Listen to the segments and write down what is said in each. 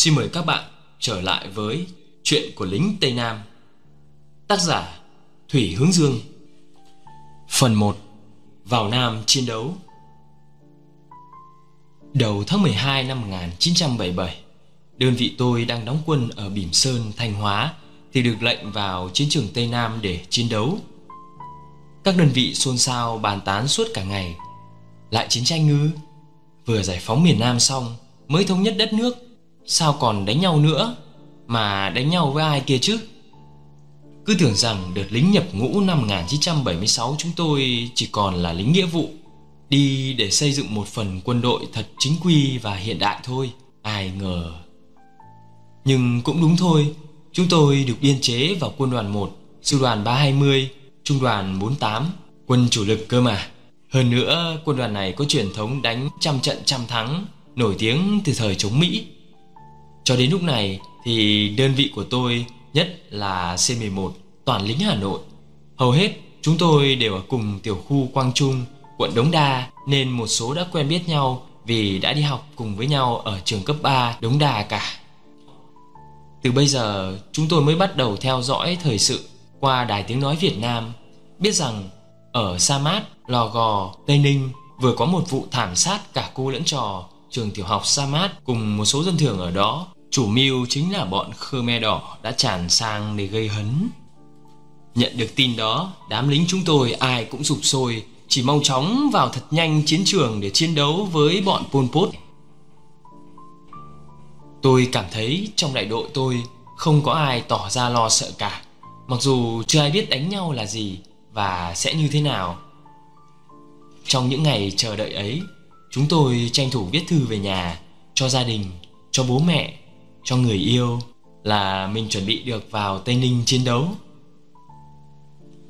Xin mời các bạn trở lại với Chuyện của lính Tây Nam. Tác giả Thủy Hướng Dương. Phần 1 Vào Nam chiến đấu. Đầu tháng 12 năm 1977 Đơn vị tôi đang đóng quân ở Bỉm Sơn, Thanh Hóa Thì được lệnh vào chiến trường Tây Nam để chiến đấu. Các đơn vị xôn xao bàn tán suốt cả ngày. Lại chiến tranh ngư. Vừa giải phóng miền Nam xong Mới thống nhất đất nước. Sao còn đánh nhau nữa Mà đánh nhau với ai kia chứ? Cứ tưởng rằng đợt lính nhập ngũ năm 1976 Chúng tôi chỉ còn là lính nghĩa vụ, Đi để xây dựng một phần quân đội thật chính quy và hiện đại thôi, Ai ngờ. Nhưng cũng đúng thôi, Chúng tôi được biên chế vào quân đoàn 1 Sư đoàn 320 Trung đoàn 48 Quân chủ lực cơ mà. Hơn nữa, quân đoàn này có truyền thống đánh trăm trận trăm thắng, Nổi tiếng từ thời chống Mỹ cho đến lúc này thì đơn vị của tôi nhất là C11 toàn lính Hà Nội. Hầu hết chúng tôi đều ở cùng tiểu khu Quang Trung, quận Đống Đa nên một số đã quen biết nhau vì đã đi học cùng với nhau ở trường cấp 3 Đống Đa cả. Từ bây giờ chúng tôi mới bắt đầu theo dõi thời sự qua Đài Tiếng Nói Việt Nam biết rằng ở Sa Mát, Lò Gò, Tây Ninh vừa có một vụ thảm sát cả cô lẫn trò trường tiểu học Sa Mát cùng một số dân thường ở đó Chủ mưu chính là bọn Khmer Đỏ đã tràn sang để gây hấn. Nhận được tin đó, đám lính chúng tôi ai cũng sụp sôi, chỉ mong chóng vào thật nhanh chiến trường để chiến đấu với bọn Pol Pot. Tôi cảm thấy trong đại đội tôi không có ai tỏ ra lo sợ cả, mặc dù chưa ai biết đánh nhau là gì và sẽ như thế nào. Trong những ngày chờ đợi ấy, chúng tôi tranh thủ viết thư về nhà cho gia đình, cho bố mẹ cho người yêu là mình chuẩn bị được vào Tây Ninh chiến đấu.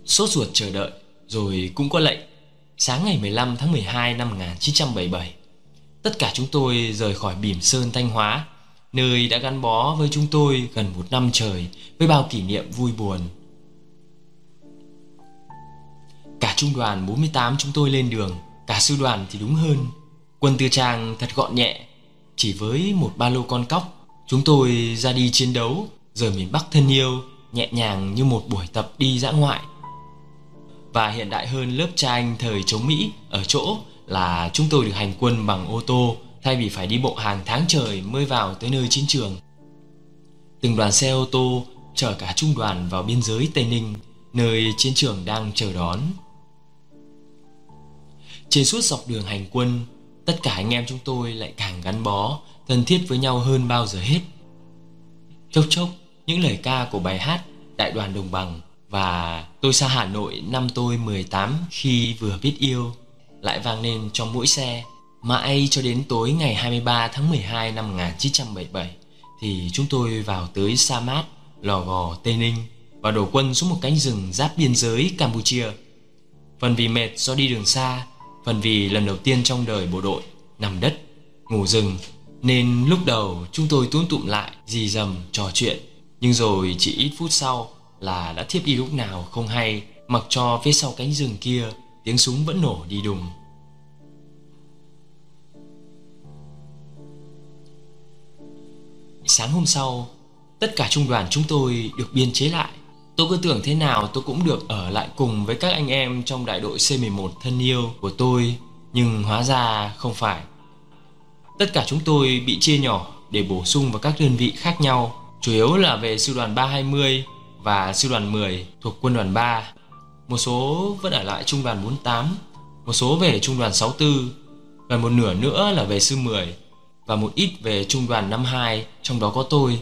Sốt ruột chờ đợi rồi cũng có lệnh. Sáng ngày 15 tháng 12 năm 1977, tất cả chúng tôi rời khỏi Bỉm Sơn Thanh Hóa, nơi đã gắn bó với chúng tôi gần một năm trời với bao kỷ niệm vui buồn. Cả trung đoàn 48 chúng tôi lên đường, cả sư đoàn thì đúng hơn. Quân tư trang thật gọn nhẹ, chỉ với một ba lô con cóc Chúng tôi ra đi chiến đấu Rời miền Bắc thân yêu, Nhẹ nhàng như một buổi tập đi dã ngoại. Và hiện đại hơn lớp tranh thời chống Mỹ, Ở chỗ là chúng tôi được hành quân bằng ô tô, Thay vì phải đi bộ hàng tháng trời mới vào tới nơi chiến trường. Từng đoàn xe ô tô chở cả trung đoàn vào biên giới Tây Ninh, Nơi chiến trường đang chờ đón. Trên suốt dọc đường hành quân, Tất cả anh em chúng tôi lại càng gắn bó thân thiết với nhau hơn bao giờ hết chốc chốc những lời ca của bài hát đại đoàn đồng bằng và tôi xa Hà Nội năm tôi 18 khi vừa biết yêu lại vang lên trong mỗi xe mãi cho đến tối ngày 23 tháng 12 năm 1977 thì chúng tôi vào tới Sa Mát, Lò Gò, Tây Ninh và đổ quân xuống một cánh rừng giáp biên giới Campuchia. Phần vì mệt do đi đường xa, phần vì lần đầu tiên trong đời bộ đội nằm đất, ngủ rừng nên lúc đầu chúng tôi túm tụm lại, dì dầm, trò chuyện. Nhưng rồi chỉ ít phút sau là đã thiếp đi lúc nào không hay, Mặc cho phía sau cánh rừng kia tiếng súng vẫn nổ đi đùng. Sáng hôm sau, Tất cả trung đoàn chúng tôi được biên chế lại. Tôi cứ tưởng thế nào tôi cũng được ở lại cùng với các anh em trong đại đội C11 thân yêu của tôi, Nhưng hóa ra không phải. Tất cả chúng tôi bị chia nhỏ để bổ sung vào các đơn vị khác nhau, chủ yếu là về sư đoàn 320 và sư đoàn 10 thuộc quân đoàn 3. Một số vẫn ở lại trung đoàn 48, một số về trung đoàn 64, gần một nửa nữa là về sư 10 và một ít về trung đoàn 52, trong đó có tôi.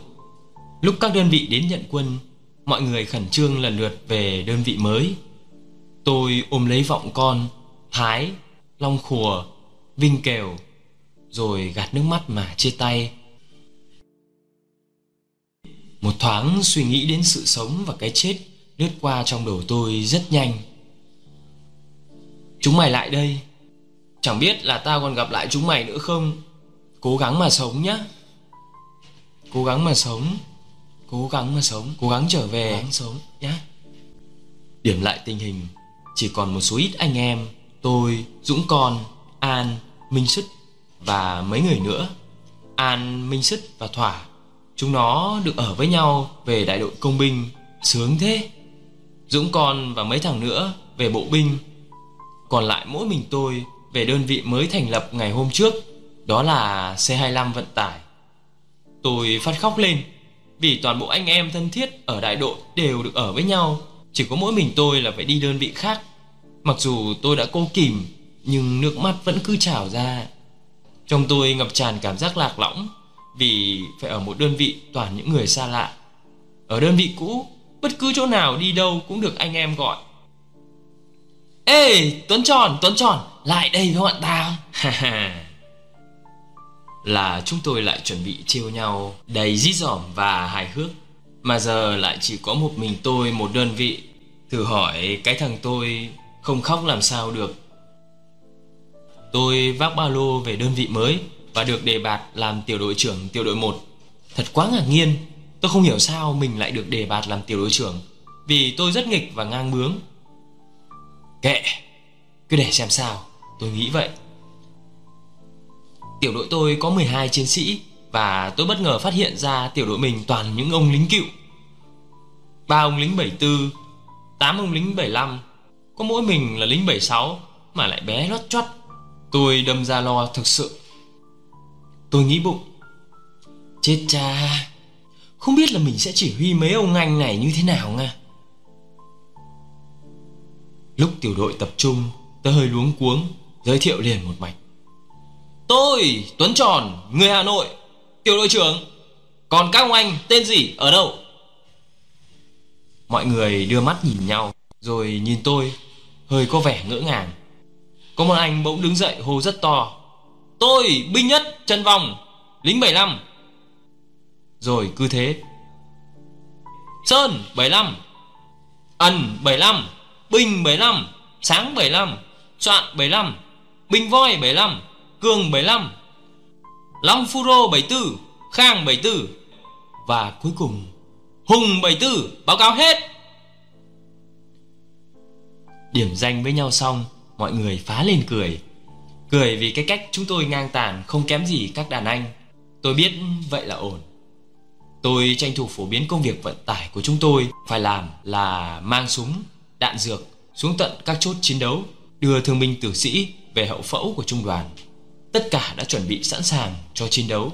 Lúc các đơn vị đến nhận quân, mọi người khẩn trương lần lượt về đơn vị mới. Tôi ôm lấy vọng con, Thái, Long Khùa, Vinh Kèo rồi gạt nước mắt mà chia tay. Một thoáng suy nghĩ đến sự sống và cái chết lướt qua trong đầu tôi rất nhanh. Chúng mày lại đây. Chẳng biết là tao còn gặp lại chúng mày nữa không? Cố gắng mà sống nhá. Cố gắng mà sống. Cố gắng mà sống. Cố gắng trở về. Cố gắng sống nhá. Điểm lại tình hình. Chỉ còn một số ít anh em tôi dũng con an minh sức và mấy người nữa An, Minh Sứt và Thỏa. Chúng nó được ở với nhau về đại đội công binh Sướng thế. Dũng con và mấy thằng nữa về bộ binh. Còn lại mỗi mình tôi về đơn vị mới thành lập ngày hôm trước Đó là C25 vận tải. Tôi phát khóc lên Vì toàn bộ anh em thân thiết ở đại đội đều được ở với nhau. Chỉ có mỗi mình tôi là phải đi đơn vị khác. Mặc dù tôi đã cố kìm Nhưng nước mắt vẫn cứ trào ra. Trong tôi ngập tràn cảm giác lạc lõng Vì phải ở một đơn vị toàn những người xa lạ. Ở đơn vị cũ, Bất cứ chỗ nào đi đâu cũng được anh em gọi. Ê, Tuấn Tròn Tuấn Tròn, Lại đây với bọn tao. Là chúng tôi lại chuẩn bị trêu nhau Đầy dí dỏm và hài hước. Mà giờ lại chỉ có một mình tôi, một đơn vị. Thử hỏi cái thằng tôi không khóc làm sao được. Tôi vác ba lô về đơn vị mới Và được đề bạt làm tiểu đội trưởng tiểu đội 1 Thật quá ngạc nhiên, Tôi không hiểu sao mình lại được đề bạt làm tiểu đội trưởng, Vì tôi rất nghịch và ngang bướng. Kệ, Cứ để xem sao, Tôi nghĩ vậy. Tiểu đội tôi có 12 chiến sĩ Và tôi bất ngờ phát hiện ra tiểu đội mình toàn những ông lính cựu. Ba ông lính 74 tám ông lính 75 Có mỗi mình là lính 76 Mà lại bé lót chót. Tôi đâm ra lo thực sự. Tôi nghĩ bụng. Chết cha. Không biết là mình sẽ chỉ huy mấy ông anh này như thế nào nga. Lúc tiểu đội tập trung Tôi hơi luống cuống, Giới thiệu liền một mạch. Tôi, Tuấn Tròn, Người Hà Nội. Tiểu đội trưởng, Còn các ông anh tên gì, ở đâu? Mọi người đưa mắt nhìn nhau, Rồi nhìn tôi, Hơi có vẻ ngỡ ngàng. Có một anh bỗng đứng dậy hô rất to. Tôi, binh nhất, Trần Vòng, Lính 75 Rồi cứ thế. Sơn 75 Ẩn 75 Bình 75 Sáng 75 Soạn 75 Bình voi 75 Cường 75 Long Phuro 74 Khang 74 Và cuối cùng, Hùng 74 báo cáo hết. Điểm danh với nhau xong Mọi người phá lên cười. Cười vì cái cách chúng tôi ngang tàn Không kém gì các đàn anh. Tôi biết vậy là ổn. Tôi tranh thủ phổ biến công việc vận tải của chúng tôi. Phải làm là mang súng, đạn dược Xuống tận các chốt chiến đấu Đưa thương binh tử sĩ về hậu phẫu của trung đoàn. Tất cả đã chuẩn bị sẵn sàng cho chiến đấu.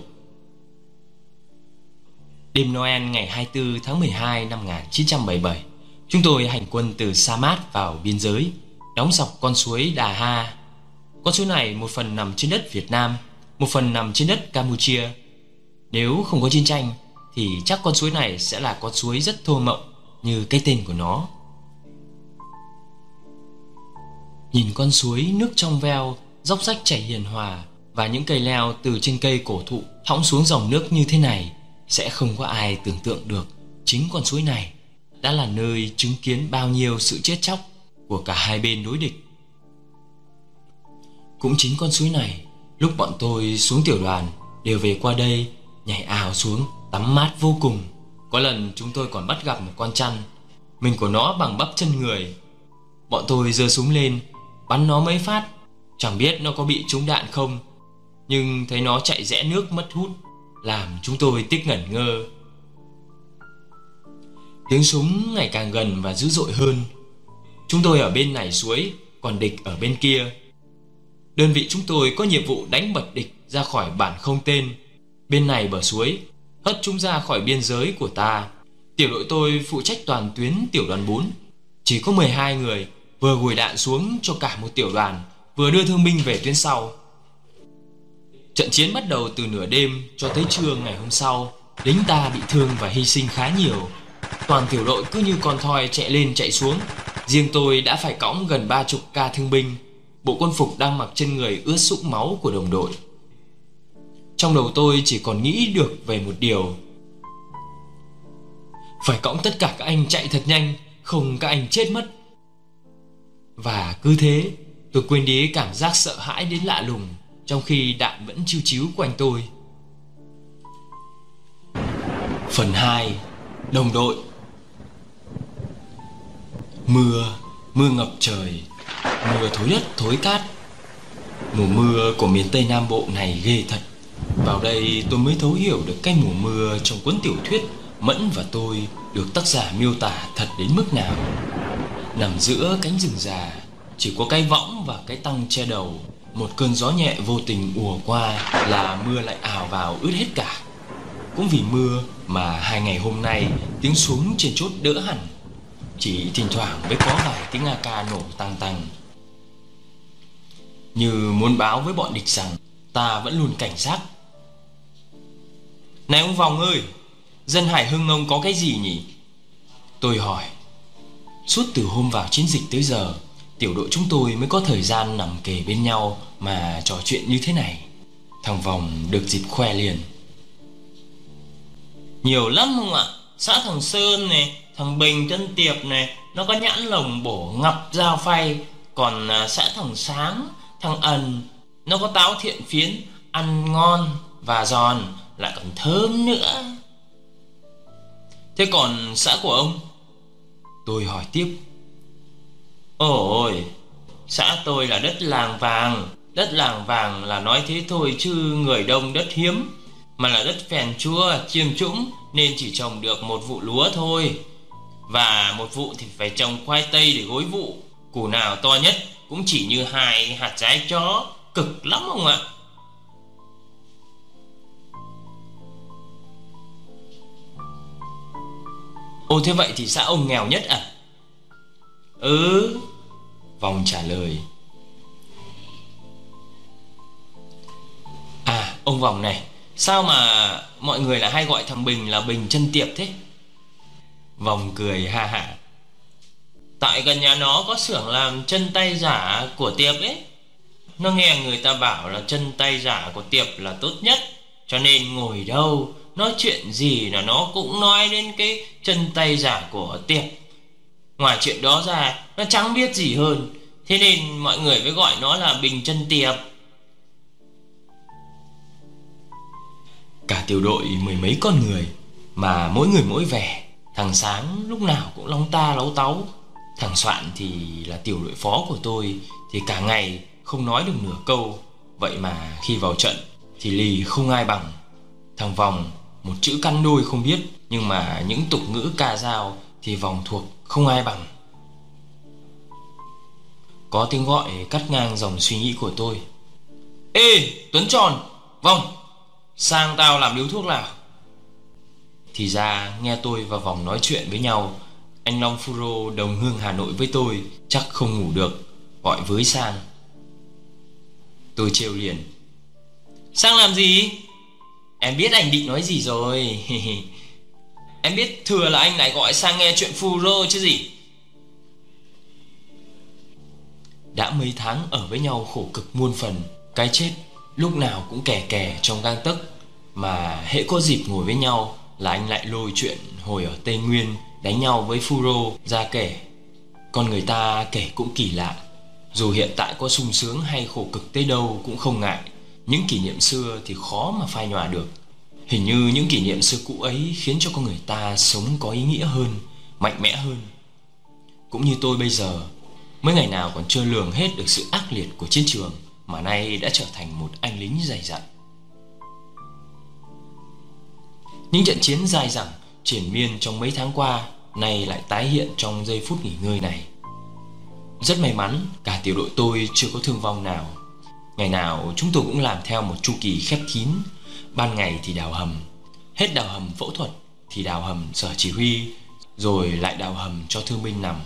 Đêm Noel ngày 24 tháng 12 năm 1977 Chúng tôi hành quân từ Sa Mát vào biên giới. Đóng dọc con suối Đà Ha. Con suối này một phần nằm trên đất Việt Nam, Một phần nằm trên đất Campuchia. Nếu không có chiến tranh, Thì chắc con suối này sẽ là con suối rất thô mộng Như cái tên của nó. Nhìn con suối nước trong veo, Dốc rách chảy hiền hòa Và những cây leo từ trên cây cổ thụ Hõng xuống dòng nước như thế này, Sẽ không có ai tưởng tượng được Chính con suối này Đã là nơi chứng kiến bao nhiêu sự chết chóc của cả hai bên đối địch. Cũng chính con suối này, Lúc bọn tôi xuống tiểu đoàn, Đều về qua đây, Nhảy ảo xuống, tắm mát vô cùng. Có lần chúng tôi còn bắt gặp một con chăn, Mình của nó bằng bắp chân người. Bọn tôi giơ súng lên, Bắn nó mấy phát, Chẳng biết nó có bị trúng đạn không, Nhưng thấy nó chạy rẽ nước mất hút, Làm chúng tôi tiếc ngẩn ngơ. Tiếng súng ngày càng gần và dữ dội hơn. Chúng tôi ở bên này suối, Còn địch ở bên kia. Đơn vị chúng tôi có nhiệm vụ đánh bật địch ra khỏi bản không tên. Bên này bờ suối, Hất chúng ra khỏi biên giới của ta. Tiểu đội tôi phụ trách toàn tuyến tiểu đoàn 4 Chỉ có 12 người, Vừa gùi đạn xuống cho cả một tiểu đoàn, Vừa đưa thương binh về tuyến sau. Trận chiến bắt đầu từ nửa đêm cho tới trưa ngày hôm sau, Lính ta bị thương và hy sinh khá nhiều. Toàn tiểu đội cứ như con thoi chạy lên chạy xuống. Riêng tôi đã phải cõng gần ba chục ca thương binh. Bộ quân phục đang mặc trên người ướt sũng máu của đồng đội. Trong đầu tôi chỉ còn nghĩ được về một điều. Phải cõng tất cả các anh chạy thật nhanh, Không các anh chết mất. Và cứ thế, tôi quên đi cảm giác sợ hãi đến lạ lùng Trong khi đạn vẫn chiêu chiếu quanh tôi. Phần 2 Đồng đội. Mưa, mưa ngập trời Mưa thối đất thối cát. Mùa mưa của miền Tây Nam Bộ này ghê thật. Vào đây tôi mới thấu hiểu được cái mùa mưa trong cuốn tiểu thuyết Mẫn và tôi được tác giả miêu tả thật đến mức nào. Nằm giữa cánh rừng già Chỉ có cái võng và cái tăng che đầu Một cơn gió nhẹ vô tình ùa qua Là mưa lại ảo vào ướt hết cả. Cũng vì mưa mà hai ngày hôm nay Tiếng xuống trên chốt đỡ hẳn. Chỉ thỉnh thoảng mới có vài tiếng AK nổ tăng tăng Như muốn báo với bọn địch rằng Ta vẫn luôn cảnh giác. Này ông Vòng ơi, Dân Hải Hưng ông có cái gì nhỉ? Tôi hỏi. Suốt từ hôm vào chiến dịch tới giờ, Tiểu đội chúng tôi mới có thời gian nằm kề bên nhau Mà trò chuyện như thế này. Thằng Vòng được dịp khoe liền. Nhiều lắm không ạ, Xã thằng Sơn này Thằng Bình Tân Tiệp này Nó có nhãn lồng bổ ngập dao phay Còn à, xã thằng Sáng Thằng Ẩn. Nó có táo thiện phiến Ăn ngon và giòn Lại còn thơm nữa. Thế còn xã của ông? Tôi hỏi tiếp. Ôi Xã tôi là đất làng vàng. Đất làng vàng là nói thế thôi chứ người đông đất hiếm. Mà là đất phèn chua, chiêm trũng Nên chỉ trồng được một vụ lúa thôi và một vụ thì phải trồng khoai tây để gối vụ. Củ nào to nhất cũng chỉ như hai hạt trái chó Cực lắm không ạ. Ô thế vậy thì xã ông nghèo nhất à? Ừ Vòng trả lời. À ông Vòng này, Sao mà mọi người lại hay gọi thằng Bình là Bình chân tiệp thế? Vòng cười ha ha Tại gần nhà nó có xưởng làm chân tay giả của tiệp ấy. Nó nghe người ta bảo là chân tay giả của tiệp là tốt nhất, Cho nên ngồi đâu, Nói chuyện gì là nó cũng nói đến cái chân tay giả của tiệp. Ngoài chuyện đó ra, Nó chẳng biết gì hơn, Thế nên mọi người mới gọi nó là Bình chân tiệp. Cả tiểu đội mười mấy con người, Mà mỗi người mỗi vẻ. Thằng Sáng lúc nào cũng lóng ta lấu táu Thằng Soạn thì là tiểu đội phó của tôi, Thì cả ngày không nói được nửa câu. Vậy mà khi vào trận Thì lì không ai bằng. Thằng Vòng, một chữ căn đôi không biết, Nhưng mà những tục ngữ ca dao Thì Vòng thuộc không ai bằng. Có tiếng gọi cắt ngang dòng suy nghĩ của tôi. Ê, Tuấn Tròn, Vòng, Sang tao làm điếu thuốc nào? Thì ra nghe tôi và Vòng nói chuyện với nhau, Anh Long Furo đồng hương Hà Nội với tôi Chắc không ngủ được, Gọi với Sang. Tôi trêu liền. Sang làm gì? Em biết anh định nói gì rồi. Em biết thừa là anh lại gọi sang nghe chuyện Furo chứ gì. Đã mấy tháng ở với nhau khổ cực muôn phần, Cái chết lúc nào cũng kè kè trong gang tấc, Mà hễ có dịp ngồi với nhau là anh lại lôi chuyện hồi ở Tây Nguyên Đánh nhau với Furo ra kể Còn người ta kể cũng kỳ lạ Dù hiện tại có sung sướng hay khổ cực tới đâu cũng không ngại Những kỷ niệm xưa thì khó mà phai nhòa được Hình như những kỷ niệm xưa cũ ấy khiến cho con người ta sống có ý nghĩa hơn, mạnh mẽ hơn. Cũng như tôi bây giờ, mấy ngày nào còn chưa lường hết được sự ác liệt của chiến trường mà nay đã trở thành một anh lính dày dặn. Những trận chiến dài dẳng, triển miên trong mấy tháng qua nay lại tái hiện trong giây phút nghỉ ngơi này. Rất may mắn, cả tiểu đội tôi chưa có thương vong nào. Ngày nào chúng tôi cũng làm theo một chu kỳ khép kín Ban ngày thì đào hầm, Hết đào hầm phẫu thuật Thì đào hầm sở chỉ huy, Rồi lại đào hầm cho thương binh nằm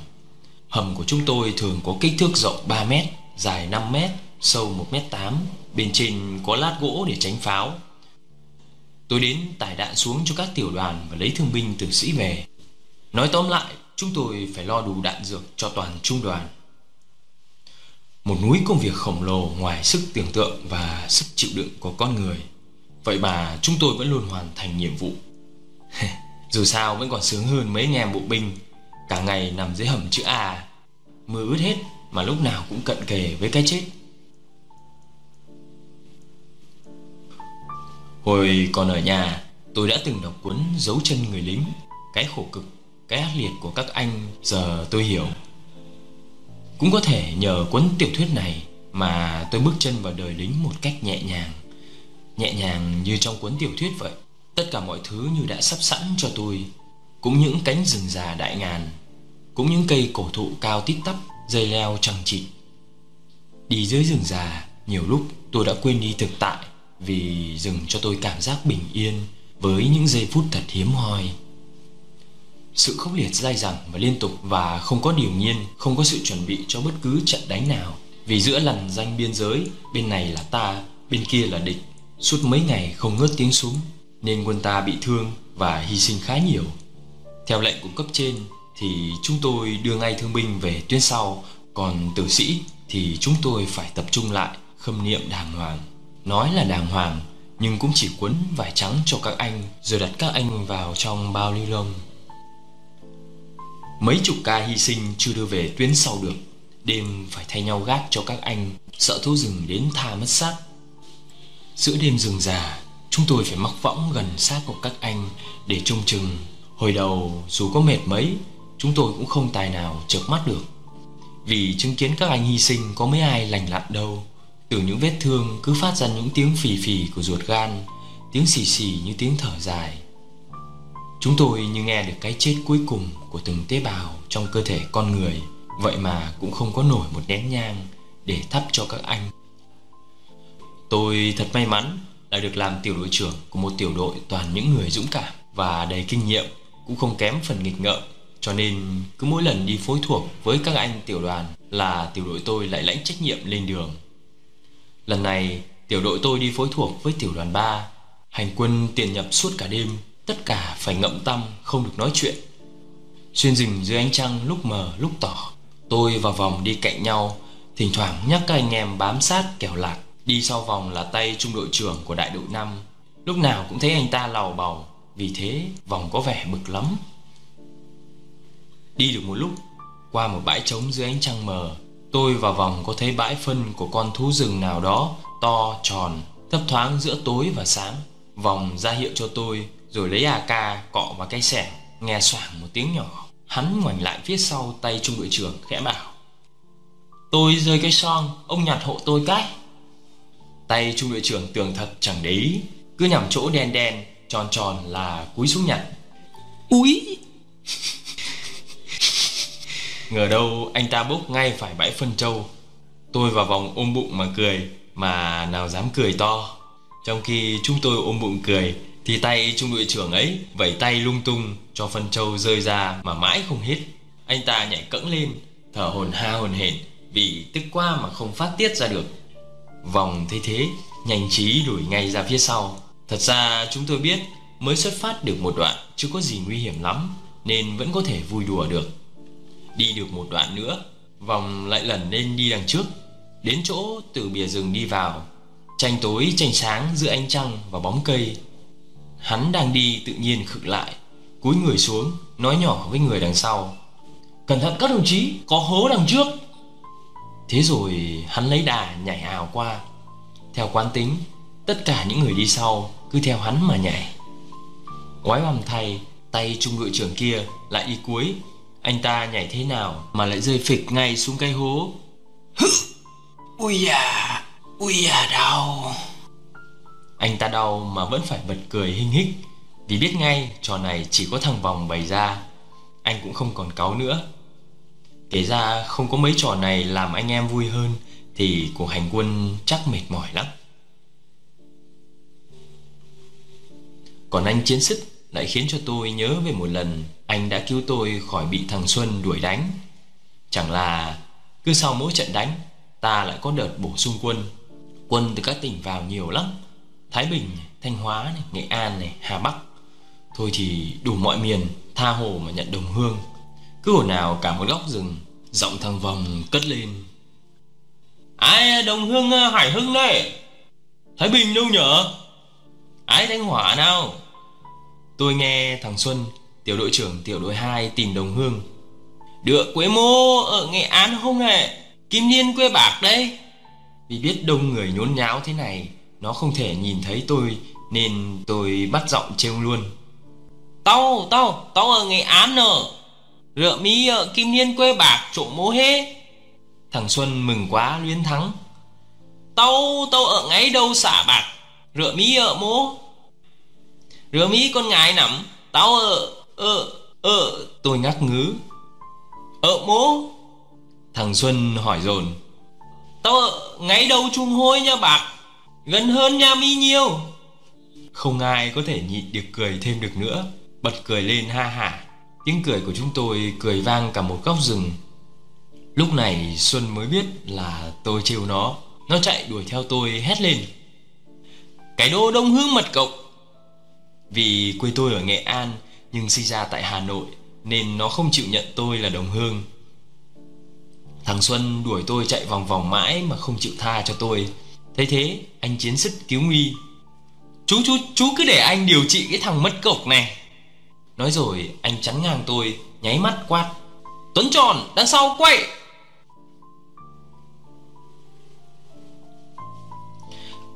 Hầm của chúng tôi thường có kích thước rộng 3 mét, Dài 5 mét, Sâu 1 mét 8 Bên trên có lát gỗ để tránh pháo Tôi đến tải đạn xuống cho các tiểu đoàn Và lấy thương binh từ sĩ về. Nói tóm lại, Chúng tôi phải lo đủ đạn dược cho toàn trung đoàn. Một núi công việc khổng lồ ngoài sức tưởng tượng và sức chịu đựng của con người. Vậy mà chúng tôi vẫn luôn hoàn thành nhiệm vụ. Dù sao vẫn còn sướng hơn mấy anh em bộ binh. Cả ngày nằm dưới hầm chữ A. Mưa ướt hết mà lúc nào cũng cận kề với cái chết. Hồi còn ở nhà Tôi đã từng đọc cuốn Dấu chân người lính Cái khổ cực, cái ác liệt của các anh Giờ tôi hiểu. Cũng có thể nhờ cuốn tiểu thuyết này Mà tôi bước chân vào đời lính một cách nhẹ nhàng. Nhẹ nhàng như trong cuốn tiểu thuyết vậy. Tất cả mọi thứ như đã sắp sẵn cho tôi Cũng những cánh rừng già đại ngàn Cũng những cây cổ thụ cao tít tắp Dây leo chẳng chịt. Đi dưới rừng già Nhiều lúc tôi đã quên đi thực tại. Vì rừng cho tôi cảm giác bình yên Với những giây phút thật hiếm hoi sự khốc liệt dai dẳng và liên tục và không có điều nhiên, không có sự chuẩn bị cho bất cứ trận đánh nào. Vì giữa lằn danh biên giới, bên này là ta, bên kia là địch, suốt mấy ngày không ngớt tiếng súng, nên quân ta bị thương và hy sinh khá nhiều. Theo lệnh của cấp trên thì chúng tôi đưa ngay thương binh về tuyến sau, còn tử sĩ thì chúng tôi phải tập trung lại, khâm niệm đàng hoàng. Nói là đàng hoàng, nhưng cũng chỉ quấn vải trắng cho các anh rồi đặt các anh vào trong bao ni lông. Mấy chục ca hy sinh chưa đưa về tuyến sau được. Đêm phải thay nhau gác cho các anh Sợ thú rừng đến tha mất xác. Giữa đêm rừng già Chúng tôi phải mắc võng gần xác của các anh Để trông chừng. Hồi đầu dù có mệt mấy Chúng tôi cũng không tài nào chợp mắt được. Vì chứng kiến các anh hy sinh Có mấy ai lành lặn đâu. Từ những vết thương cứ phát ra những tiếng phì phì của ruột gan, Tiếng xì xì như tiếng thở dài. Chúng tôi như nghe được cái chết cuối cùng của từng tế bào trong cơ thể con người. Vậy mà cũng không có nổi một nén nhang để thắp cho các anh. Tôi thật may mắn là được làm tiểu đội trưởng của một tiểu đội toàn những người dũng cảm và đầy kinh nghiệm, Cũng không kém phần nghịch ngợm. Cho nên cứ mỗi lần đi phối thuộc với các anh tiểu đoàn là tiểu đội tôi lại lãnh trách nhiệm lên đường. Lần này, tiểu đội tôi đi phối thuộc với tiểu đoàn 3 Hành quân tiền nhập suốt cả đêm, Tất cả phải ngậm tâm, không được nói chuyện. Xuyên rừng dưới ánh trăng lúc mờ, lúc tỏ, Tôi và vòng đi cạnh nhau. Thỉnh thoảng nhắc các anh em bám sát kẻo lạc, Đi sau vòng là tay trung đội trưởng của đại đội 5 Lúc nào cũng thấy anh ta lào bầu Vì thế vòng có vẻ bực lắm. Đi được một lúc, Qua một bãi trống dưới ánh trăng mờ Tôi và vòng có thấy bãi phân của con thú rừng nào đó To tròn, Thấp thoáng giữa tối và sáng. Vòng ra hiệu cho tôi, rồi lấy AK cọ vào cây sẻng Nghe xoảng một tiếng nhỏ. Hắn ngoảnh lại phía sau tay trung đội trưởng, khẽ bảo, Tôi rơi cây son, Ông nhặt hộ tôi cái. Tay trung đội trưởng tường thật chẳng để ý, Cứ nhằm chỗ đen đen, Tròn tròn là cúi xuống nhặt. Úi! Ngờ đâu anh ta bốc ngay phải bãi phân trâu. Tôi vào vòng ôm bụng mà cười, Mà nào dám cười to. Trong khi chúng tôi ôm bụng cười, thì tay trung đội trưởng ấy vẩy tay lung tung cho phân trâu rơi ra mà mãi không hết. Anh ta nhảy cẫng lên, thở hồn ha hồn hển vì tức quá mà không phát tiết ra được. Vòng thấy thế, nhanh trí đuổi ngay ra phía sau. Thật ra chúng tôi biết, mới xuất phát được một đoạn chưa có gì nguy hiểm lắm, nên vẫn có thể vui đùa được đi được một đoạn nữa, vòng lại lần lên đi đằng trước, đến chỗ từ bìa rừng đi vào. Tranh tối, tranh sáng giữa ánh trăng và bóng cây. Hắn đang đi tự nhiên khựng lại, Cúi người xuống, Nói nhỏ với người đằng sau. Cẩn thận các đồng chí, Có hố đằng trước. Thế rồi hắn lấy đà nhảy ào qua. Theo quán tính, Tất cả những người đi sau Cứ theo hắn mà nhảy. Quái bằm thay, Tay trung đội trưởng kia lại đi cuối anh ta nhảy thế nào Mà lại rơi phịch ngay xuống cây hố? Ui da! Ui da đau! Anh ta đau mà vẫn phải bật cười hinh hích. Vì biết ngay trò này chỉ có thằng vòng bày ra. Anh cũng không còn cáu nữa. Kể ra không có mấy trò này làm anh em vui hơn Thì cuộc hành quân chắc mệt mỏi lắm. Còn anh chiến sức lại khiến cho tôi nhớ về một lần Anh đã cứu tôi khỏi bị thằng Xuân đuổi đánh. Chẳng là cứ sau mỗi trận đánh Ta lại có đợt bổ sung quân. Quân từ các tỉnh vào nhiều lắm. Thái Bình, Thanh Hóa, này, Nghệ An, này, Hà Bắc. Thôi thì đủ mọi miền Tha hồ mà nhận đồng hương. Cứ hồi nào cả một góc rừng Giọng thằng vòng cất lên. Ai đồng hương ờ, Hải Hưng đây? Thái Bình đâu nhở? Ai Thanh Hóa nào? Tôi nghe thằng Xuân Tiểu đội trưởng tiểu đội 2 tìm đồng hương. Được quế mô ở Nghệ An không hề Kim liên quê bạc đấy. Vì biết đông người nhốn nháo thế này nó không thể nhìn thấy tôi Nên tôi bắt giọng trêu luôn. Tao, tao, tao ở Nghệ An nở Rợ mi ở Kim liên quê bạc chỗ mô hê Thằng Xuân mừng quá luyến thắng. Tao, tao ở ngay đâu xả bạc Rửa mi ở mô Rửa mi con ngài nằm, Tao ở Ở Ở Tôi ngắc ngứ. Ở mố Thằng Xuân hỏi dồn. Tao ở ngay đầu chung hôi nha bạc. Gần hơn nha mi nhiều. Không ai có thể nhịn được cười thêm được nữa. Bật cười lên ha hả. Tiếng cười của chúng tôi cười vang cả một góc rừng. Lúc này Xuân mới biết là tôi trêu nó. Nó chạy đuổi theo tôi hét lên. Cái đô đông hương mật cộng. Vì quê tôi ở Nghệ An, Nhưng sinh ra tại Hà Nội, Nên nó không chịu nhận tôi là đồng hương. Thằng Xuân đuổi tôi chạy vòng vòng mãi Mà không chịu tha cho tôi. Thế thế, anh chiến sức cứu nguy. Chú chú chú cứ để anh điều trị cái thằng mất cộc này. Nói rồi, anh chắn ngang tôi, Nháy mắt quát, Tuấn tròn, đằng sau quay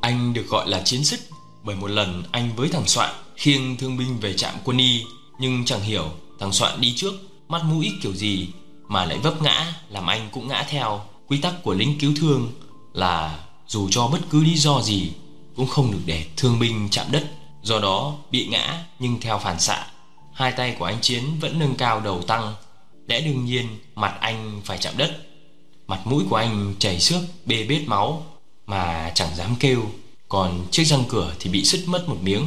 Anh được gọi là chiến sức Bởi một lần anh với thằng Soạn Khiêng thương binh về trạm quân y, Nhưng chẳng hiểu thằng Soạn đi trước, Mắt mũi kiểu gì Mà lại vấp ngã, Làm anh cũng ngã theo. Quy tắc của lính cứu thương Là dù cho bất cứ lý do gì Cũng không được để thương binh chạm đất. Do đó bị ngã nhưng theo phản xạ, Hai tay của anh Chiến vẫn nâng cao đầu tăng. Lẽ đương nhiên mặt anh phải chạm đất, Mặt mũi của anh chảy xước bê bết máu Mà chẳng dám kêu. Còn chiếc răng cửa thì bị sứt mất một miếng.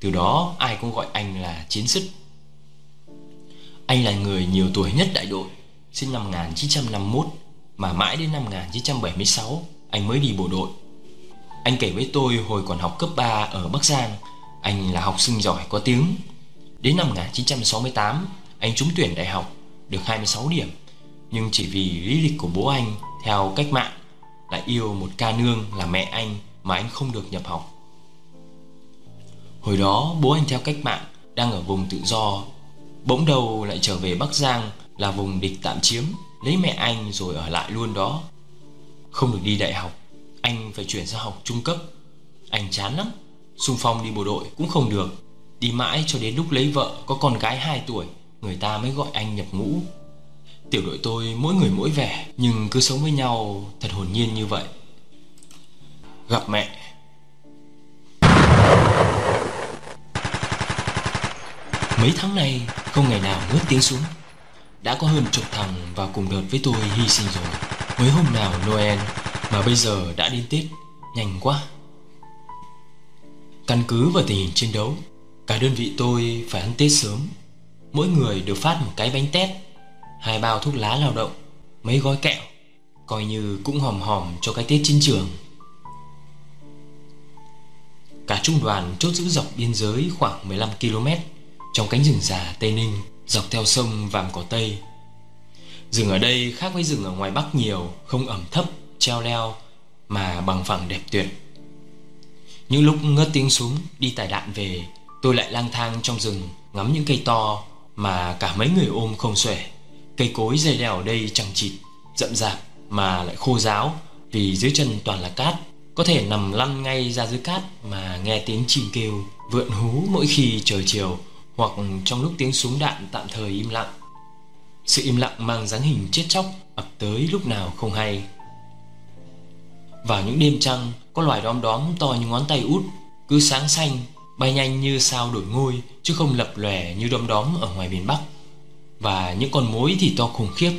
Từ đó, ai cũng gọi anh là Chiến sức Anh là người nhiều tuổi nhất đại đội, Sinh năm 1951 Mà mãi đến năm 1976 Anh mới đi bộ đội. Anh kể với tôi hồi còn học cấp 3 ở Bắc Giang, Anh là học sinh giỏi có tiếng. Đến năm 1968 Anh trúng tuyển đại học, Được 26 điểm. Nhưng chỉ vì lý lịch của bố anh, Theo cách mạng, Lại yêu một ca nương là mẹ anh Mà anh không được nhập học. Hồi đó bố anh theo cách mạng, Đang ở vùng tự do, Bỗng đầu lại trở về Bắc Giang Là vùng địch tạm chiếm, Lấy mẹ anh rồi ở lại luôn đó. Không được đi đại học, Anh phải chuyển sang học trung cấp. Anh chán lắm, xung phong đi bộ đội cũng không được. Đi mãi cho đến lúc lấy vợ, Có con gái 2 tuổi, Người ta mới gọi anh nhập ngũ. Tiểu đội tôi mỗi người mỗi vẻ, Nhưng cứ sống với nhau, thật hồn nhiên như vậy. Gặp mẹ. Mấy tháng nay, không ngày nào ngớt tiếng súng Đã có hơn chục thằng vào cùng đợt với tôi hy sinh rồi. Mới hôm nào Noel, Mà bây giờ đã đến Tết, Nhanh quá. Căn cứ vào tình hình chiến đấu, Cả đơn vị tôi phải ăn Tết sớm. Mỗi người được phát một cái bánh tét, Hai bao thuốc lá lao động, Mấy gói kẹo, Coi như cũng hòm hòm cho cái Tết chiến trường. Cả trung đoàn chốt giữ dọc biên giới khoảng 15 km trong cánh rừng già Tây Ninh Dọc theo sông Vàm Cỏ Tây. Rừng ở đây khác với rừng ở ngoài Bắc nhiều Không ẩm thấp, treo leo Mà bằng phẳng đẹp tuyệt. Những lúc ngớt tiếng súng Đi tải đạn về Tôi lại lang thang trong rừng Ngắm những cây to Mà cả mấy người ôm không xuể. Cây cối dây leo ở đây chẳng chịt Rậm rạp mà lại khô ráo Vì dưới chân toàn là cát. Có thể nằm lăn ngay ra dưới cát Mà nghe tiếng chim kêu Vượn hú mỗi khi trời chiều. Hoặc trong lúc tiếng súng đạn tạm thời im lặng. Sự im lặng mang dáng hình chết chóc ập tới lúc nào không hay. Vào những đêm trăng, Có loài đom đóm to như ngón tay út, Cứ sáng xanh, Bay nhanh như sao đổi ngôi, Chứ không lập lòe như đom đóm ở ngoài miền Bắc. Và những con mối thì to khủng khiếp.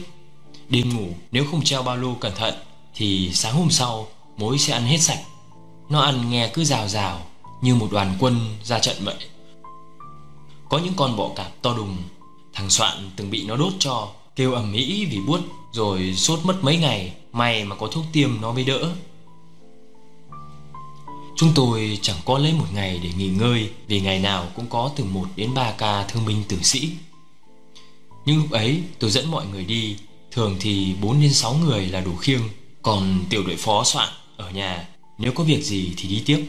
Đêm ngủ, nếu không treo ba lô cẩn thận, Thì sáng hôm sau, mối sẽ ăn hết sạch. Nó ăn nghe cứ rào rào, Như một đoàn quân ra trận vậy. Có những con bọ cạp to đùng, Thằng Soạn từng bị nó đốt cho, Kêu ầm ĩ vì buốt, Rồi sốt mất mấy ngày, May mà có thuốc tiêm nó mới đỡ. Chúng tôi chẳng có lấy một ngày để nghỉ ngơi, Vì ngày nào cũng có từ 1 đến 3 ca thương binh tử sĩ. Nhưng lúc ấy, tôi dẫn mọi người đi, Thường thì 4 đến 6 người là đủ khiêng, Còn tiểu đội phó soạn ở nhà, Nếu có việc gì thì đi tiếp.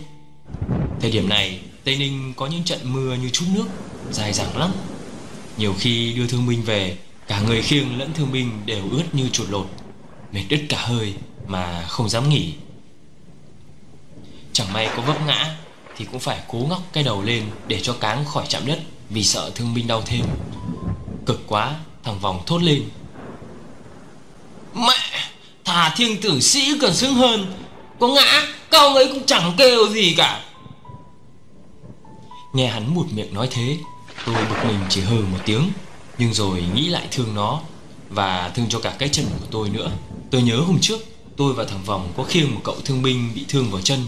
Thời điểm này, Tây Ninh có những trận mưa như chút nước, Dài dẳng lắm. Nhiều khi đưa thương binh về, Cả người khiêng lẫn thương binh đều ướt như chuột lột, Mệt đứt cả hơi Mà không dám nghỉ. Chẳng may có vấp ngã Thì cũng phải cố ngóc cái đầu lên Để cho cáng khỏi chạm đất Vì sợ thương binh đau thêm. Cực quá, thằng Vòng thốt lên. Mẹ, Thà thiên tử sĩ còn xứng hơn có ngã, Các ông ấy cũng chẳng kêu gì cả. Nghe hắn một miệng nói thế, Tôi bực mình chỉ hừ một tiếng, Nhưng rồi nghĩ lại thương nó Và thương cho cả cái chân của tôi nữa. Tôi nhớ hôm trước, Tôi và thằng Vòng có khiêng một cậu thương binh bị thương vào chân.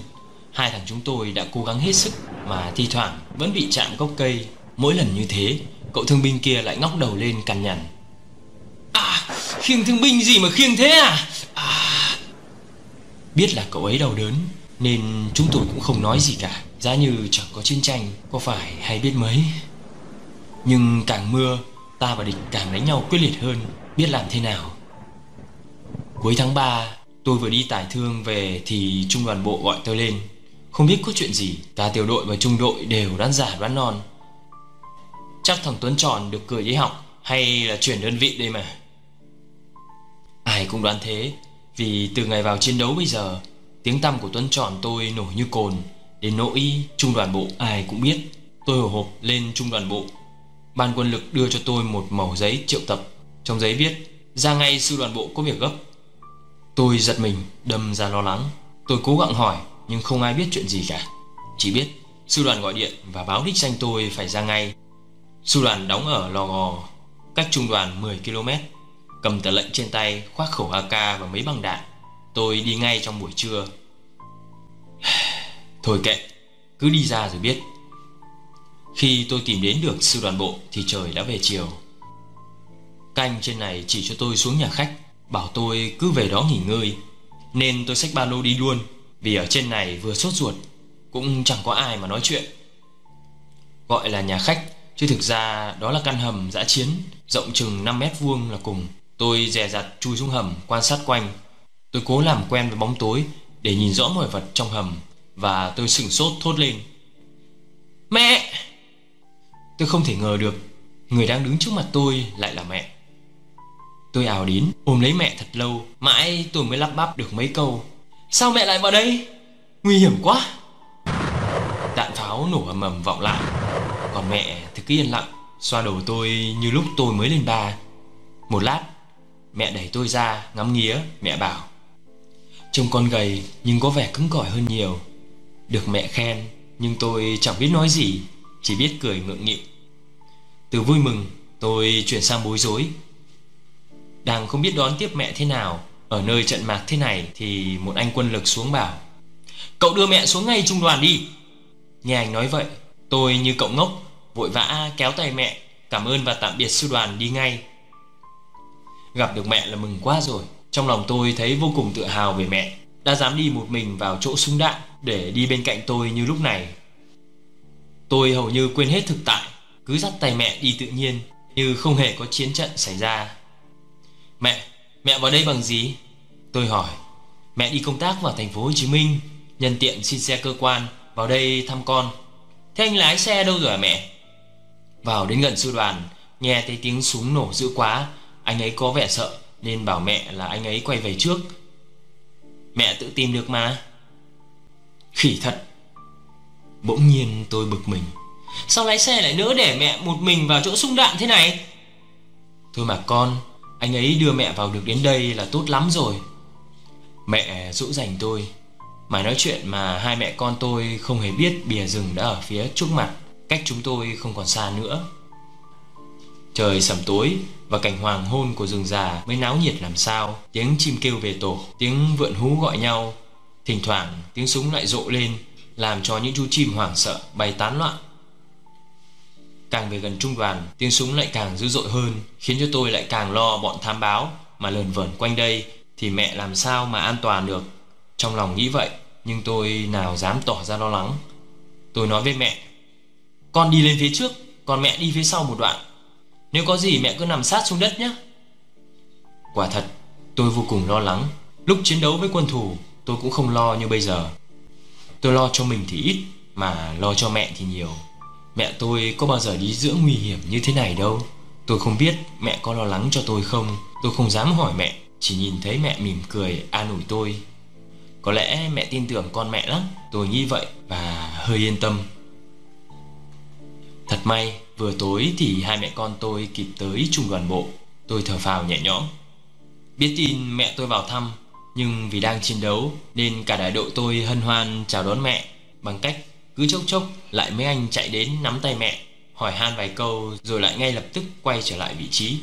Hai thằng chúng tôi đã cố gắng hết sức Mà thi thoảng vẫn bị chạm gốc cây. Mỗi lần như thế, Cậu thương binh kia lại ngóc đầu lên cằn nhằn. À khiêng thương binh gì mà khiêng thế à? À Biết là cậu ấy đau đớn, Nên chúng tôi cũng không nói gì cả. Giá như chẳng có chiến tranh, Có phải hay biết mấy? Nhưng càng mưa, Ta và địch càng đánh nhau quyết liệt hơn, Biết làm thế nào? Cuối tháng 3 Tôi vừa đi tải thương về Thì trung đoàn bộ gọi tôi lên. Không biết có chuyện gì, Cả tiểu đội và trung đội đều đoán giả, đoán non. Chắc thằng Tuấn Tròn được cười giấy học Hay là chuyển đơn vị đây mà? Ai cũng đoán thế. Vì từ ngày vào chiến đấu bây giờ, Tiếng tăm của Tuấn Tròn tôi nổi như cồn Đến nỗi trung đoàn bộ ai cũng biết. Tôi hồi hộp lên trung đoàn bộ. Ban quân lực đưa cho tôi một mẩu giấy triệu tập. Trong giấy viết, Ra ngay sư đoàn bộ có việc gấp. Tôi giật mình, đâm ra lo lắng. Tôi cố gắng hỏi, nhưng không ai biết chuyện gì cả. Chỉ biết, sư đoàn gọi điện và báo đích danh tôi phải ra ngay. Sư đoàn đóng ở Lò Gò, Cách trung đoàn 10 km Cầm tờ lệnh trên tay, Khoác khẩu AK và mấy băng đạn. Tôi đi ngay trong buổi trưa. Thôi kệ, Cứ đi ra rồi biết. Khi tôi tìm đến được sư đoàn bộ Thì trời đã về chiều. Canh trên này chỉ cho tôi xuống nhà khách, Bảo tôi cứ về đó nghỉ ngơi. Nên tôi xách ba lô đi luôn, Vì ở trên này vừa sốt ruột, Cũng chẳng có ai mà nói chuyện. Gọi là nhà khách, Chứ thực ra đó là căn hầm dã chiến, Rộng chừng 5 mét vuông là cùng. Tôi dè dặt chui xuống hầm, quan sát quanh. Tôi cố làm quen với bóng tối Để nhìn rõ mọi vật trong hầm Và tôi sửng sốt thốt lên. Mẹ! Tôi không thể ngờ được Người đang đứng trước mặt tôi lại là mẹ. Tôi ảo đến ôm lấy mẹ thật lâu, Mãi tôi mới lắp bắp được mấy câu. Sao mẹ lại vào đây? Nguy hiểm quá. Đạn pháo nổ ầm ầm vọng lại, Còn mẹ thì cứ yên lặng, Xoa đầu tôi như lúc tôi mới lên ba. Một lát Mẹ đẩy tôi ra, ngắm nghía, Mẹ bảo. Trông con gầy nhưng có vẻ cứng cỏi hơn nhiều. Được mẹ khen, Nhưng tôi chẳng biết nói gì, Chỉ biết cười ngượng nghịu. Từ vui mừng, tôi chuyển sang bối rối. Đang không biết đón tiếp mẹ thế nào, Ở nơi trận mạc thế này Thì một anh quân lực xuống bảo. Cậu đưa mẹ xuống ngay trung đoàn đi. Nghe anh nói vậy, Tôi như cậu ngốc, Vội vã kéo tay mẹ, Cảm ơn và tạm biệt sư đoàn đi ngay. Gặp được mẹ là mừng quá rồi. Trong lòng tôi thấy vô cùng tự hào về mẹ. Đã dám đi một mình vào chỗ súng đạn Để đi bên cạnh tôi như lúc này. Tôi hầu như quên hết thực tại. Cứ dắt tay mẹ đi tự nhiên Như không hề có chiến trận xảy ra. Mẹ, mẹ vào đây bằng gì? Tôi hỏi. Mẹ đi công tác vào thành phố Hồ Chí Minh. Nhân tiện xin xe cơ quan Vào đây thăm con. Thế anh lái xe đâu rồi hả mẹ? Vào đến gần sư đoàn Nghe thấy tiếng súng nổ dữ quá. Anh ấy có vẻ sợ, Nên bảo mẹ là anh ấy quay về trước. Mẹ tự tìm được mà. Khỉ thật. Bỗng nhiên tôi bực mình. Sao lái xe lại nỡ để mẹ một mình vào chỗ sung đạn thế này? Thôi mà con, anh ấy đưa mẹ vào được đến đây là tốt lắm rồi. Mẹ dỗ dành tôi. Mà nói chuyện mà hai mẹ con tôi không hề biết bìa rừng đã ở phía trước mặt. Cách chúng tôi không còn xa nữa. Trời sầm tối và cảnh hoàng hôn của rừng già mới náo nhiệt làm sao. Tiếng chim kêu về tổ, tiếng vượn hú gọi nhau. Thỉnh thoảng tiếng súng lại rộ lên Làm cho những chú chim hoảng sợ bay tán loạn. Càng về gần trung đoàn Tiếng súng lại càng dữ dội hơn Khiến cho tôi lại càng lo bọn tham báo Mà lờn vẩn quanh đây. Thì mẹ làm sao mà an toàn được? Trong lòng nghĩ vậy Nhưng tôi nào dám tỏ ra lo lắng. Tôi nói với mẹ Con đi lên phía trước Còn mẹ đi phía sau một đoạn. Nếu có gì mẹ cứ nằm sát xuống đất nhé. Quả thật, tôi vô cùng lo lắng. Lúc chiến đấu với quân thù, Tôi cũng không lo như bây giờ. Tôi lo cho mình thì ít, Mà lo cho mẹ thì nhiều. Mẹ tôi có bao giờ đi giữa nguy hiểm như thế này đâu. Tôi không biết mẹ có lo lắng cho tôi không. Tôi không dám hỏi mẹ, Chỉ nhìn thấy mẹ mỉm cười, an ủi tôi. Có lẽ mẹ tin tưởng con mẹ lắm. Tôi nghĩ vậy và hơi yên tâm. Thật may vừa tối thì hai mẹ con tôi kịp tới trung đoàn bộ. Tôi thở phào nhẹ nhõm. Biết tin mẹ tôi vào thăm Nhưng vì đang chiến đấu Nên cả đại đội tôi hân hoan chào đón mẹ. Bằng cách Cứ chốc chốc lại mấy anh chạy đến nắm tay mẹ Hỏi han vài câu rồi lại ngay lập tức quay trở lại vị trí.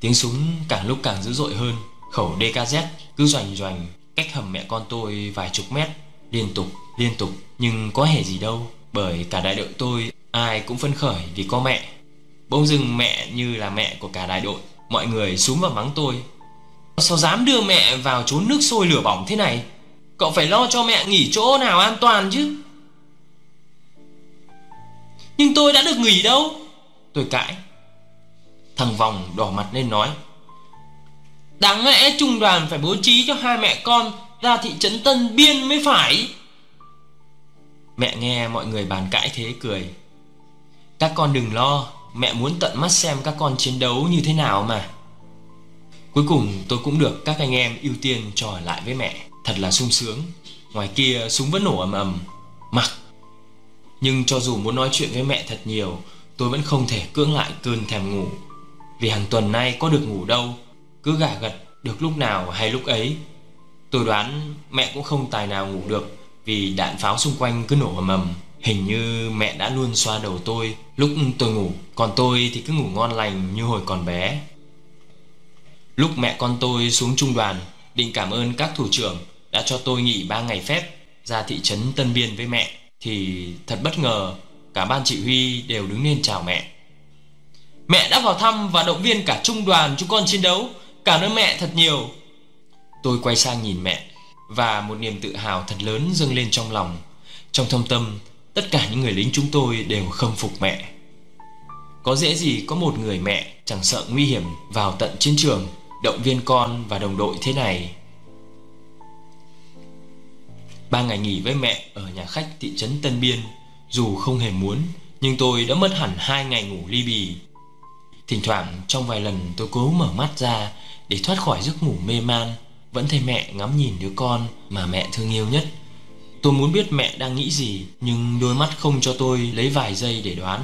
Tiếng súng càng lúc càng dữ dội hơn Khẩu DKZ cứ doanh doanh cách hầm mẹ con tôi vài chục mét Liên tục, liên tục Nhưng có hề gì đâu Bởi cả đại đội tôi ai cũng phấn khởi vì có mẹ. Bỗng dưng mẹ như là mẹ của cả đại đội. Mọi người xuống vào mắng tôi. Sao dám đưa mẹ vào chốn nước sôi lửa bỏng thế này? Cậu phải lo cho mẹ nghỉ chỗ nào an toàn chứ. Nhưng tôi đã được nghỉ đâu. Tôi cãi. Thằng Vòng đỏ mặt lên nói. Đáng lẽ trung đoàn phải bố trí cho hai mẹ con Ra thị trấn Tân Biên mới phải. Mẹ nghe mọi người bàn cãi thế cười. Các con đừng lo, Mẹ muốn tận mắt xem các con chiến đấu như thế nào mà. Cuối cùng tôi cũng được các anh em ưu tiên trò lại với mẹ. Thật là sung sướng. Ngoài kia súng vẫn nổ ầm ầm. Mặc. Nhưng cho dù muốn nói chuyện với mẹ thật nhiều, Tôi vẫn không thể cưỡng lại cơn thèm ngủ. Vì hàng tuần nay có được ngủ đâu, Cứ gà gật được lúc nào hay lúc ấy. Tôi đoán mẹ cũng không tài nào ngủ được Vì đạn pháo xung quanh cứ nổ ầm ầm. Hình như mẹ đã luôn xoa đầu tôi lúc tôi ngủ. Còn tôi thì cứ ngủ ngon lành như hồi còn bé. Lúc mẹ con tôi xuống trung đoàn, Định cảm ơn các thủ trưởng đã cho tôi nghỉ 3 ngày phép ra thị trấn Tân Biên với mẹ, Thì thật bất ngờ, Cả ban chỉ huy đều đứng lên chào mẹ. Mẹ đã vào thăm và động viên cả trung đoàn, chúng con chiến đấu. Cảm ơn mẹ thật nhiều. Tôi quay sang nhìn mẹ Và một niềm tự hào thật lớn dâng lên trong lòng. Trong thâm tâm Tất cả những người lính chúng tôi đều khâm phục mẹ. Có dễ gì có một người mẹ Chẳng sợ nguy hiểm vào tận chiến trường, Động viên con và đồng đội thế này? Ba ngày nghỉ với mẹ ở nhà khách thị trấn Tân Biên, Dù không hề muốn, Nhưng tôi đã mất hẳn hai ngày ngủ ly bì. Thỉnh thoảng trong vài lần tôi cố mở mắt ra Để thoát khỏi giấc ngủ mê man, Vẫn thấy mẹ ngắm nhìn đứa con mà mẹ thương yêu nhất. Tôi muốn biết mẹ đang nghĩ gì, Nhưng đôi mắt không cho tôi lấy vài giây để đoán.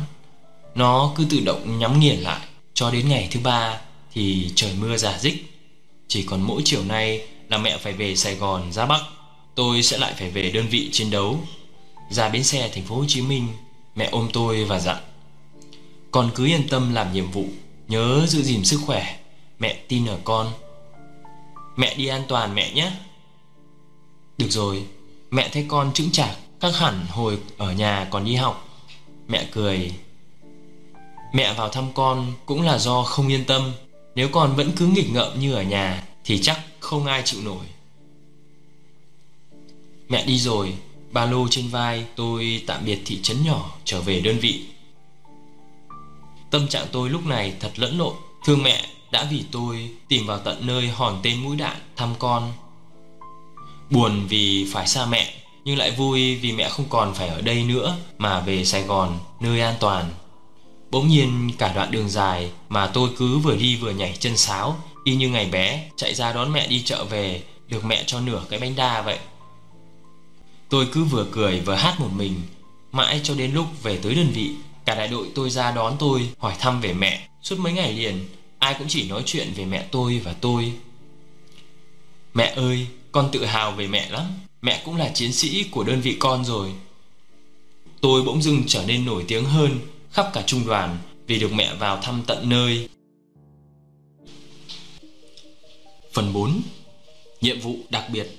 Nó cứ tự động nhắm nghiền lại, Cho đến ngày thứ ba Thì trời mưa giả dích. Chỉ còn mỗi chiều nay là mẹ phải về Sài Gòn, ra Bắc. Tôi sẽ lại phải về đơn vị chiến đấu. Ra bến xe thành phố Hồ Chí Minh, Mẹ ôm tôi và dặn. Con cứ yên tâm làm nhiệm vụ, Nhớ giữ gìn sức khỏe. Mẹ tin ở con. Mẹ đi an toàn mẹ nhé. Được rồi. Mẹ thấy con chững chạc, Khác hẳn hồi ở nhà còn đi học. Mẹ cười. Mẹ vào thăm con cũng là do không yên tâm. Nếu con vẫn cứ nghịch ngợm như ở nhà Thì chắc không ai chịu nổi. Mẹ đi rồi, Ba lô trên vai tôi tạm biệt thị trấn nhỏ trở về đơn vị. Tâm trạng tôi lúc này thật lẫn lộn. Thương mẹ đã vì tôi tìm vào tận nơi hòn tên mũi đạn thăm con. Buồn vì phải xa mẹ Nhưng lại vui vì mẹ không còn phải ở đây nữa Mà về Sài Gòn, nơi an toàn. Bỗng nhiên cả đoạn đường dài Mà tôi cứ vừa đi vừa nhảy chân sáo Y như ngày bé chạy ra đón mẹ đi chợ về Được mẹ cho nửa cái bánh đa vậy. Tôi cứ vừa cười vừa hát một mình Mãi cho đến lúc về tới đơn vị Cả đại đội tôi ra đón tôi Hỏi thăm về mẹ. Suốt mấy ngày liền Ai cũng chỉ nói chuyện về mẹ tôi và tôi. Mẹ ơi con tự hào về mẹ lắm. Mẹ cũng là chiến sĩ của đơn vị con rồi. Tôi bỗng dưng trở nên nổi tiếng hơn Khắp cả trung đoàn Vì được mẹ vào thăm tận nơi. Phần 4 Nhiệm vụ đặc biệt.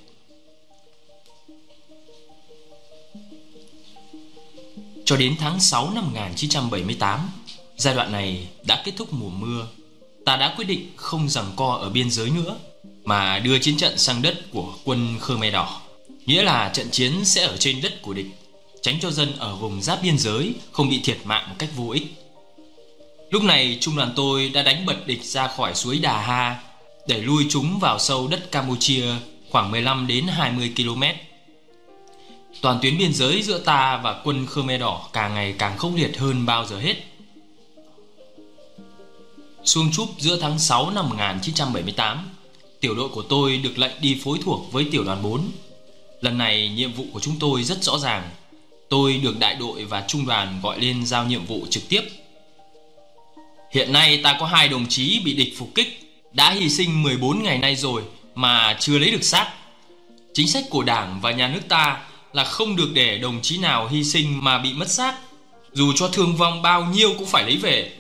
Cho đến tháng 6 năm 1978 Giai đoạn này đã kết thúc mùa mưa. Ta đã quyết định không rằng co ở biên giới nữa. Mà đưa chiến trận sang đất của quân Khmer Đỏ. Nghĩa là trận chiến sẽ ở trên đất của địch Tránh cho dân ở vùng giáp biên giới Không bị thiệt mạng một cách vô ích. Lúc này trung đoàn tôi đã đánh bật địch ra khỏi suối Đà Ha Để lui chúng vào sâu đất Campuchia Khoảng 15 đến 20 km Toàn tuyến biên giới giữa ta và quân Khmer Đỏ càng ngày càng khốc liệt hơn bao giờ hết. Xuông Trúc giữa tháng 6 năm 1978, tiểu đội của tôi được lệnh đi phối thuộc với tiểu đoàn 4. Lần này nhiệm vụ của chúng tôi rất rõ ràng. Tôi được đại đội và trung đoàn gọi lên giao nhiệm vụ trực tiếp. Hiện nay ta có hai đồng chí bị địch phục kích, đã hy sinh 14 ngày nay rồi mà chưa lấy được xác. Chính sách của Đảng và nhà nước ta là không được để đồng chí nào hy sinh mà bị mất xác Dù cho thương vong bao nhiêu cũng phải lấy về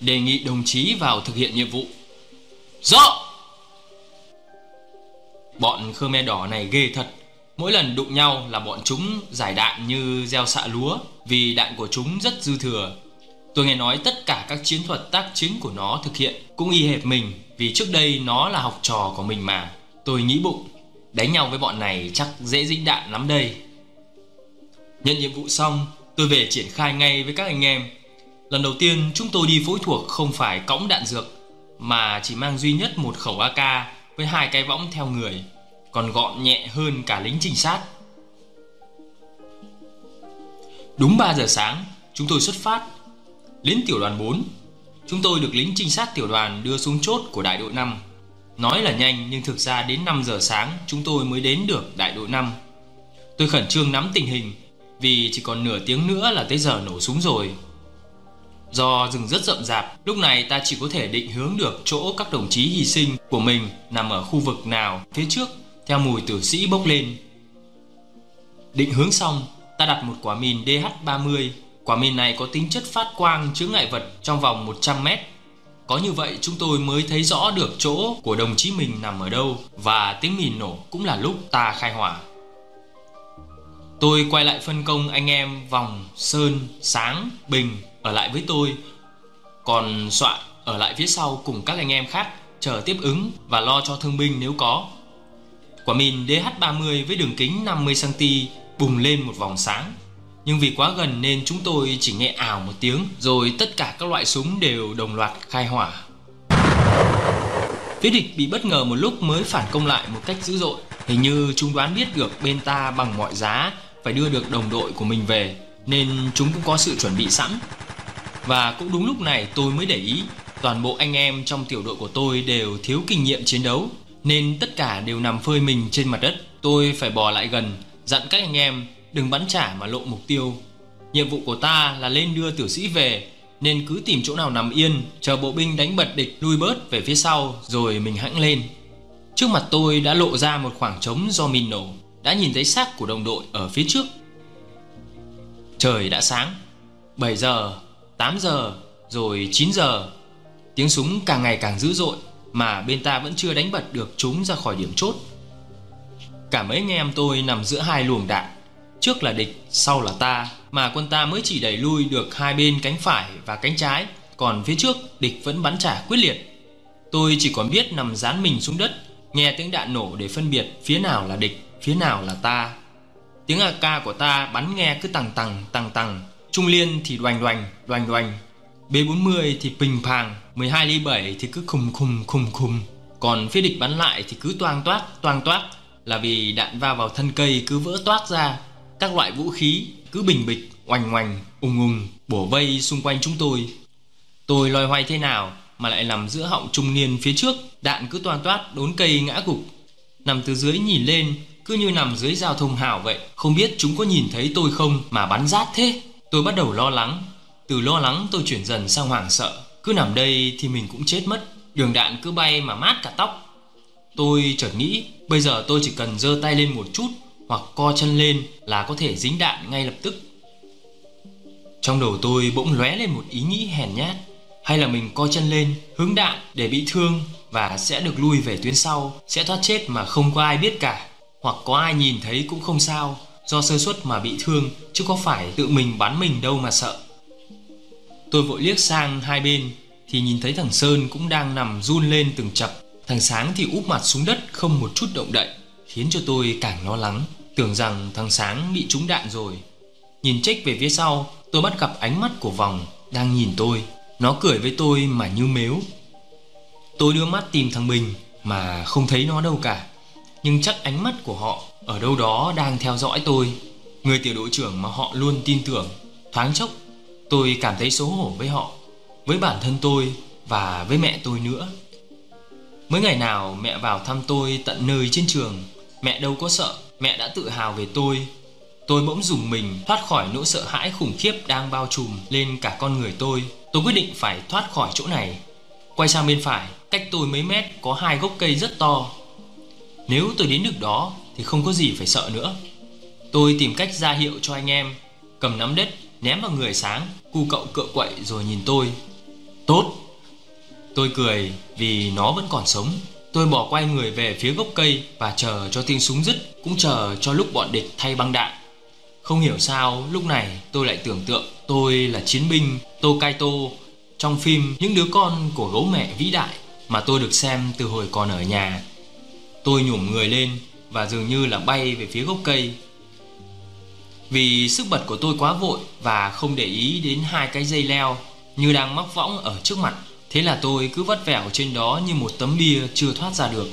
Đề nghị đồng chí vào thực hiện nhiệm vụ Rõ Bọn Khmer đỏ này ghê thật. Mỗi lần đụng nhau là bọn chúng giải đạn như gieo xạ lúa, Vì đạn của chúng rất dư thừa. Tôi nghe nói tất cả các chiến thuật tác chiến của nó thực hiện cũng y hệt mình, Vì trước đây nó là học trò của mình mà. Tôi nghĩ bụng, Đánh nhau với bọn này chắc dễ dính đạn lắm đây. Nhận nhiệm vụ xong, Tôi về triển khai ngay với các anh em. Lần đầu tiên chúng tôi đi phối thuộc không phải cõng đạn dược, Mà chỉ mang duy nhất một khẩu AK với hai cái võng theo người, Còn gọn nhẹ hơn cả lính trinh sát. Đúng 3 giờ sáng, Chúng tôi xuất phát. Đến tiểu đoàn 4 Chúng tôi được lính trinh sát tiểu đoàn đưa xuống chốt của đại đội 5 Nói là nhanh, nhưng thực ra đến 5 giờ sáng, chúng tôi mới đến được đại đội 5 Tôi khẩn trương nắm tình hình, Vì chỉ còn nửa tiếng nữa là tới giờ nổ súng rồi. Do rừng rất rậm rạp Lúc này ta chỉ có thể định hướng được chỗ các đồng chí hy sinh của mình Nằm ở khu vực nào phía trước Theo mùi tử sĩ bốc lên. Định hướng xong Ta đặt một quả mìn DH-30 Quả mìn này có tính chất phát quang chứa ngại vật trong vòng 100 mét. Có như vậy chúng tôi mới thấy rõ được chỗ của đồng chí mình nằm ở đâu và tiếng mìn nổ cũng là lúc ta khai hỏa. Tôi quay lại phân công anh em vòng, sơn, sáng, bình ở lại với tôi. Còn soạn ở lại phía sau cùng các anh em khác chờ tiếp ứng và lo cho thương binh nếu có. Quả mìn DH-30 với đường kính 50cm bùng lên một vòng sáng nhưng vì quá gần nên chúng tôi chỉ nghe ảo một tiếng, Rồi tất cả các loại súng đều đồng loạt khai hỏa Phía địch bị bất ngờ một lúc mới phản công lại một cách dữ dội Hình như chúng đoán biết được bên ta bằng mọi giá Phải đưa được đồng đội của mình về, Nên chúng cũng có sự chuẩn bị sẵn và cũng đúng lúc này tôi mới để ý Toàn bộ anh em trong tiểu đội của tôi đều thiếu kinh nghiệm chiến đấu Nên tất cả đều nằm phơi mình trên mặt đất Tôi phải bò lại gần Dặn các anh em đừng bắn trả mà lộ mục tiêu. Nhiệm vụ của ta là lên đưa tiểu sĩ về, nên cứ tìm chỗ nào nằm yên, chờ bộ binh đánh bật địch lui bớt về phía sau rồi mình hãng lên. Trước mặt tôi đã lộ ra một khoảng trống do mình nổ, đã nhìn thấy xác của đồng đội ở phía trước. Trời đã sáng, 7 giờ, 8 giờ, rồi 9 giờ. Tiếng súng càng ngày càng dữ dội mà bên ta vẫn chưa đánh bật được chúng ra khỏi điểm chốt. Cả mấy anh em tôi nằm giữa hai luồng đạn. Trước là địch, sau là ta Mà quân ta mới chỉ đẩy lui được hai bên cánh phải và cánh trái. Còn phía trước địch vẫn bắn trả quyết liệt. Tôi chỉ còn biết nằm dán mình xuống đất Nghe tiếng đạn nổ để phân biệt phía nào là địch, phía nào là ta. Tiếng AK của ta bắn nghe cứ tằng tằng, tằng tằng. Trung liên thì đoành đoành, đoành đoành B40 thì bình phàng 12 ly 7 thì cứ khùng khùng khùng khùng Còn phía địch bắn lại thì cứ toang toát, toang toát Là vì đạn va vào thân cây cứ vỡ toát ra các loại vũ khí cứ bình bịch, oành oành, ùng ùng bổ vây xung quanh chúng tôi. Tôi loay hoay thế nào mà lại nằm giữa họng trung niên phía trước, đạn cứ toang toát đốn cây ngã gục. Nằm từ dưới nhìn lên, cứ như nằm dưới giao thông hảo vậy, không biết chúng có nhìn thấy tôi không mà bắn rát thế. Tôi bắt đầu lo lắng, từ lo lắng tôi chuyển dần sang hoảng sợ, cứ nằm đây thì mình cũng chết mất, đường đạn cứ bay mà mát cả tóc. Tôi chợt nghĩ, bây giờ tôi chỉ cần giơ tay lên một chút hoặc co chân lên là có thể dính đạn ngay lập tức. Trong đầu tôi bỗng lóe lên một ý nghĩ hèn nhát, hay là mình co chân lên, hướng đạn để bị thương và sẽ được lui về tuyến sau, sẽ thoát chết mà không có ai biết cả, hoặc có ai nhìn thấy cũng không sao, do sơ suất mà bị thương chứ có phải tự mình bắn mình đâu mà sợ. Tôi vội liếc sang hai bên thì nhìn thấy thằng Sơn cũng đang nằm run lên từng chập, thằng Sáng thì úp mặt xuống đất không một chút động đậy khiến cho tôi càng lo lắng, tưởng rằng thằng Sáng bị trúng đạn rồi. Nhìn trách về phía sau, tôi bắt gặp ánh mắt của Vòng đang nhìn tôi. Nó cười với tôi mà như mếu. Tôi đưa mắt tìm thằng Bình mà không thấy nó đâu cả. Nhưng chắc ánh mắt của họ ở đâu đó đang theo dõi tôi. Người tiểu đội trưởng mà họ luôn tin tưởng. Thoáng chốc, tôi cảm thấy xấu hổ với họ, với bản thân tôi và với mẹ tôi nữa. Mấy ngày nào mẹ vào thăm tôi tận nơi trên trường Mẹ đâu có sợ Mẹ đã tự hào về tôi Tôi bỗng dùng mình thoát khỏi nỗi sợ hãi khủng khiếp đang bao trùm lên cả con người tôi Tôi quyết định phải thoát khỏi chỗ này Quay sang bên phải, cách tôi mấy mét có hai gốc cây rất to Nếu tôi đến được đó thì không có gì phải sợ nữa. Tôi tìm cách ra hiệu cho anh em, Cầm nắm đất, ném vào người sáng, Cu cậu cựa quậy rồi nhìn tôi. Tốt. Tôi cười vì nó vẫn còn sống. Tôi bỏ quay người về phía gốc cây Và chờ cho tiếng súng dứt, Cũng chờ cho lúc bọn địch thay băng đạn. Không hiểu sao lúc này tôi lại tưởng tượng Tôi là chiến binh Tokaito Trong phim những đứa con của gấu mẹ vĩ đại Mà tôi được xem từ hồi còn ở nhà. Tôi nhổm người lên và dường như là bay về phía gốc cây. Vì sức bật của tôi quá vội Và không để ý đến hai cái dây leo Như đang mắc võng ở trước mặt, Thế là tôi cứ vắt vẻo trên đó như một tấm bia chưa thoát ra được.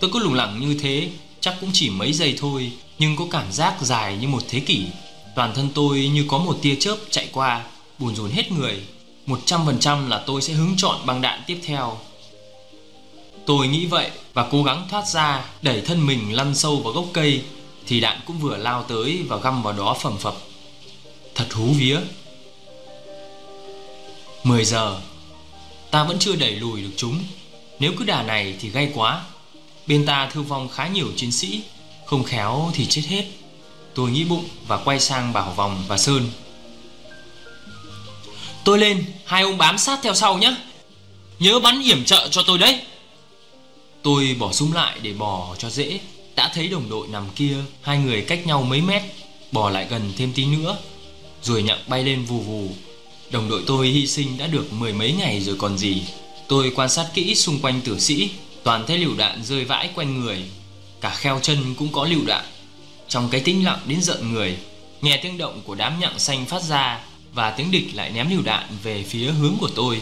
Tôi cứ lủng lẳng như thế, Chắc cũng chỉ mấy giây thôi, Nhưng có cảm giác dài như một thế kỷ. Toàn thân tôi như có một tia chớp chạy qua, Buồn rùn hết người. Một trăm phần trăm là tôi sẽ hứng chọn băng đạn tiếp theo. Tôi nghĩ vậy và cố gắng thoát ra Đẩy thân mình lăn sâu vào gốc cây, Thì đạn cũng vừa lao tới và găm vào đó phẩm phập. Thật hú vía. 10 giờ, Ta vẫn chưa đẩy lùi được chúng. Nếu cứ đà này thì gay quá. Bên ta thương vong khá nhiều chiến sĩ, Không khéo thì chết hết. Tôi nghĩ bụng và quay sang Bảo Vòng và Sơn. Tôi lên, Hai ông bám sát theo sau nhé. Nhớ bắn yểm trợ cho tôi đấy. Tôi bỏ súng lại để bò cho dễ. Đã thấy đồng đội nằm kia, Hai người cách nhau mấy mét, Bò lại gần thêm tí nữa. Rồi nhặng bay lên vù vù. Đồng đội tôi hy sinh đã được mười mấy ngày rồi còn gì. Tôi quan sát kỹ xung quanh tử sĩ, Toàn thấy lựu đạn rơi vãi quanh người. Cả kheo chân cũng có lựu đạn. Trong cái tĩnh lặng đến giận người, Nghe tiếng động của đám nhặng xanh phát ra Và tiếng địch lại ném lựu đạn về phía hướng của tôi.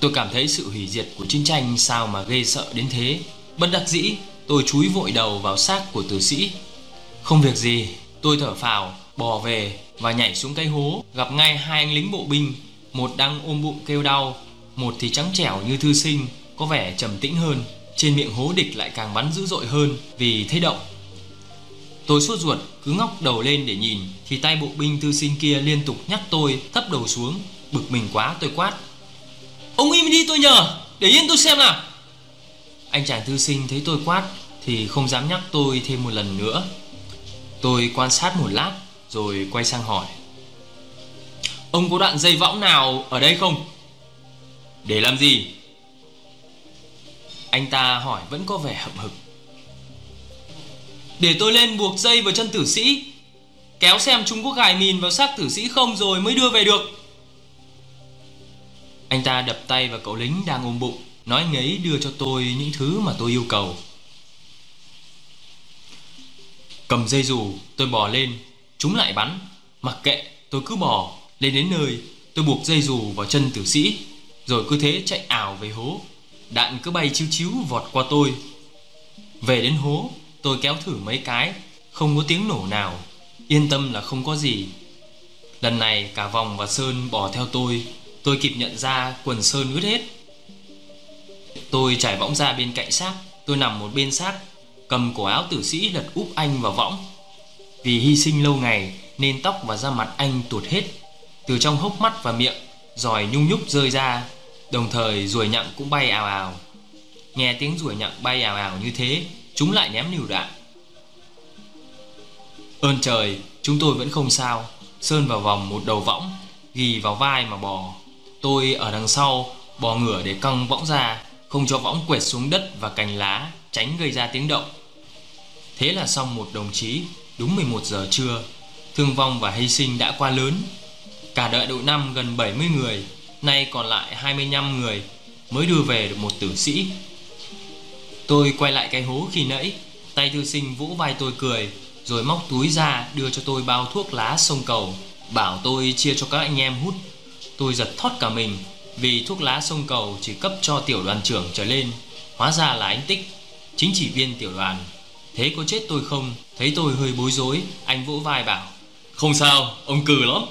Tôi cảm thấy sự hủy diệt của chiến tranh sao mà ghê sợ đến thế. Bất đắc dĩ, tôi chúi vội đầu vào xác của tử sĩ. Không việc gì, tôi thở phào, bò về và nhảy xuống cái hố, gặp ngay hai anh lính bộ binh, một đang ôm bụng kêu đau, một thì trắng trẻo như thư sinh, có vẻ trầm tĩnh hơn. Trên miệng hố địch lại càng bắn dữ dội hơn vì thấy động. Tôi suốt ruột, cứ ngóc đầu lên để nhìn, thì tay bộ binh thư sinh kia liên tục nhắc tôi thấp đầu xuống, bực mình quá, tôi quát ông im đi, tôi nhờ. Để yên tôi xem nào. Anh chàng thư sinh thấy tôi quát thì không dám nhắc tôi thêm một lần nữa. Tôi quan sát một lát rồi quay sang hỏi. Ông có đoạn dây võng nào ở đây không? Để làm gì? Anh ta hỏi vẫn có vẻ hậm hực. Để tôi lên buộc dây vào chân tử sĩ, Kéo xem chúng có gài mìn vào xác tử sĩ không rồi mới đưa về được. Anh ta đập tay vào cậu lính đang ôm bụng, Nói ngấy đưa cho tôi những thứ mà tôi yêu cầu. Cầm dây dù, tôi bò lên Chúng lại bắn. Mặc kệ, tôi cứ bò, Lên đến nơi, tôi buộc dây dù vào chân tử sĩ, Rồi cứ thế chạy ảo về hố. Đạn cứ bay chiếu chiếu vọt qua tôi. Về đến hố, Tôi kéo thử mấy cái, Không có tiếng nổ nào. Yên tâm là không có gì. Lần này cả vòng và Sơn bỏ theo tôi Tôi kịp nhận ra quần Sơn ướt hết. Tôi trải võng ra bên cạnh xác. Tôi nằm một bên xác. Cầm cổ áo tử sĩ lật úp anh vào võng. Vì hy sinh lâu ngày, nên tóc và da mặt anh tuột hết. Từ trong hốc mắt và miệng Giỏi nhung nhúc rơi ra. Đồng thời, ruồi nhặng cũng bay ào ào. Nghe tiếng ruồi nhặng bay ào ào như thế, Chúng lại ném liều đạn. Ơn trời, Chúng tôi vẫn không sao. Sơn vào vòng một đầu võng, Ghi vào vai mà bò. Tôi ở đằng sau, bò ngửa để căng võng ra, Không cho võng quẹt xuống đất và cành lá, Tránh gây ra tiếng động. Thế là xong một đồng chí, Đúng 11 giờ trưa. Thương vong và hy sinh đã qua lớn. Cả đội đội năm gần 70 người, Nay còn lại 25 người Mới đưa về được một tử sĩ. Tôi quay lại cái hố khi nãy, Tay thư sinh vỗ vai tôi cười, Rồi móc túi ra đưa cho tôi bao thuốc lá sông cầu, Bảo tôi chia cho các anh em hút. Tôi giật thót cả mình, Vì thuốc lá sông cầu chỉ cấp cho tiểu đoàn trưởng trở lên, Hóa ra là anh Tích, Chính chỉ viên tiểu đoàn. Thế có chết tôi không? Thấy tôi hơi bối rối, Anh vỗ vai bảo, Không sao, ông cừ lắm.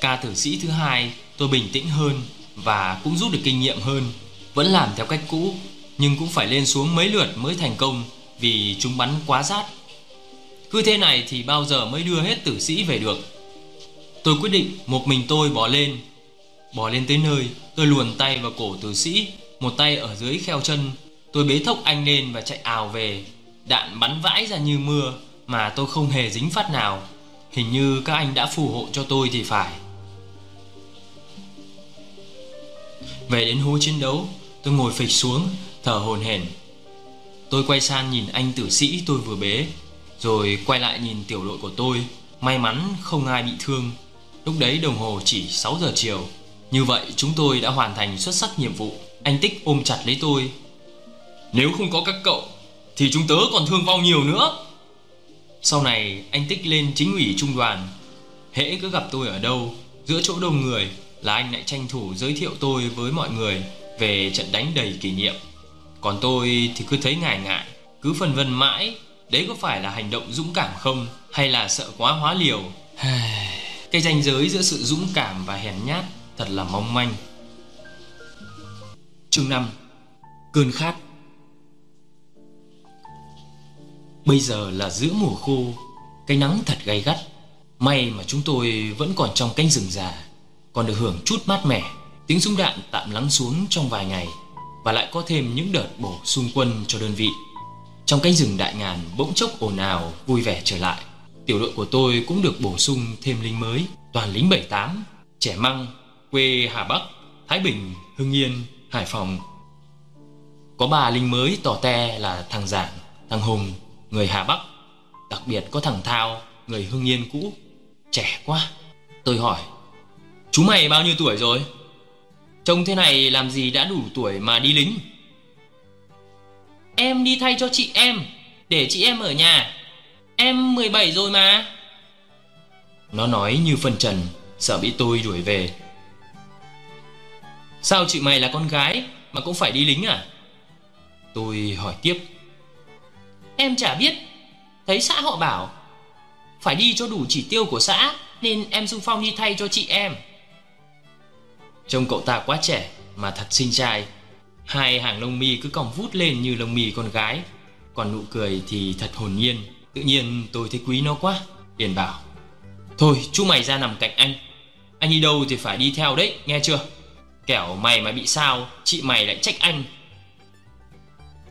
Ca tử sĩ thứ hai, Tôi bình tĩnh hơn Và cũng rút được kinh nghiệm hơn. Vẫn làm theo cách cũ, Nhưng cũng phải lên xuống mấy lượt mới thành công, Vì chúng bắn quá rát. Cứ thế này thì bao giờ mới đưa hết tử sĩ về được? Tôi quyết định một mình tôi bỏ lên. Bỏ lên tới nơi, Tôi luồn tay vào cổ tử sĩ, Một tay ở dưới kheo chân. Tôi bế thốc anh lên và chạy ào về. Đạn bắn vãi ra như mưa Mà tôi không hề dính phát nào. Hình như các anh đã phù hộ cho tôi thì phải. Về đến hố chiến đấu, Tôi ngồi phịch xuống, Thở hồn hển. Tôi quay sang nhìn anh tử sĩ tôi vừa bế, Rồi quay lại nhìn tiểu đội của tôi. May mắn không ai bị thương. Lúc đấy đồng hồ chỉ 6 giờ chiều. Như vậy chúng tôi đã hoàn thành xuất sắc nhiệm vụ. Anh Tích ôm chặt lấy tôi. Nếu không có các cậu, Thì chúng tớ còn thương vong nhiều nữa. Sau này, anh Tích lên chính ủy trung đoàn. Hễ cứ gặp tôi ở đâu, Giữa chỗ đông người, Là anh lại tranh thủ giới thiệu tôi với mọi người Về trận đánh đầy kỷ niệm. Còn tôi thì cứ thấy ngại ngại, Cứ phân vân mãi, Đấy có phải là hành động dũng cảm không, Hay là sợ quá hóa liều? Cái ranh giới giữa sự dũng cảm và hèn nhát Thật là mong manh. Chương 5 Cơn khát. Bây giờ là giữa mùa khô, Cái nắng thật gay gắt. May mà chúng tôi vẫn còn trong cánh rừng già, Còn được hưởng chút mát mẻ, Tiếng súng đạn tạm lắng xuống trong vài ngày Và lại có thêm những đợt bổ sung quân cho đơn vị. Trong cánh rừng đại ngàn bỗng chốc ồn ào, vui vẻ trở lại. Tiểu đội của tôi cũng được bổ sung thêm lính mới Toàn lính 78 Trẻ măng, quê Hà Bắc, Thái Bình, Hưng Yên, Hải Phòng. Có ba lính mới tỏ te là thằng Giảng, thằng Hùng, người Hà Bắc Đặc biệt có thằng Thao, người Hưng Yên cũ. Trẻ quá. Tôi hỏi Chú mày bao nhiêu tuổi rồi? Trông thế này làm gì đã đủ tuổi mà đi lính? Em đi thay cho chị em Để chị em ở nhà. Em 17 rồi mà. Nó nói như phân trần Sợ bị tôi đuổi về. Sao chị mày là con gái Mà cũng phải đi lính à? Tôi hỏi tiếp. Em chả biết. Thấy xã họ bảo Phải đi cho đủ chỉ tiêu của xã Nên em xung phong đi thay cho chị em. Trông cậu ta quá trẻ Mà thật xinh trai. Hai hàng lông mi cứ còng vút lên như lông mi con gái. Còn nụ cười thì thật hồn nhiên Tự nhiên tôi thấy quý nó quá Liền bảo. Thôi, chú mày ra nằm cạnh anh. Anh đi đâu thì phải đi theo đấy, nghe chưa? Kẻo mày mà bị sao, Chị mày lại trách anh.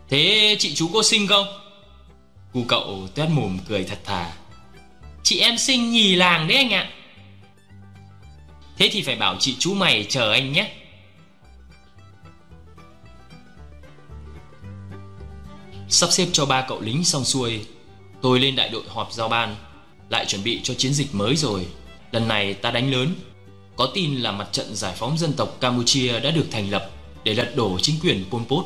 Thế chị chú có xinh không? Cu cậu tuét mồm cười thật thà. Chị em xinh nhì làng đấy anh ạ. Thế thì phải bảo chị chú mày chờ anh nhé. Sắp xếp cho ba cậu lính xong xuôi Tôi lên đại đội họp giao ban Lại chuẩn bị cho chiến dịch mới rồi. Lần này ta đánh lớn. Có tin là mặt trận giải phóng dân tộc Campuchia đã được thành lập Để lật đổ chính quyền Pol Pot.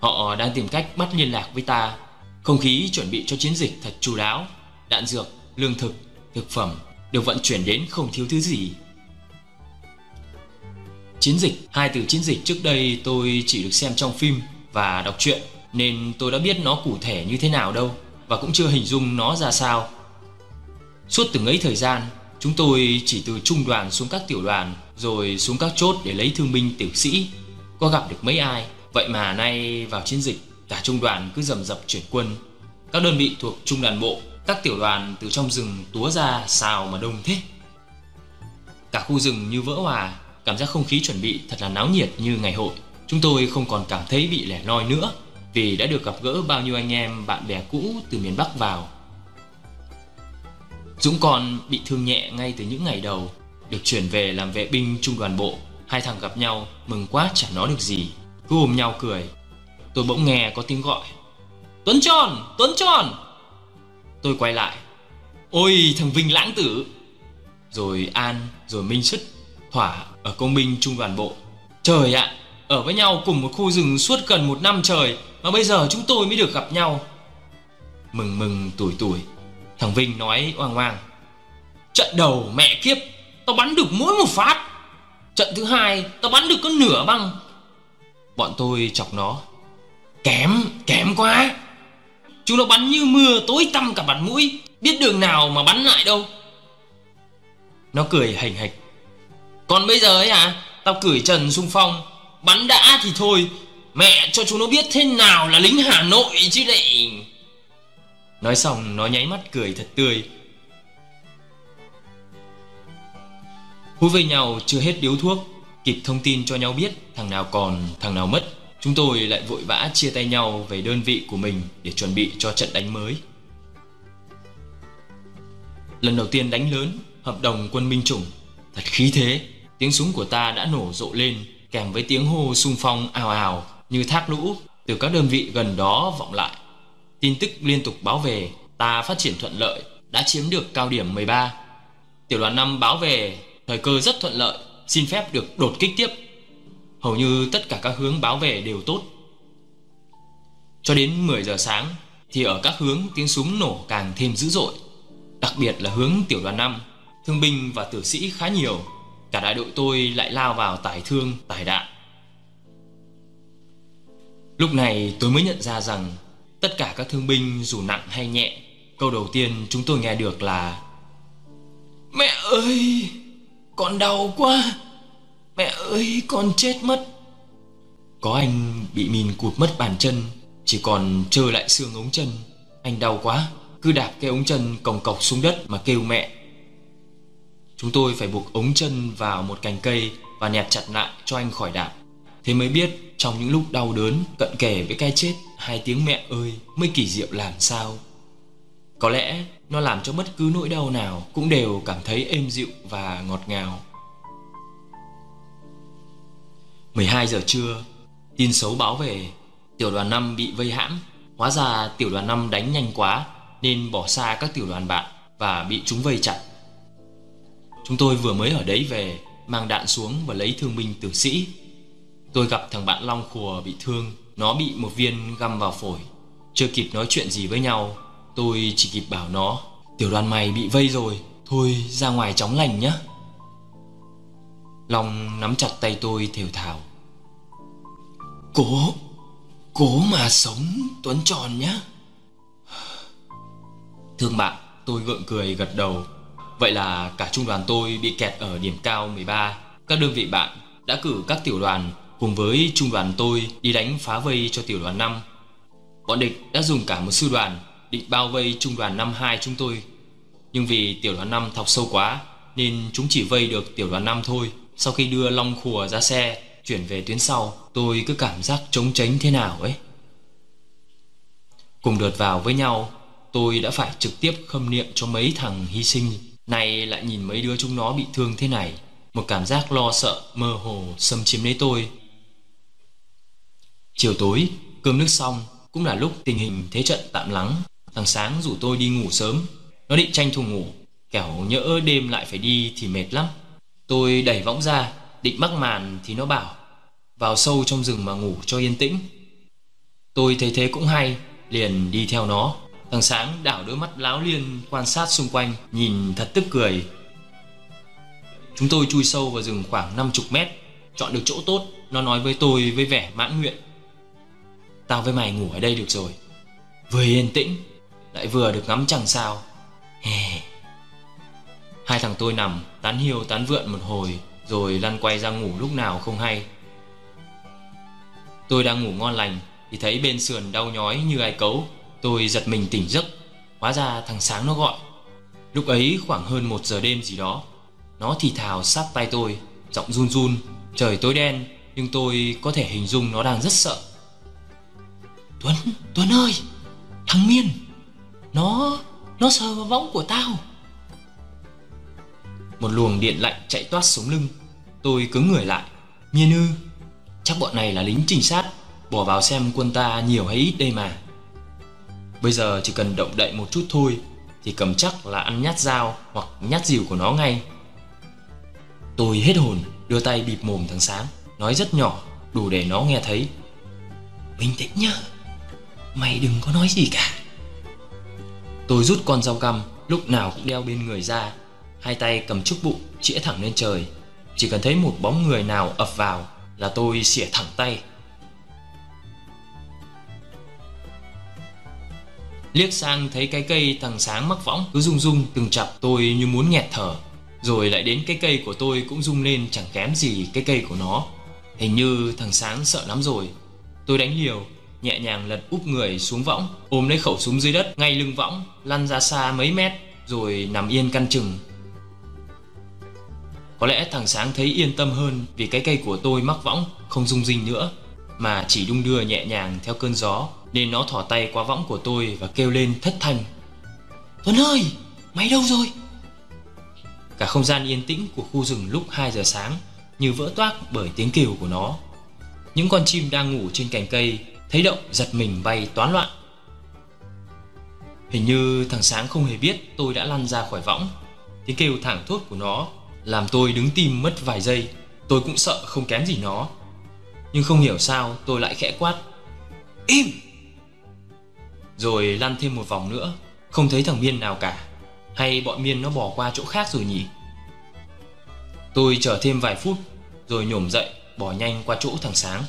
Họ đang tìm cách bắt liên lạc với ta. Không khí chuẩn bị cho chiến dịch thật chu đáo Đạn dược, lương thực, thực phẩm Được vận chuyển đến không thiếu thứ gì. Chiến dịch, hai từ chiến dịch trước đây tôi chỉ được xem trong phim và đọc truyện Nên tôi đã biết nó cụ thể như thế nào đâu và cũng chưa hình dung nó ra sao. Suốt từng ấy thời gian, chúng tôi chỉ từ trung đoàn xuống các tiểu đoàn rồi xuống các chốt để lấy thương binh tiểu sĩ. Có gặp được mấy ai, vậy mà nay vào chiến dịch, cả trung đoàn cứ rầm rập chuyển quân. Các đơn vị thuộc trung đoàn bộ, các tiểu đoàn từ trong rừng túa ra sao mà đông thế. Cả khu rừng như vỡ hòa, cảm giác không khí chuẩn bị thật là náo nhiệt như ngày hội. Chúng tôi không còn cảm thấy bị lẻ loi nữa vì đã được gặp gỡ bao nhiêu anh em bạn bè cũ từ miền Bắc vào. Dũng còn bị thương nhẹ ngay từ những ngày đầu, được chuyển về làm vệ binh trung đoàn bộ. Hai thằng gặp nhau, mừng quá chẳng nói được gì, cứ ôm nhau cười. Tôi bỗng nghe có tiếng gọi. Tuấn Tròn, Tuấn Tròn. Tôi quay lại. Ôi thằng Vinh lãng tử. Rồi An, rồi Minh Sức, Thỏa ở công binh trung đoàn bộ. Trời ạ, ở với nhau cùng một khu rừng suốt gần một năm trời mà bây giờ chúng tôi mới được gặp nhau. Mừng mừng tuổi tuổi Thằng Vinh nói oang oang. Trận đầu mẹ kiếp Tao bắn được mỗi một phát. Trận thứ hai tao bắn được có nửa băng. Bọn tôi chọc nó. Kém, kém quá. Chúng nó bắn như mưa tối tăm cả mặt mũi. Biết đường nào mà bắn lại đâu. Nó cười hành hạch. Còn bây giờ ấy à Tao cửi trần xung phong. Bắn đã thì thôi. Mẹ cho chúng nó biết thế nào là lính Hà Nội chứ lại Nói xong nó nháy mắt cười thật tươi. Hút với nhau chưa hết điếu thuốc Kịp thông tin cho nhau biết thằng nào còn thằng nào mất Chúng tôi lại vội vã chia tay nhau về đơn vị của mình để chuẩn bị cho trận đánh mới. Lần đầu tiên đánh lớn, hợp đồng quân binh chủng, thật khí thế, tiếng súng của ta đã nổ rộ lên kèm với tiếng hô xung phong ào ào như thác lũ từ các đơn vị gần đó vọng lại. Tin tức liên tục báo về, ta phát triển thuận lợi, đã chiếm được cao điểm 13. Tiểu đoàn 5 báo về, thời cơ rất thuận lợi, xin phép được đột kích tiếp. Hầu như tất cả các hướng báo về đều tốt. Cho đến 10 giờ sáng thì ở các hướng tiếng súng nổ càng thêm dữ dội. Đặc biệt là hướng tiểu đoàn 5, thương binh và tử sĩ khá nhiều. Cả đại đội tôi lại lao vào tải thương, tải đạn. Lúc này tôi mới nhận ra rằng tất cả các thương binh dù nặng hay nhẹ, câu đầu tiên chúng tôi nghe được là Mẹ ơi, con đau quá. Mẹ ơi, con chết mất. Có anh bị mìn cụt mất bàn chân, chỉ còn trơ lại xương ống chân. Anh đau quá, cứ đạp cái ống chân còng cọc xuống đất mà kêu mẹ. Chúng tôi phải buộc ống chân vào một cành cây và nẹp chặt lại cho anh khỏi đạp. Thế mới biết trong những lúc đau đớn cận kề với cái chết hai tiếng mẹ ơi mới kỳ diệu làm sao. Có lẽ nó làm cho bất cứ nỗi đau nào cũng đều cảm thấy êm dịu và ngọt ngào. 12 giờ trưa, tin xấu báo về tiểu đoàn 5 bị vây hãm. Hóa ra tiểu đoàn 5 đánh nhanh quá nên bỏ xa các tiểu đoàn bạn và bị chúng vây chặt. Chúng tôi vừa mới ở đấy về, mang đạn xuống và lấy thương binh tử sĩ. Tôi gặp thằng bạn Long khùa bị thương, nó bị một viên găm vào phổi. Chưa kịp nói chuyện gì với nhau, tôi chỉ kịp bảo nó, tiểu đoàn mày bị vây rồi, thôi ra ngoài chóng lành nhé. Long nắm chặt tay tôi thều thào. Cố, cố mà sống Tuấn tròn nhé. Thương bạn, tôi gượng cười gật đầu Vậy là cả trung đoàn tôi bị kẹt ở điểm cao 13 Các đơn vị bạn đã cử các tiểu đoàn cùng với trung đoàn tôi đi đánh phá vây cho tiểu đoàn 5 Bọn địch đã dùng cả một sư đoàn định bao vây trung đoàn 52 chúng tôi. Nhưng vì tiểu đoàn 5 thọc sâu quá, nên chúng chỉ vây được tiểu đoàn 5 thôi. Sau khi đưa Long Khùa ra xe, chuyển về tuyến sau, tôi cứ cảm giác trống tránh thế nào ấy. Cùng đợt vào với nhau, tôi đã phải trực tiếp khâm niệm cho mấy thằng hy sinh. Nay lại nhìn mấy đứa chúng nó bị thương thế này, Một cảm giác lo sợ, mơ hồ xâm chiếm lấy tôi. Chiều tối, cơm nước xong, Cũng là lúc tình hình thế trận tạm lắng. Thằng Sáng rủ tôi đi ngủ sớm. Nó định tranh thủ ngủ. Kẻo nhỡ đêm lại phải đi thì mệt lắm. Tôi đẩy võng ra, Định mắc màn thì nó bảo, Vào sâu trong rừng mà ngủ cho yên tĩnh. Tôi thấy thế cũng hay, Liền đi theo nó. Thằng Sáng đảo đôi mắt láo liên quan sát xung quanh, Nhìn thật tức cười. Chúng tôi chui sâu vào rừng khoảng 50 mét, Chọn được chỗ tốt, Nó nói với tôi với vẻ mãn nguyện. Tao với mày ngủ ở đây được rồi. Vừa yên tĩnh, Lại vừa được ngắm trăng sao. Hè. Hai thằng tôi nằm, tán hiêu tán vượn một hồi, Rồi lăn quay ra ngủ lúc nào không hay. Tôi đang ngủ ngon lành, Thì thấy bên sườn đau nhói như ai cấu. Tôi giật mình tỉnh giấc, Hóa ra thằng Sáng nó gọi. Lúc ấy khoảng hơn một giờ đêm gì đó, Nó thì thào sát tay tôi, Giọng run run. Trời tối đen, Nhưng tôi có thể hình dung nó đang rất sợ. Tuấn, Tuấn ơi Thằng Miên Nó, nó sờ vào võng của tao. Một luồng điện lạnh chạy toát xuống lưng Tôi cứng người lại. Miên ư Chắc bọn này là lính trinh sát Bỏ vào xem quân ta nhiều hay ít đây mà. Bây giờ chỉ cần động đậy một chút thôi Thì cầm chắc là ăn nhát dao hoặc nhát dìu của nó ngay. Tôi hết hồn đưa tay bịp mồm thằng Sáng Nói rất nhỏ đủ để nó nghe thấy. Bình tĩnh nhá. Mày đừng có nói gì cả. Tôi rút con dao găm, Lúc nào cũng đeo bên người ra. Hai tay cầm chúc bụng, chĩa thẳng lên trời. Chỉ cần thấy một bóng người nào ập vào Là tôi xỉa thẳng tay. Liếc sang thấy cái cây thằng sáng mắc võng, cứ rung rung từng chập tôi như muốn nghẹt thở. Rồi lại đến cái cây của tôi cũng rung lên chẳng kém gì cái cây của nó. Hình như thằng sáng sợ lắm rồi. Tôi đánh liều Nhẹ nhàng lật úp người xuống võng Ôm lấy khẩu súng dưới đất ngay lưng võng Lăn ra xa mấy mét Rồi nằm yên căn chừng Có lẽ thằng sáng thấy yên tâm hơn Vì cái cây của tôi mắc võng Không rung rinh nữa mà chỉ đung đưa nhẹ nhàng theo cơn gió nên nó thỏ tay qua võng của tôi và kêu lên thất thanh. Tuấn ơi, mày đâu rồi? Cả không gian yên tĩnh của khu rừng lúc 2 giờ sáng như vỡ toác bởi tiếng kêu của nó. Những con chim đang ngủ trên cành cây thấy động giật mình bay toán loạn. Hình như thằng Sáng không hề biết tôi đã lăn ra khỏi võng. Tiếng kêu thảng thốt của nó làm tôi đứng tim mất vài giây. Tôi cũng sợ không kém gì nó. Nhưng không hiểu sao tôi lại khẽ quát. Im! Rồi lăn thêm một vòng nữa, không thấy thằng Miên nào cả. Hay bọn Miên nó bỏ qua chỗ khác rồi nhỉ? Tôi chờ thêm vài phút rồi nhổm dậy bỏ nhanh qua chỗ thằng Sáng.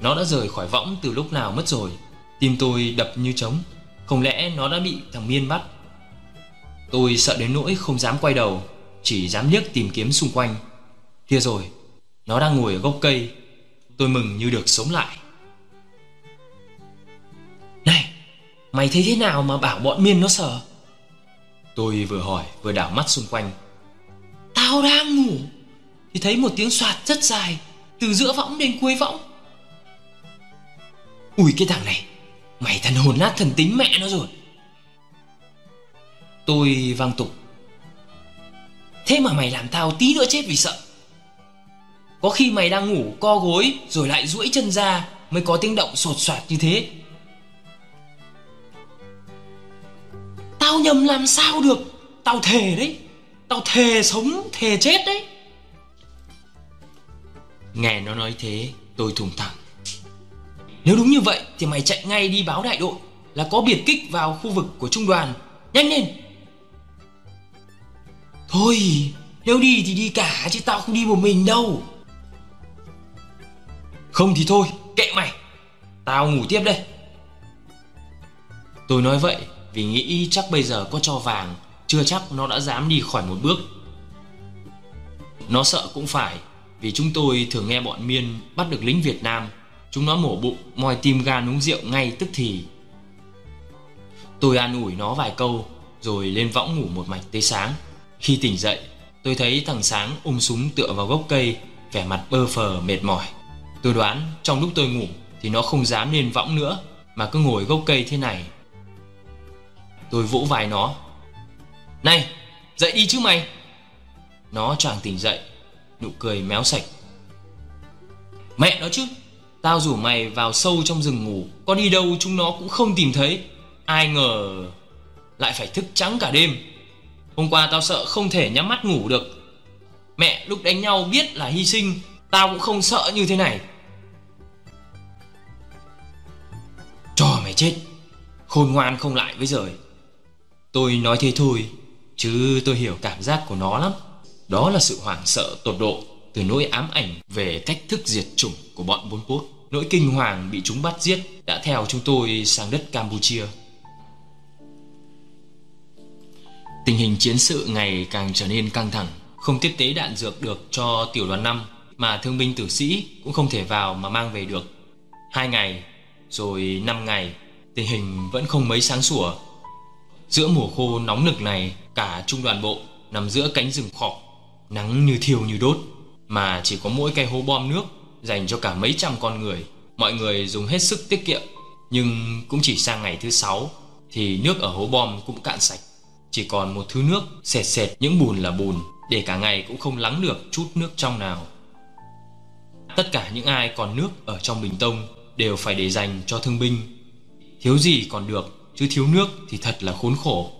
Nó đã rời khỏi võng từ lúc nào mất rồi. Tim tôi đập như trống. Không lẽ nó đã bị thằng Miên bắt? Tôi sợ đến nỗi không dám quay đầu, chỉ dám liếc tìm kiếm xung quanh. Kia rồi, nó đang ngồi ở gốc cây. Tôi mừng như được sống lại. Này, mày thấy thế nào mà bảo bọn Miên nó sợ? Tôi vừa hỏi vừa đảo mắt xung quanh. Tao đang ngủ thì thấy một tiếng soạt rất dài từ giữa võng đến cuối võng. Ui cái thằng này, mày thần hồn nát thần tính mẹ nó rồi. Tôi vang tục. Thế mà mày làm tao tí nữa chết vì sợ. Có khi mày đang ngủ co gối rồi lại duỗi chân ra mới có tiếng động sột soạt như thế. Tao nhầm làm sao được, tao thề đấy. Tao thề sống thề chết đấy Nghe nó nói thế tôi thùng thẳng nếu đúng như vậy thì mày chạy ngay đi báo đại đội Là có biệt kích vào khu vực của trung đoàn. Nhanh lên! Thôi, nếu đi thì đi cả chứ tao không đi một mình đâu. Không thì thôi, kệ mày. Tao ngủ tiếp đây. Tôi nói vậy vì nghĩ chắc bây giờ có cho vàng, chưa chắc nó đã dám đi khỏi một bước. Nó sợ cũng phải Vì chúng tôi thường nghe bọn miên bắt được lính Việt Nam Chúng nó mổ bụng, moi tim gan uống rượu ngay tức thì. Tôi an ủi nó vài câu Rồi lên võng ngủ một mạch tới sáng. Khi tỉnh dậy Tôi thấy thằng Sáng ôm súng tựa vào gốc cây Vẻ mặt bơ phờ mệt mỏi. Tôi đoán trong lúc tôi ngủ Thì nó không dám lên võng nữa Mà cứ ngồi gốc cây thế này. Tôi vỗ vai nó. Này dậy đi chứ mày! Nó choàng tỉnh dậy Nụ cười méo sạch. Mẹ nó chứ! Tao rủ mày vào sâu trong rừng ngủ. Có đi đâu chúng nó cũng không tìm thấy. Ai ngờ Lại phải thức trắng cả đêm. Hôm qua tao sợ không thể nhắm mắt ngủ được. Mẹ lúc đánh nhau biết là hy sinh, Tao cũng không sợ như thế này. Cho mày chết. Khôn ngoan không lại với rồi. Tôi nói thế thôi, Chứ tôi hiểu cảm giác của nó lắm. Đó là sự hoảng sợ tột độ Từ nỗi ám ảnh về cách thức diệt chủng của bọn Bốn Quốc Nỗi kinh hoàng bị chúng bắt giết đã theo chúng tôi sang đất Campuchia. Tình hình chiến sự ngày càng trở nên căng thẳng Không tiếp tế đạn dược được cho tiểu đoàn 5 Mà thương binh tử sĩ cũng không thể vào mà mang về được. Hai ngày, rồi năm ngày Tình hình vẫn không mấy sáng sủa. Giữa mùa khô nóng nực này Cả trung đoàn bộ nằm giữa cánh rừng khọc, Nắng như thiêu như đốt Mà chỉ có mỗi cây hố bom nước Dành cho cả mấy trăm con người. Mọi người dùng hết sức tiết kiệm, Nhưng cũng chỉ sang ngày thứ sáu Thì nước ở hố bom cũng cạn sạch. Chỉ còn một thứ nước sệt sệt, những bùn là bùn, Để cả ngày cũng không lắng được chút nước trong nào. Tất cả những ai còn nước ở trong bình tông Đều phải để dành cho thương binh. Thiếu gì còn được, Chứ thiếu nước thì thật là khốn khổ.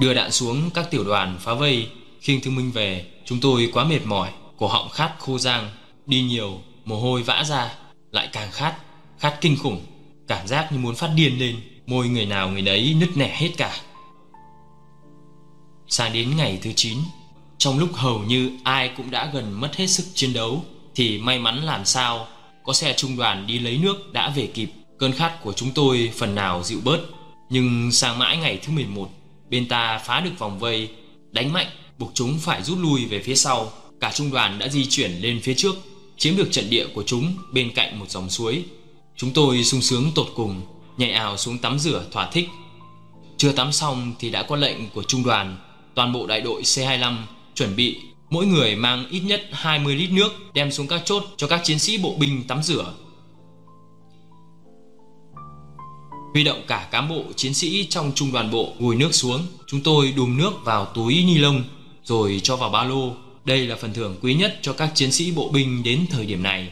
Đưa đạn xuống các tiểu đoàn phá vây. Khiêng thương minh về, Chúng tôi quá mệt mỏi. Cổ họng khát khô rang Đi nhiều, Mồ hôi vã ra, Lại càng khát Khát kinh khủng. Cảm giác như muốn phát điên lên, Môi người nào người đấy nứt nẻ hết cả. Sang đến ngày thứ 9 Trong lúc hầu như ai cũng đã gần mất hết sức chiến đấu, Thì may mắn làm sao, Có xe trung đoàn đi lấy nước đã về kịp. Cơn khát của chúng tôi phần nào dịu bớt, Nhưng sang mãi ngày thứ 11 Bên ta phá được vòng vây, Đánh mạnh, buộc chúng phải rút lui về phía sau. Cả trung đoàn đã di chuyển lên phía trước Chiếm được trận địa của chúng bên cạnh một dòng suối Chúng tôi sung sướng tột cùng Nhảy ảo xuống tắm rửa thỏa thích Chưa tắm xong thì đã có lệnh của trung đoàn Toàn bộ đại đội C25 chuẩn bị Mỗi người mang ít nhất 20 lít nước đem xuống các chốt cho các chiến sĩ bộ binh tắm rửa. Huy động cả cán bộ chiến sĩ trong trung đoàn bộ gùi nước xuống, chúng tôi đùm nước vào túi ni lông rồi cho vào ba lô. Đây là phần thưởng quý nhất cho các chiến sĩ bộ binh đến thời điểm này.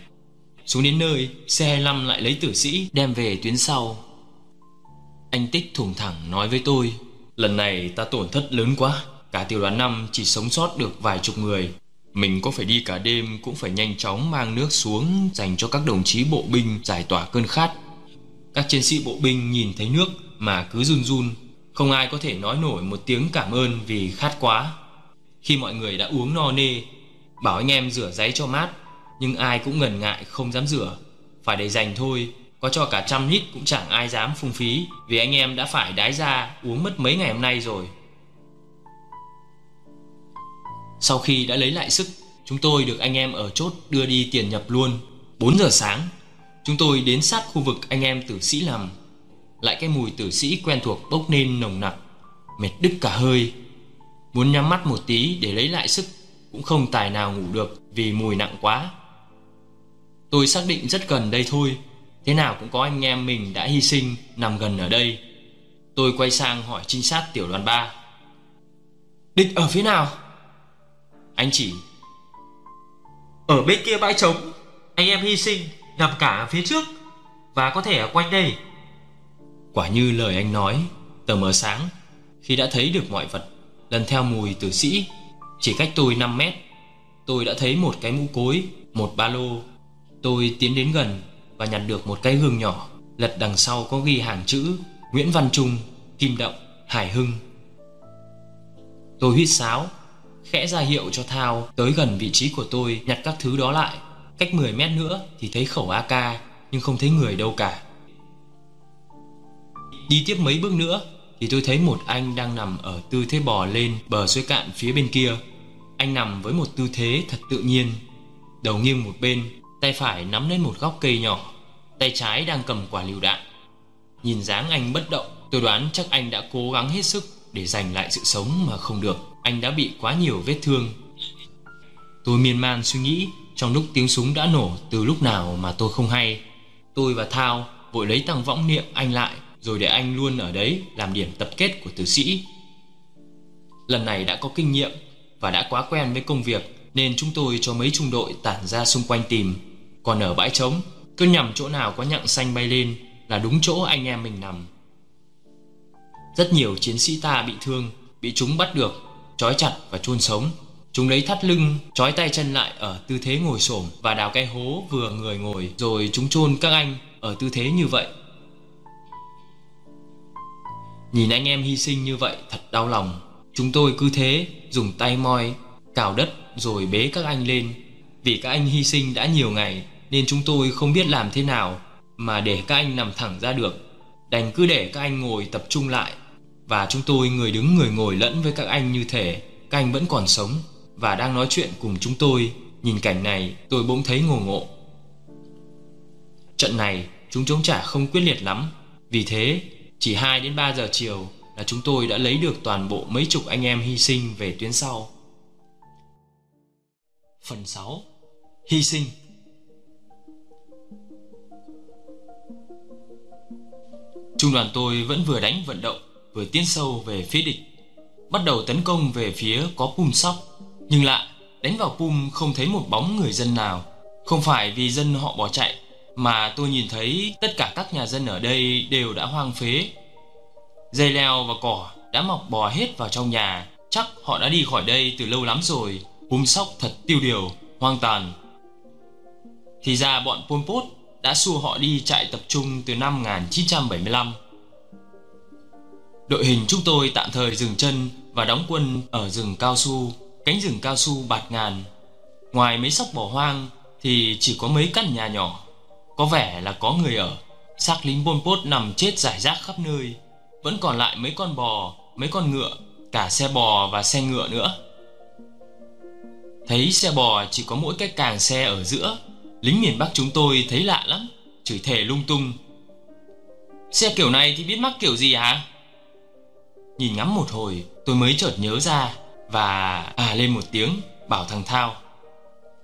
Xuống đến nơi, xe 25 lại lấy tử sĩ đem về tuyến sau. Anh Tích thủng thẳng nói với tôi, lần này ta tổn thất lớn quá, cả tiểu đoàn 5 chỉ sống sót được vài chục người. Mình có phải đi cả đêm cũng phải nhanh chóng mang nước xuống dành cho các đồng chí bộ binh giải tỏa cơn khát. Các chiến sĩ bộ binh nhìn thấy nước mà cứ run run, không ai có thể nói nổi một tiếng cảm ơn vì khát quá. Khi mọi người đã uống no nê, bảo anh em rửa giấy cho mát, nhưng ai cũng ngần ngại không dám rửa, phải để dành thôi, có cho cả trăm lít cũng chẳng ai dám phung phí vì anh em đã phải đái ra uống mất mấy ngày hôm nay rồi. Sau khi đã lấy lại sức, chúng tôi được anh em ở chốt đưa đi tiền nhập luôn. 4 giờ sáng, chúng tôi đến sát khu vực anh em tử sĩ làm. Lại cái mùi tử sĩ quen thuộc bốc lên nồng nặc, mệt đứt cả hơi. Muốn nhắm mắt một tí để lấy lại sức cũng không tài nào ngủ được vì mùi nặng quá. Tôi xác định rất gần đây thôi, thế nào cũng có anh em mình đã hy sinh nằm gần ở đây. Tôi quay sang hỏi trinh sát tiểu đoàn 3. Địch ở phía nào? Anh chỉ Ở bên kia bãi trống Anh em hy sinh nằm cả phía trước Và có thể ở quanh đây Quả như lời anh nói Tờ mờ sáng Khi đã thấy được mọi vật Lần theo mùi tử sĩ Chỉ cách tôi 5 mét, Tôi đã thấy một cái mũ cối, Một ba lô Tôi tiến đến gần Và nhặt được một cái gương nhỏ Lật đằng sau có ghi hàng chữ Nguyễn Văn Trung, Kim Động, Hải Hưng Tôi huýt sáo, khẽ ra hiệu cho Thao tới gần vị trí của tôi, nhặt các thứ đó lại. Cách 10 mét nữa thì thấy khẩu AK nhưng không thấy người đâu cả. Đi tiếp mấy bước nữa thì tôi thấy một anh đang nằm ở tư thế bò lên bờ suối cạn phía bên kia. Anh nằm với một tư thế thật tự nhiên, đầu nghiêng một bên, tay phải nắm lên một góc cây nhỏ, tay trái đang cầm quả lựu đạn. Nhìn dáng anh bất động, tôi đoán chắc anh đã cố gắng hết sức để giành lại sự sống mà không được anh đã bị quá nhiều vết thương tôi miên man suy nghĩ trong lúc tiếng súng đã nổ từ lúc nào mà tôi không hay tôi và thao vội lấy tăng võng niệm anh lại rồi để anh luôn ở đấy làm điểm tập kết của tử sĩ. Lần này đã có kinh nghiệm và đã quá quen với công việc, nên chúng tôi cho mấy trung đội tản ra xung quanh tìm. Còn ở bãi trống, cứ nhằm chỗ nào có nhặng xanh bay lên là đúng chỗ anh em mình nằm. Rất nhiều chiến sĩ ta bị thương, bị chúng bắt được, trói chặt và chôn sống. Chúng lấy thắt lưng, trói tay chân lại ở tư thế ngồi xổm và đào cái hố vừa người ngồi. Rồi chúng chôn các anh ở tư thế như vậy nhìn anh em hy sinh như vậy thật đau lòng chúng tôi cứ thế dùng tay moi cào đất rồi bế các anh lên vì các anh hy sinh đã nhiều ngày nên chúng tôi không biết làm thế nào mà để các anh nằm thẳng ra được đành cứ để các anh ngồi tập trung lại và chúng tôi người đứng người ngồi lẫn với các anh như thể các anh vẫn còn sống và đang nói chuyện cùng chúng tôi. Nhìn cảnh này, tôi bỗng thấy ngồ ngộ. Trận này, chúng chống trả không quyết liệt lắm. Vì thế, chỉ 2 đến 3 giờ chiều là chúng tôi đã lấy được toàn bộ mấy chục anh em hy sinh về tuyến sau. Phần 6. Hy sinh Trung đoàn tôi vẫn vừa đánh vận động, vừa tiến sâu về phía địch, bắt đầu tấn công về phía có pum sóc nhưng lạ, đánh vào pum không thấy một bóng người dân nào không phải vì dân họ bỏ chạy mà tôi nhìn thấy tất cả các nhà dân ở đây đều đã hoang phế. Dây leo và cỏ đã mọc bò hết vào trong nhà. Chắc họ đã đi khỏi đây từ lâu lắm rồi. Húm sóc thật tiêu điều hoang tàn. Thì ra bọn Pol Pot đã xua họ đi trại tập trung từ năm 1975 Đội hình chúng tôi tạm thời dừng chân và đóng quân ở rừng cao su, cánh rừng cao su bạt ngàn. Ngoài mấy sóc bỏ hoang thì chỉ có mấy căn nhà nhỏ, có vẻ là có người ở. Xác lính Pol Pot nằm chết rải rác khắp nơi, vẫn còn lại mấy con bò, mấy con ngựa, cả xe bò và xe ngựa nữa. Thấy xe bò chỉ có mỗi cái càng xe ở giữa, lính miền Bắc chúng tôi thấy lạ lắm, chửi thề lung tung. Xe kiểu này thì biết mắc kiểu gì hả? Nhìn ngắm một hồi tôi mới chợt nhớ ra Và à lên một tiếng Bảo thằng Thao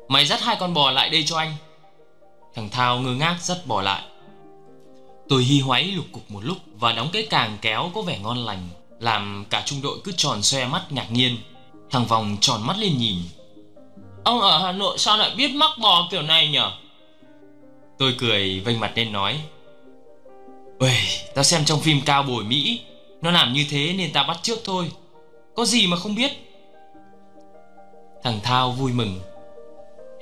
Mày dắt hai con bò lại đây cho anh Thằng Thao ngơ ngác dắt bò lại. Tôi hy hoáy lục cục một lúc Và đóng cái càng kéo có vẻ ngon lành Làm cả trung đội cứ tròn xoe mắt ngạc nhiên. Thằng Vòng tròn mắt lên nhìn. Ông ở Hà Nội sao lại biết mắc bò kiểu này nhở? Tôi cười vênh mặt lên nói. Uầy, tao xem trong phim cao bồi Mỹ Nó làm như thế nên tao bắt trước thôi. Có gì mà không biết? Thằng Thao vui mừng.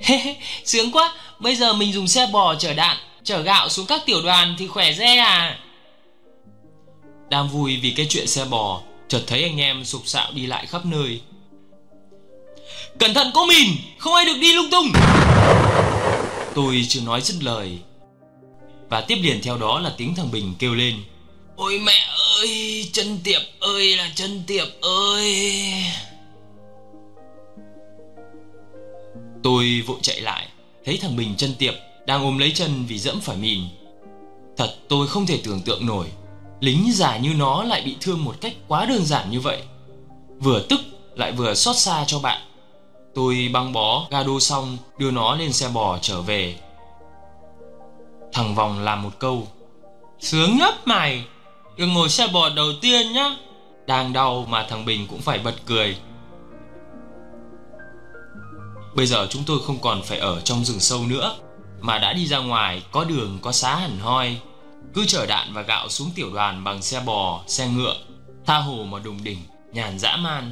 Sướng quá, Bây giờ mình dùng xe bò chở đạn, Chở gạo xuống các tiểu đoàn thì khỏe re à. Đang vui vì cái chuyện xe bò, Chợt thấy anh em sục sạo đi lại khắp nơi. Cẩn thận có mìn, Không ai được đi lung tung. Tôi chưa nói dứt lời. Và tiếp liền theo đó là tiếng thằng Bình kêu lên. Ôi mẹ ơi Chân tiệp ơi là chân tiệp ơi. Tôi vội chạy lại, Thấy thằng Bình chân tiệp Đang ôm lấy chân vì dẫm phải mìn. Thật tôi không thể tưởng tượng nổi, Lính già như nó lại bị thương một cách quá đơn giản như vậy. Vừa tức lại vừa xót xa cho bạn. Tôi băng bó ga đô xong, Đưa nó lên xe bò trở về. Thằng Vòng làm một câu, Sướng nhấp mày, Đừng ngồi xe bò đầu tiên nhá. Đang đau mà thằng Bình cũng phải bật cười. Bây giờ chúng tôi không còn phải ở trong rừng sâu nữa Mà đã đi ra ngoài có đường có xá hẳn hoi. Cứ chở đạn và gạo xuống tiểu đoàn bằng xe bò, xe ngựa Tha hồ mà đùng đỉnh, nhàn dã man.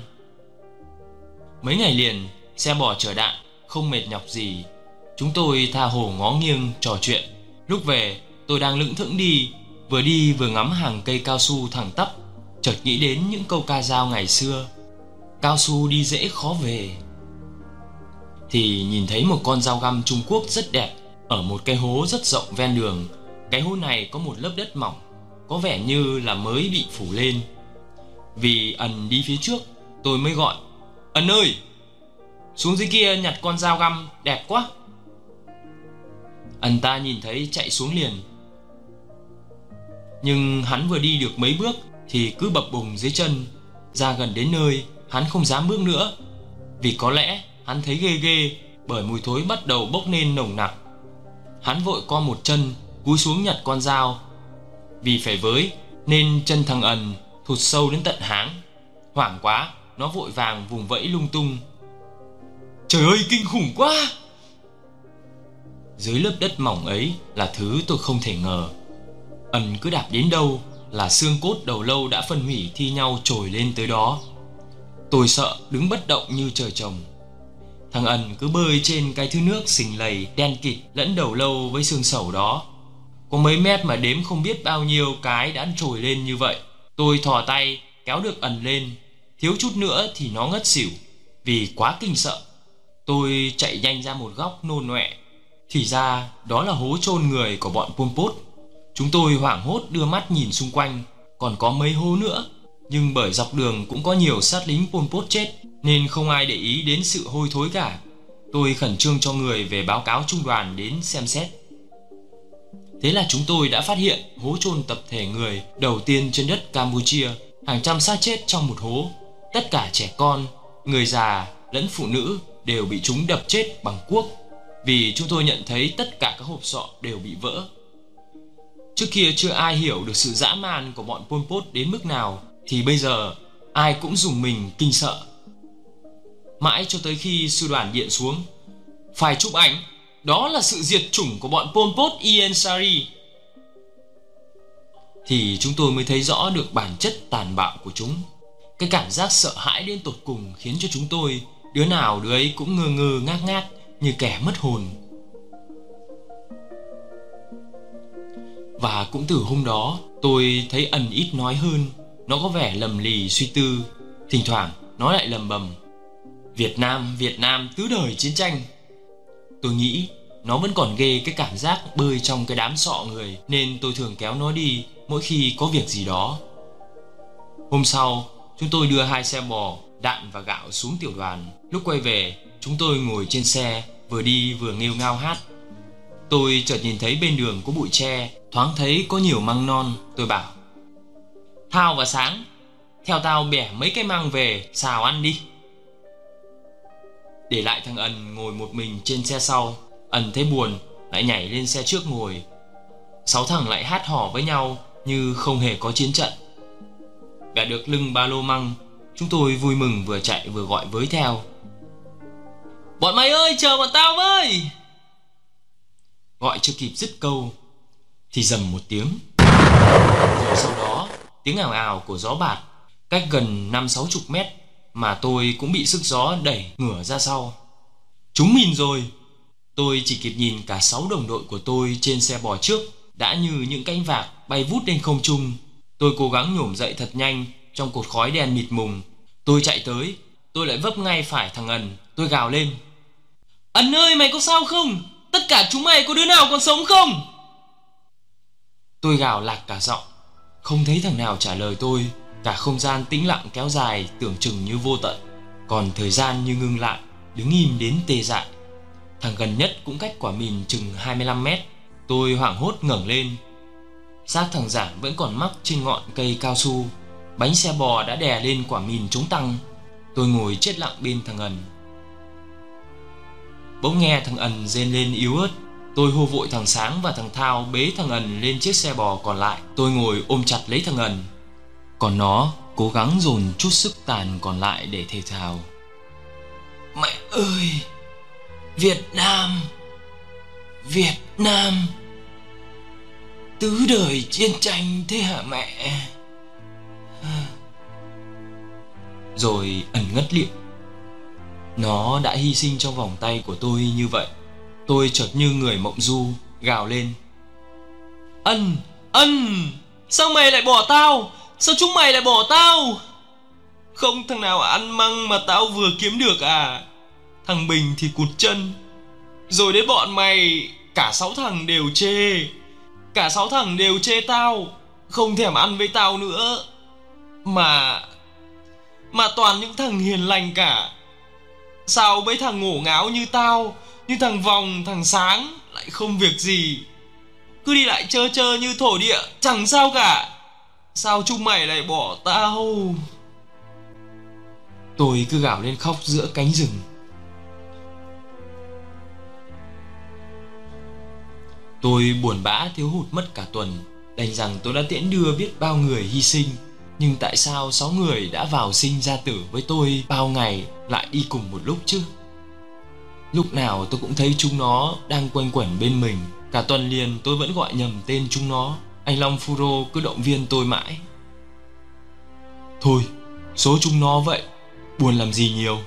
Mấy ngày liền, xe bò chở đạn, không mệt nhọc gì. Chúng tôi tha hồ ngó nghiêng, trò chuyện. Lúc về, tôi đang lững thững đi Vừa đi vừa ngắm hàng cây cao su thẳng tắp Chợt nghĩ đến những câu ca dao ngày xưa. Cao su đi dễ khó về thì nhìn thấy một con dao găm Trung Quốc rất đẹp ở một cái hố rất rộng ven đường. Cái hố này có một lớp đất mỏng, có vẻ như là mới bị phủ lên. Vì ẩn đi phía trước, tôi mới gọi: "Ẩn ơi, xuống dưới kia nhặt con dao găm đẹp quá." Ẩn ta nhìn thấy chạy xuống liền. Nhưng hắn vừa đi được mấy bước thì cứ bập bùng dưới chân, ra gần đến nơi, hắn không dám bước nữa, vì có lẽ hắn thấy ghê ghê bởi mùi thối bắt đầu bốc lên nồng nặc. Hắn vội co một chân, cúi xuống nhặt con dao. Vì phải với nên chân thằng ẩn thụt sâu đến tận háng. Hoảng quá, nó vội vàng vùng vẫy lung tung. Trời ơi kinh khủng quá! Dưới lớp đất mỏng ấy là thứ tôi không thể ngờ. Ẩn cứ đạp đến đâu là xương cốt đầu lâu đã phân hủy thi nhau trồi lên tới đó. Tôi sợ đứng bất động như trời trồng. Thằng ẩn cứ bơi trên cái thứ nước xình lầy đen kịt lẫn đầu lâu với xương sầu đó. Có mấy mét mà đếm không biết bao nhiêu cái đã trồi lên như vậy. Tôi thò tay kéo được ẩn lên, thiếu chút nữa thì nó ngất xỉu vì quá kinh sợ. Tôi chạy nhanh ra một góc nôn nọe. Thì ra đó là hố chôn người của bọn Pol Pot. Chúng tôi hoảng hốt đưa mắt nhìn xung quanh, còn có mấy hố nữa. Nhưng bởi dọc đường cũng có nhiều sát lính Pol Pot chết nên không ai để ý đến sự hôi thối cả. Tôi khẩn trương cho người về báo cáo trung đoàn đến xem xét. Thế là chúng tôi đã phát hiện hố chôn tập thể người đầu tiên trên đất Campuchia, hàng trăm xác chết trong một hố. Tất cả trẻ con, người già lẫn phụ nữ đều bị chúng đập chết bằng cuốc vì chúng tôi nhận thấy tất cả các hộp sọ đều bị vỡ. Trước kia chưa ai hiểu được sự dã man của bọn Pol Pot đến mức nào thì bây giờ ai cũng dùng mình kinh sợ mãi cho tới khi sư đoàn điện xuống. Phải chụp ảnh, đó là sự diệt chủng của bọn Pol Pot Ian Sari. Thì chúng tôi mới thấy rõ được bản chất tàn bạo của chúng. Cái cảm giác sợ hãi đến tột cùng khiến cho chúng tôi, đứa nào đứa ấy cũng ngơ ngơ ngác ngác như kẻ mất hồn. Và cũng từ hôm đó, tôi thấy ẩn ít nói hơn, nó có vẻ lầm lì suy tư, thỉnh thoảng nó lại lầm bầm. Việt Nam, Việt Nam tứ đời chiến tranh. Tôi nghĩ nó vẫn còn ghê cái cảm giác bơi trong cái đám sọ người Nên tôi thường kéo nó đi mỗi khi có việc gì đó. Hôm sau, chúng tôi đưa hai xe bò, đạn và gạo xuống tiểu đoàn. Lúc quay về, chúng tôi ngồi trên xe, vừa đi vừa nghêu ngao hát. Tôi chợt nhìn thấy bên đường có bụi tre, thoáng thấy có nhiều măng non Tôi bảo Thao và Sáng, theo tao bẻ mấy cái măng về xào ăn đi. Để lại thằng ẩn ngồi một mình trên xe sau Ẩn thấy buồn Lại nhảy lên xe trước ngồi. Sáu thằng lại hát hò với nhau Như không hề có chiến trận. Gã được lưng ba lô măng Chúng tôi vui mừng vừa chạy vừa gọi với theo. Bọn mày ơi chờ bọn tao với! Gọi chưa kịp dứt câu Thì dầm một tiếng. Rồi sau đó Tiếng ảo ảo của gió bạt, Cách gần năm sáu chục mét Mà tôi cũng bị sức gió đẩy ngửa ra sau. Chúng mình rồi, Tôi chỉ kịp nhìn cả sáu đồng đội của tôi trên xe bò trước Đã như những cánh vạc bay vút lên không trung. Tôi cố gắng nhổm dậy thật nhanh Trong cột khói đen mịt mùng. Tôi chạy tới, Tôi lại vấp ngay phải thằng ẩn, Tôi gào lên. Ẩn ơi, mày có sao không? Tất cả chúng mày có đứa nào còn sống không? Tôi gào lạc cả giọng. Không thấy thằng nào trả lời tôi, Cả không gian tĩnh lặng kéo dài Tưởng chừng như vô tận. Còn thời gian như ngưng lại, Đứng im đến tê dại. Thằng gần nhất cũng cách quả mìn chừng 25 mét. Tôi hoảng hốt ngẩng lên. Xác thằng giảng vẫn còn mắc trên ngọn cây cao su. Bánh xe bò đã đè lên quả mìn chống tăng. Tôi ngồi chết lặng bên thằng ẩn. Bỗng nghe thằng ẩn rên lên yếu ớt. Tôi hô vội thằng Sáng và thằng Thao bế thằng ẩn lên chiếc xe bò còn lại. Tôi ngồi ôm chặt lấy thằng ẩn. Còn nó cố gắng dồn chút sức tàn còn lại để thề thào Mẹ ơi! Việt Nam! Việt Nam! Tứ đời chiến tranh thế hả mẹ? Rồi ẩn ngất liệm. Nó đã hy sinh trong vòng tay của tôi như vậy. Tôi chợt như người mộng du Gào lên. Ân, ân Sao mày lại bỏ tao? Sao chúng mày lại bỏ tao? Không thằng nào ăn măng mà tao vừa kiếm được à? Thằng Bình thì cụt chân. Rồi đến bọn mày Cả sáu thằng đều chê. Cả sáu thằng đều chê tao Không thèm ăn với tao nữa. Mà Mà toàn những thằng hiền lành cả. Sao mấy thằng ngổ ngáo như tao như thằng Vòng, thằng Sáng Lại không việc gì. Cứ đi lại chơ chơ như thổ địa Chẳng sao cả. Sao chúng mày lại bỏ tao Tôi cứ gào lên khóc giữa cánh rừng. Tôi buồn bã thiếu hụt mất cả tuần Đành rằng tôi đã tiễn đưa biết bao người hy sinh. Nhưng tại sao sáu người đã vào sinh ra tử với tôi bao ngày lại đi cùng một lúc chứ? Lúc nào tôi cũng thấy chúng nó đang quanh quẩn bên mình. Cả tuần liền tôi vẫn gọi nhầm tên chúng nó. Anh Long Furo cứ động viên tôi mãi. Thôi, số chúng nó vậy Buồn làm gì nhiều.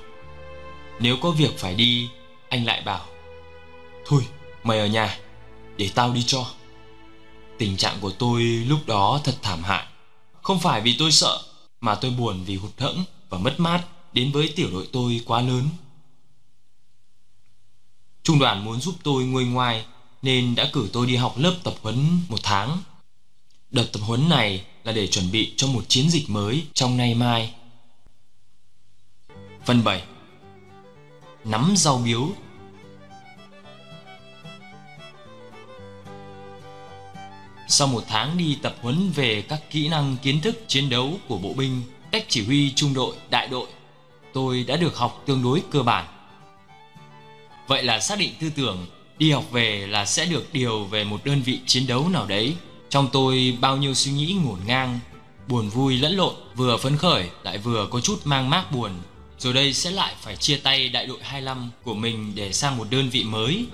Nếu có việc phải đi Anh lại bảo. Thôi, mày ở nhà để tao đi cho. Tình trạng của tôi lúc đó thật thảm hại. Không phải vì tôi sợ mà tôi buồn vì hụt hẫng và mất mát đến với tiểu đội tôi quá lớn trung đoàn muốn giúp tôi nguôi ngoai nên đã cử tôi đi học lớp tập huấn một tháng. Đợt tập huấn này là để chuẩn bị cho một chiến dịch mới trong nay mai. Phần 7 nắm rau biếu. Sau một tháng đi tập huấn về các kỹ năng kiến thức chiến đấu của bộ binh, cách chỉ huy trung đội, đại đội, tôi đã được học tương đối cơ bản. Vậy là xác định tư tưởng đi học về là sẽ được điều về một đơn vị chiến đấu nào đấy. Trong tôi bao nhiêu suy nghĩ ngổn ngang, buồn vui lẫn lộn, vừa phấn khởi lại vừa có chút mang mác buồn. Rồi đây sẽ lại phải chia tay đại đội 25 của mình để sang một đơn vị mới.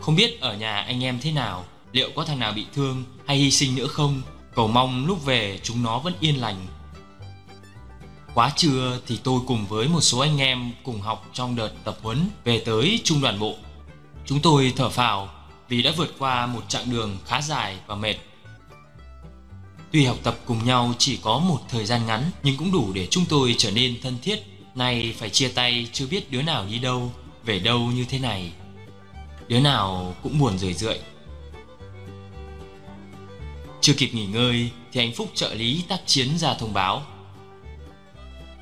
Không biết ở nhà anh em thế nào, liệu có thằng nào bị thương hay hy sinh nữa không cầu mong lúc về chúng nó vẫn yên lành quá trưa thì tôi cùng với một số anh em cùng học trong đợt tập huấn về tới trung đoàn bộ. Chúng tôi thở phào vì đã vượt qua một chặng đường khá dài và mệt. Tuy học tập cùng nhau chỉ có một thời gian ngắn, nhưng cũng đủ để chúng tôi trở nên thân thiết. Nay phải chia tay, chưa biết đứa nào đi đâu, về đâu như thế này. Đứa nào cũng buồn rười rượi. Chưa kịp nghỉ ngơi thì anh Phúc trợ lý tác chiến ra thông báo.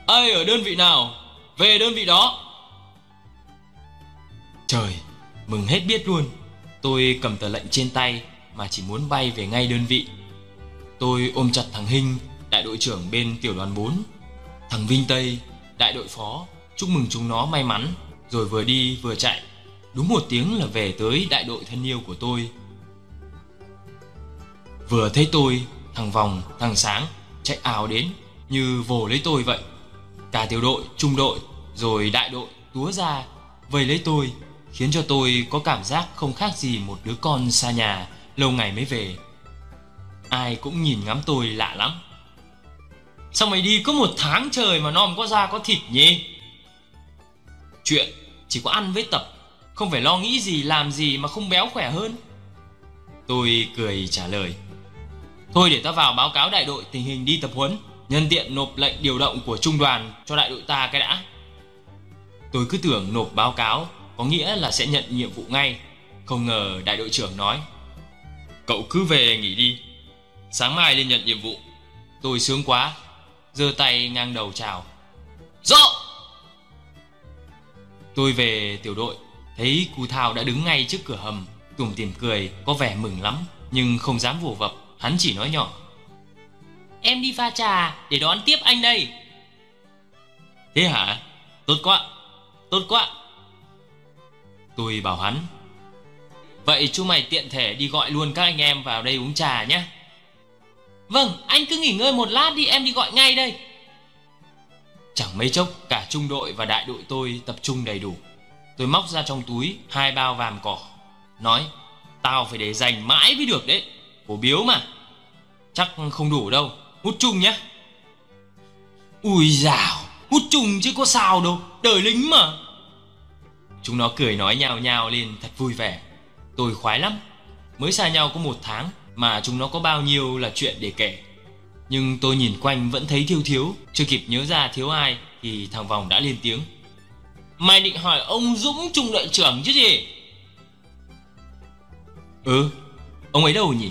Ai ở đơn vị nào? Về đơn vị đó. Trời, mừng hết biết luôn. Tôi cầm tờ lệnh trên tay mà chỉ muốn bay về ngay đơn vị. Tôi ôm chặt thằng Hinh, đại đội trưởng bên tiểu đoàn 4, thằng Vinh Tây, đại đội phó, chúc mừng chúng nó may mắn Rồi vừa đi vừa chạy Đúng một tiếng là về tới đại đội thân yêu của tôi Vừa thấy tôi Thằng Vòng, thằng Sáng chạy ảo đến như vồ lấy tôi vậy Cả tiểu đội, trung đội Rồi đại đội túa ra Vây lấy tôi Khiến cho tôi có cảm giác không khác gì một đứa con xa nhà Lâu ngày mới về. Ai cũng nhìn ngắm tôi lạ lắm. Sao mày đi có một tháng trời mà non có da có thịt nhỉ? Chuyện chỉ có ăn với tập Không phải lo nghĩ gì làm gì mà không béo khỏe hơn. Tôi cười trả lời. Thôi để ta vào báo cáo đại đội tình hình đi tập huấn. Nhân tiện nộp lệnh điều động của trung đoàn cho đại đội ta cái đã. Tôi cứ tưởng nộp báo cáo có nghĩa là sẽ nhận nhiệm vụ ngay, Không ngờ đại đội trưởng nói. Cậu cứ về nghỉ đi, Sáng mai lên nhận nhiệm vụ. Tôi sướng quá, giơ tay ngang đầu chào. Rõ Tôi về tiểu đội, Thấy cụ Thao đã đứng ngay trước cửa hầm. Tùm tìm cười, có vẻ mừng lắm, Nhưng không dám vồ vập, Hắn chỉ nói nhỏ. Em đi pha trà để đón tiếp anh đây. Thế hả? Tốt quá. Tốt quá. Tôi bảo hắn. Vậy chú mày tiện thể đi gọi luôn các anh em vào đây uống trà nhé. Vâng, anh cứ nghỉ ngơi một lát đi, em đi gọi ngay đây. Chẳng mấy chốc cả trung đội và đại đội tôi tập trung đầy đủ. Tôi móc ra trong túi hai bao vàm cỏ. Nói Tao phải để dành mãi mới được đấy. Cổ biếu mà. Chắc không đủ đâu Hút chung nhé Ui dào, Hút chung chứ có sao đâu, Đời lính mà. Chúng nó cười nói nhào nhào lên, thật vui vẻ. Tôi khoái lắm. Mới xa nhau có một tháng Mà chúng nó có bao nhiêu là chuyện để kể. Nhưng tôi nhìn quanh vẫn thấy thiếu thiếu, Chưa kịp nhớ ra thiếu ai Thì thằng Vòng đã lên tiếng. Mày định hỏi ông Dũng trung đội trưởng chứ gì? Ừ Ông ấy đâu nhỉ?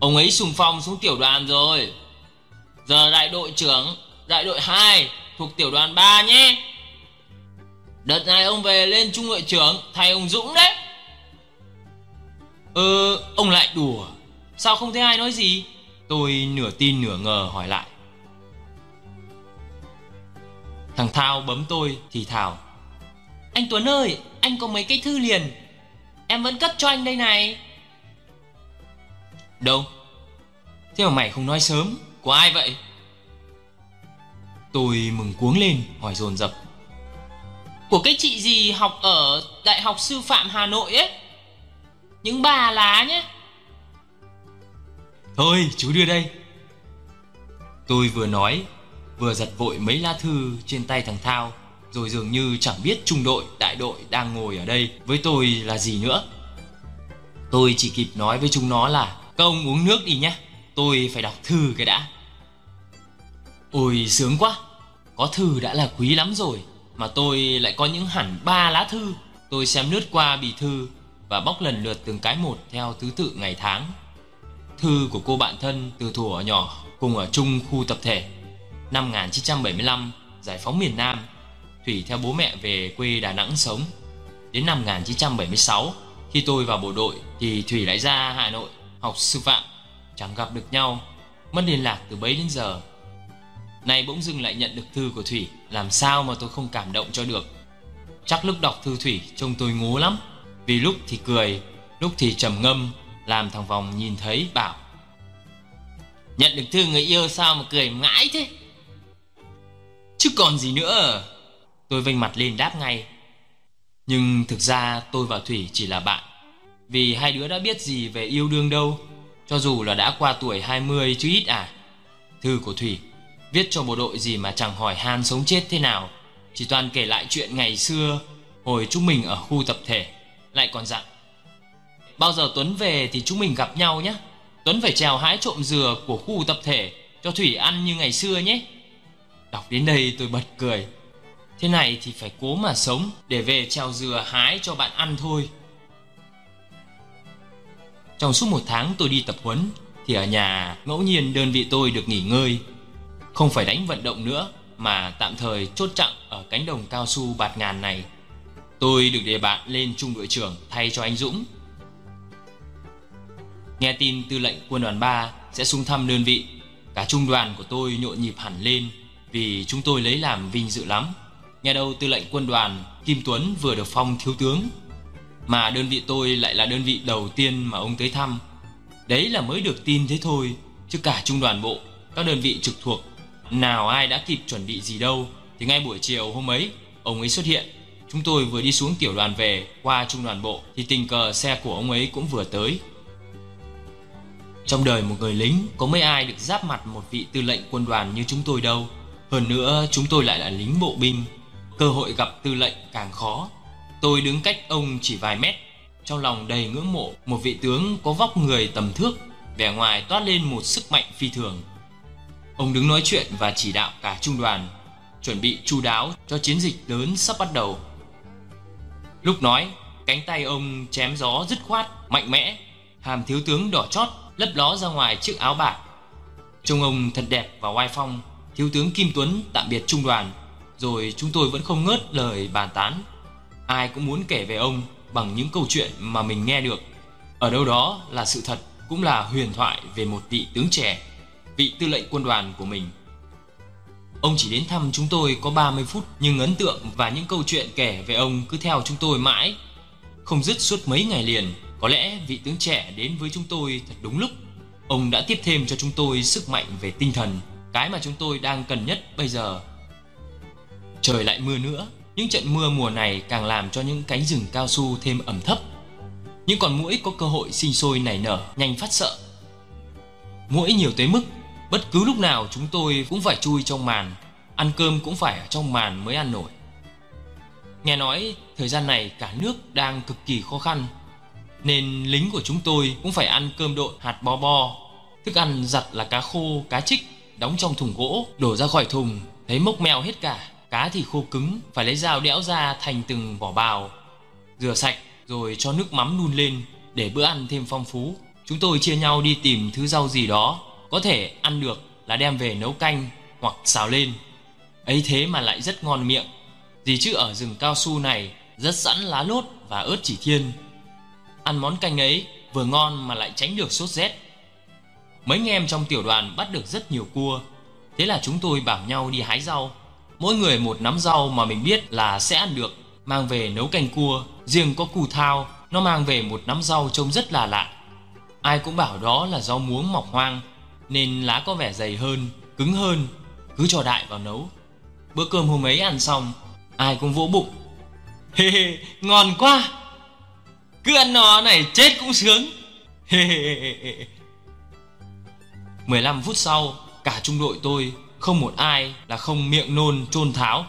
Ông ấy sùng phong xuống tiểu đoàn rồi. Giờ đại đội trưởng, Đại đội 2 Thuộc tiểu đoàn 3 nhé. Đợt này ông về lên trung đội trưởng, Thay ông Dũng đấy. Ờ ông lại đùa. Sao không thấy ai nói gì? Tôi nửa tin nửa ngờ hỏi lại. Thằng Thao bấm tôi thì thào Anh Tuấn ơi, Anh có mấy cái thư liền? Em vẫn cất cho anh đây này. Đâu? Thế mà mày không nói sớm Của ai vậy? Tôi mừng cuống lên hỏi dồn dập. Của cái chị gì học ở Đại học Sư phạm Hà Nội ấy? Những bà lá nhé. Thôi chú đưa đây. Tôi vừa nói Vừa giật vội mấy lá thư trên tay thằng Thao Rồi dường như chẳng biết trung đội, đại đội đang ngồi ở đây. Với tôi là gì nữa? Tôi chỉ kịp nói với chúng nó là các ông uống nước đi nhé. Tôi phải đọc thư cái đã. Ôi, sướng quá. Có thư đã là quý lắm rồi, Mà tôi lại có những hẳn ba lá thư. Tôi xem lướt qua bì thư Và bóc lần lượt từng cái một theo thứ tự ngày tháng. Thư của cô bạn thân từ thuở nhỏ Cùng ở chung khu tập thể. Năm 1975 Giải phóng miền Nam, Thủy theo bố mẹ về quê Đà Nẵng sống. Đến năm 1976 Khi tôi vào bộ đội Thì Thủy lại ra Hà Nội học sư phạm, Chẳng gặp được nhau, Mất liên lạc từ bấy đến giờ. Nay bỗng dưng lại nhận được thư của Thủy, Làm sao mà tôi không cảm động cho được. Chắc lúc đọc thư Thủy, trông tôi ngố lắm, Vì lúc thì cười, Lúc thì trầm ngâm, Làm thằng Vòng nhìn thấy, bảo, Nhận được thư người yêu sao mà cười ngãi thế? Chứ còn gì nữa. Tôi vênh mặt lên đáp ngay, Nhưng thực ra tôi và Thủy chỉ là bạn. Vì hai đứa đã biết gì về yêu đương đâu, Cho dù là đã qua tuổi 20 chứ ít à. Thư của Thủy, Viết cho bộ đội gì mà chẳng hỏi han sống chết thế nào. Chỉ toàn kể lại chuyện ngày xưa, Hồi chúng mình ở khu tập thể. Lại còn dặn, Bao giờ Tuấn về thì chúng mình gặp nhau nhé. Tuấn phải trèo hái trộm dừa của khu tập thể Cho Thủy ăn như ngày xưa nhé. Đọc đến đây tôi bật cười. Thế này thì phải cố mà sống, Để về trèo dừa hái cho bạn ăn thôi. Trong suốt một tháng tôi đi tập huấn, Thì ở nhà ngẫu nhiên đơn vị tôi được nghỉ ngơi. Không phải đánh vận động nữa, Mà tạm thời chốt chặn ở cánh đồng cao su bạt ngàn này. Tôi được đề bạn lên trung đội trưởng thay cho anh Dũng. Nghe tin tư lệnh quân đoàn 3 sẽ xuống thăm đơn vị, Cả trung đoàn của tôi nhộn nhịp hẳn lên Vì chúng tôi lấy làm vinh dự lắm. Nghe đâu tư lệnh quân đoàn Kim Tuấn vừa được phong thiếu tướng. Mà đơn vị tôi lại là đơn vị đầu tiên mà ông tới thăm. Đấy là mới được tin thế thôi, Chứ cả trung đoàn bộ, Các đơn vị trực thuộc, Nào ai đã kịp chuẩn bị gì đâu. Thì ngay buổi chiều hôm ấy, Ông ấy xuất hiện. Chúng tôi vừa đi xuống tiểu đoàn về, Qua trung đoàn bộ, Thì tình cờ xe của ông ấy cũng vừa tới. Trong đời một người lính, Có mấy ai được giáp mặt một vị tư lệnh quân đoàn như chúng tôi đâu. Hơn nữa, chúng tôi lại là lính bộ binh. Cơ hội gặp tư lệnh càng khó. Tôi đứng cách ông chỉ vài mét. Trong lòng đầy ngưỡng mộ, Một vị tướng có vóc người tầm thước, Vẻ ngoài toát lên một sức mạnh phi thường. Ông đứng nói chuyện và chỉ đạo cả trung đoàn, Chuẩn bị chu đáo cho chiến dịch lớn sắp bắt đầu. Lúc nói, Cánh tay ông chém gió dứt khoát, Mạnh mẽ, Hàm thiếu tướng đỏ chót, lấp ló ra ngoài chiếc áo bạc. Trông ông thật đẹp và oai phong, Thiếu tướng Kim Tuấn tạm biệt trung đoàn, rồi chúng tôi vẫn không ngớt lời bàn tán. Ai cũng muốn kể về ông bằng những câu chuyện mà mình nghe được. Ở đâu đó là sự thật, cũng là huyền thoại về một vị tướng trẻ, Vị tư lệnh quân đoàn của mình. Ông chỉ đến thăm chúng tôi có 30 phút, Nhưng ấn tượng và những câu chuyện kể về ông cứ theo chúng tôi mãi. Không dứt suốt mấy ngày liền, Có lẽ vị tướng trẻ đến với chúng tôi thật đúng lúc. Ông đã tiếp thêm cho chúng tôi sức mạnh về tinh thần, Cái mà chúng tôi đang cần nhất bây giờ. Trời lại mưa nữa những trận mưa mùa này càng làm cho những cánh rừng cao su thêm ẩm thấp. Những con muỗi có cơ hội sinh sôi nảy nở nhanh phát sợ. Muỗi nhiều tới mức Bất cứ lúc nào chúng tôi cũng phải chui trong màn Ăn cơm cũng phải ở trong màn mới ăn nổi. Nghe nói thời gian này cả nước đang cực kỳ khó khăn Nên lính của chúng tôi cũng phải ăn cơm độn hạt bo bo Thức ăn giặt là cá khô, cá trích Đóng trong thùng gỗ, đổ ra khỏi thùng Thấy mốc mèo hết cả. Cá thì khô cứng, phải lấy dao đẽo ra thành từng vỏ bào. Rửa sạch rồi cho nước mắm đun lên để bữa ăn thêm phong phú. Chúng tôi chia nhau đi tìm thứ rau gì đó có thể ăn được là đem về nấu canh hoặc xào lên. Ấy thế mà lại rất ngon miệng. Gì chứ ở rừng cao su này rất sẵn lá lốt và ớt chỉ thiên. Ăn món canh ấy vừa ngon mà lại tránh được sốt rét. Mấy anh em trong tiểu đoàn bắt được rất nhiều cua. Thế là chúng tôi bảo nhau đi hái rau Mỗi người một nắm rau mà mình biết là sẽ ăn được. Mang về nấu canh cua, Riêng có cù thao, Nó mang về một nắm rau trông rất là lạ. Ai cũng bảo đó là rau muống mọc hoang, Nên lá có vẻ dày hơn, Cứng hơn, Cứ cho đại vào nấu. Bữa cơm hôm ấy ăn xong, Ai cũng vỗ bụng. Hê hê, ngon quá! Cứ ăn nó này chết cũng sướng. Hê hê hê 15 phút sau, Cả trung đội tôi không một ai là không miệng nôn trôn tháo.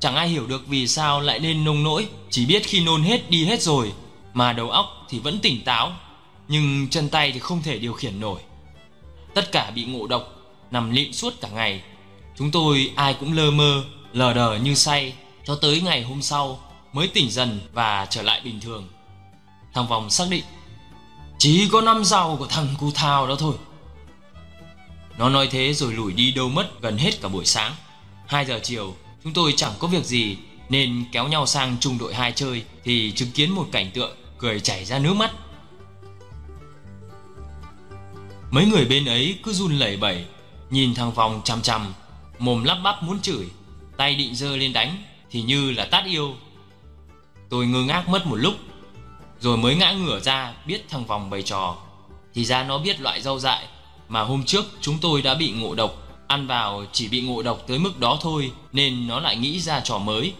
Chẳng ai hiểu được vì sao lại nên nông nỗi. Chỉ biết khi nôn hết đi hết rồi Mà đầu óc thì vẫn tỉnh táo, Nhưng chân tay thì không thể điều khiển nổi. Tất cả bị ngộ độc Nằm lịm suốt cả ngày. Chúng tôi ai cũng lơ mơ, Lờ đờ như say Cho tới ngày hôm sau Mới tỉnh dần và trở lại bình thường. Thằng Vòng xác định, Chỉ có năm rau của thằng cu thao đó thôi nó nói thế rồi lủi đi đâu mất gần hết cả buổi sáng. 2 giờ chiều, chúng tôi chẳng có việc gì, Nên kéo nhau sang trung đội 2 chơi Thì chứng kiến một cảnh tượng cười chảy ra nước mắt. Mấy người bên ấy cứ run lẩy bẩy, Nhìn thằng Vòng chằm chằm, Mồm lắp bắp muốn chửi, Tay định giơ lên đánh, Thì như là tát yêu. Tôi ngơ ngác mất một lúc, Rồi mới ngã ngửa ra biết thằng Vòng bày trò. Thì ra nó biết loại rau dại mà hôm trước, chúng tôi đã bị ngộ độc. Ăn vào chỉ bị ngộ độc tới mức đó thôi, Nên nó lại nghĩ ra trò mới.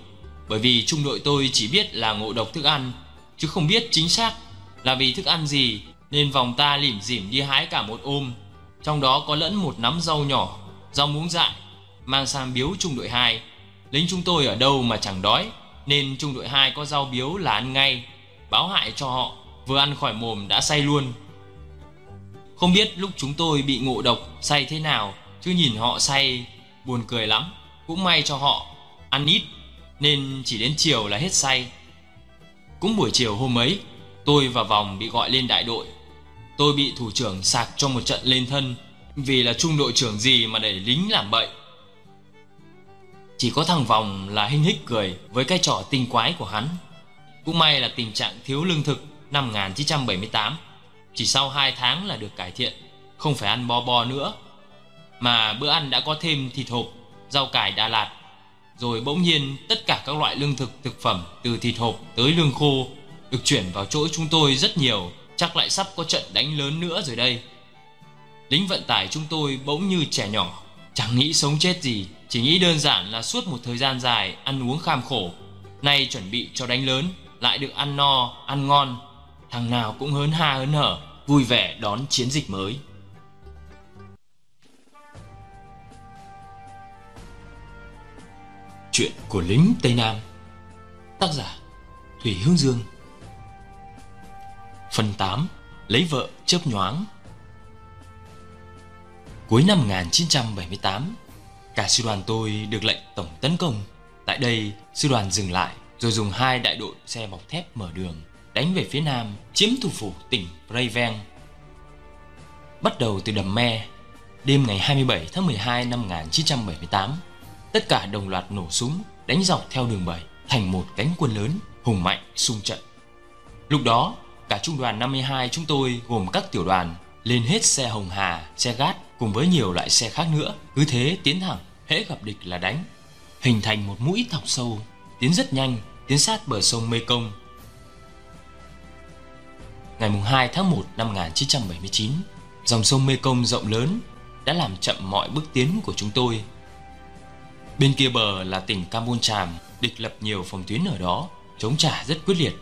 Bởi vì trung đội tôi chỉ biết là ngộ độc thức ăn, Chứ không biết chính xác là vì thức ăn gì, Nên vòng ta lỉm dỉm đi hái cả một ôm. Trong đó có lẫn một nắm rau nhỏ, Rau muống dại, Mang sang biếu trung đội 2 Lính chúng tôi ở đâu mà chẳng đói, Nên trung đội 2 có rau biếu là ăn ngay. Báo hại cho họ, Vừa ăn khỏi mồm đã say luôn không biết lúc chúng tôi bị ngộ độc say thế nào, Chứ nhìn họ say, buồn cười lắm. Cũng may cho họ, ăn ít, Nên chỉ đến chiều là hết say. Cũng buổi chiều hôm ấy, Tôi và Vòng bị gọi lên đại đội. Tôi bị thủ trưởng sạc cho một trận lên thân, Vì là trung đội trưởng gì mà để lính làm bậy. Chỉ có thằng Vòng là hinh hích cười Với cái trò tinh quái của hắn. Cũng may là tình trạng thiếu lương thực năm 1978 chỉ sau 2 tháng là được cải thiện Không phải ăn bo bo nữa Mà bữa ăn đã có thêm thịt hộp Rau cải Đà Lạt rồi bỗng nhiên tất cả các loại lương thực thực phẩm từ thịt hộp tới lương khô được chuyển vào chỗ chúng tôi rất nhiều, chắc lại sắp có trận đánh lớn nữa rồi đây. Lính vận tải chúng tôi bỗng như trẻ nhỏ, chẳng nghĩ sống chết gì, chỉ nghĩ đơn giản là suốt một thời gian dài ăn uống kham khổ, nay chuẩn bị cho đánh lớn, lại được ăn no, ăn ngon, thằng nào cũng hớn ha hớn hở, vui vẻ đón chiến dịch mới. Chuyện của lính Tây Nam. Tác giả Thủy Hương Dương. Phần 8 Lấy vợ chớp nhoáng. Cuối năm 1978 Cả sư đoàn tôi được lệnh tổng tấn công. Tại đây, sư đoàn dừng lại Rồi dùng hai đại đội xe bọc thép mở đường. Đánh về phía nam Chiếm thủ phủ tỉnh Preven Bắt đầu từ đầm me Đêm ngày 27 tháng 12 năm 1978 Tất cả đồng loạt nổ súng Đánh dọc theo đường 7 Thành một cánh quân lớn Hùng mạnh xung trận. Lúc đó Cả trung đoàn 52 chúng tôi gồm các tiểu đoàn lên hết xe Hồng Hà, xe Gát cùng với nhiều loại xe khác nữa, cứ thế tiến thẳng, hễ gặp địch là đánh, hình thành một mũi thọc sâu, tiến rất nhanh, tiến sát bờ sông Mekong Công. Ngày 2 tháng 1 năm 1979, dòng sông Mekong rộng lớn đã làm chậm mọi bước tiến của chúng tôi. Bên kia bờ là tỉnh Campuchia, Chàm, địch lập nhiều phòng tuyến ở đó, chống trả rất quyết liệt.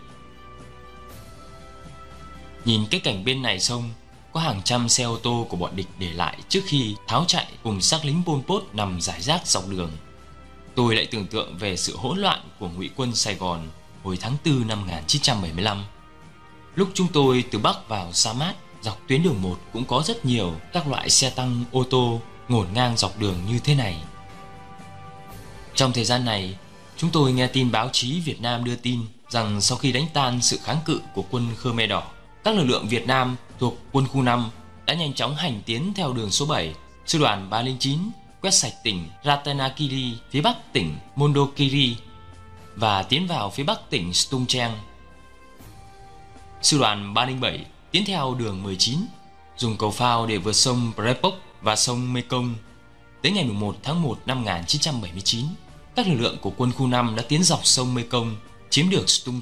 Nhìn cái cảnh bên này sông Có hàng trăm xe ô tô của bọn địch để lại Trước khi tháo chạy cùng xác lính Pol Pot nằm rải rác dọc đường. Tôi lại tưởng tượng về sự hỗn loạn của ngụy quân Sài Gòn Hồi tháng 4 năm 1975 Lúc chúng tôi từ Bắc vào Sa Mát Dọc tuyến đường 1 cũng có rất nhiều các loại xe tăng ô tô ngổn ngang dọc đường như thế này. Trong thời gian này Chúng tôi nghe tin báo chí Việt Nam đưa tin rằng sau khi đánh tan sự kháng cự của quân Khmer Đỏ các lực lượng Việt Nam thuộc quân khu 5 đã nhanh chóng hành tiến theo đường số 7, sư đoàn 309 quét sạch tỉnh Ratanakiri phía bắc tỉnh Mondokiri và tiến vào phía bắc tỉnh Stung Sư đoàn 307 tiến theo đường 19, dùng cầu phao để vượt sông Prepok và sông Mekong. Tới ngày 11 tháng 1 năm 1979, các lực lượng của quân khu 5 đã tiến dọc sông Mekong, chiếm được Stung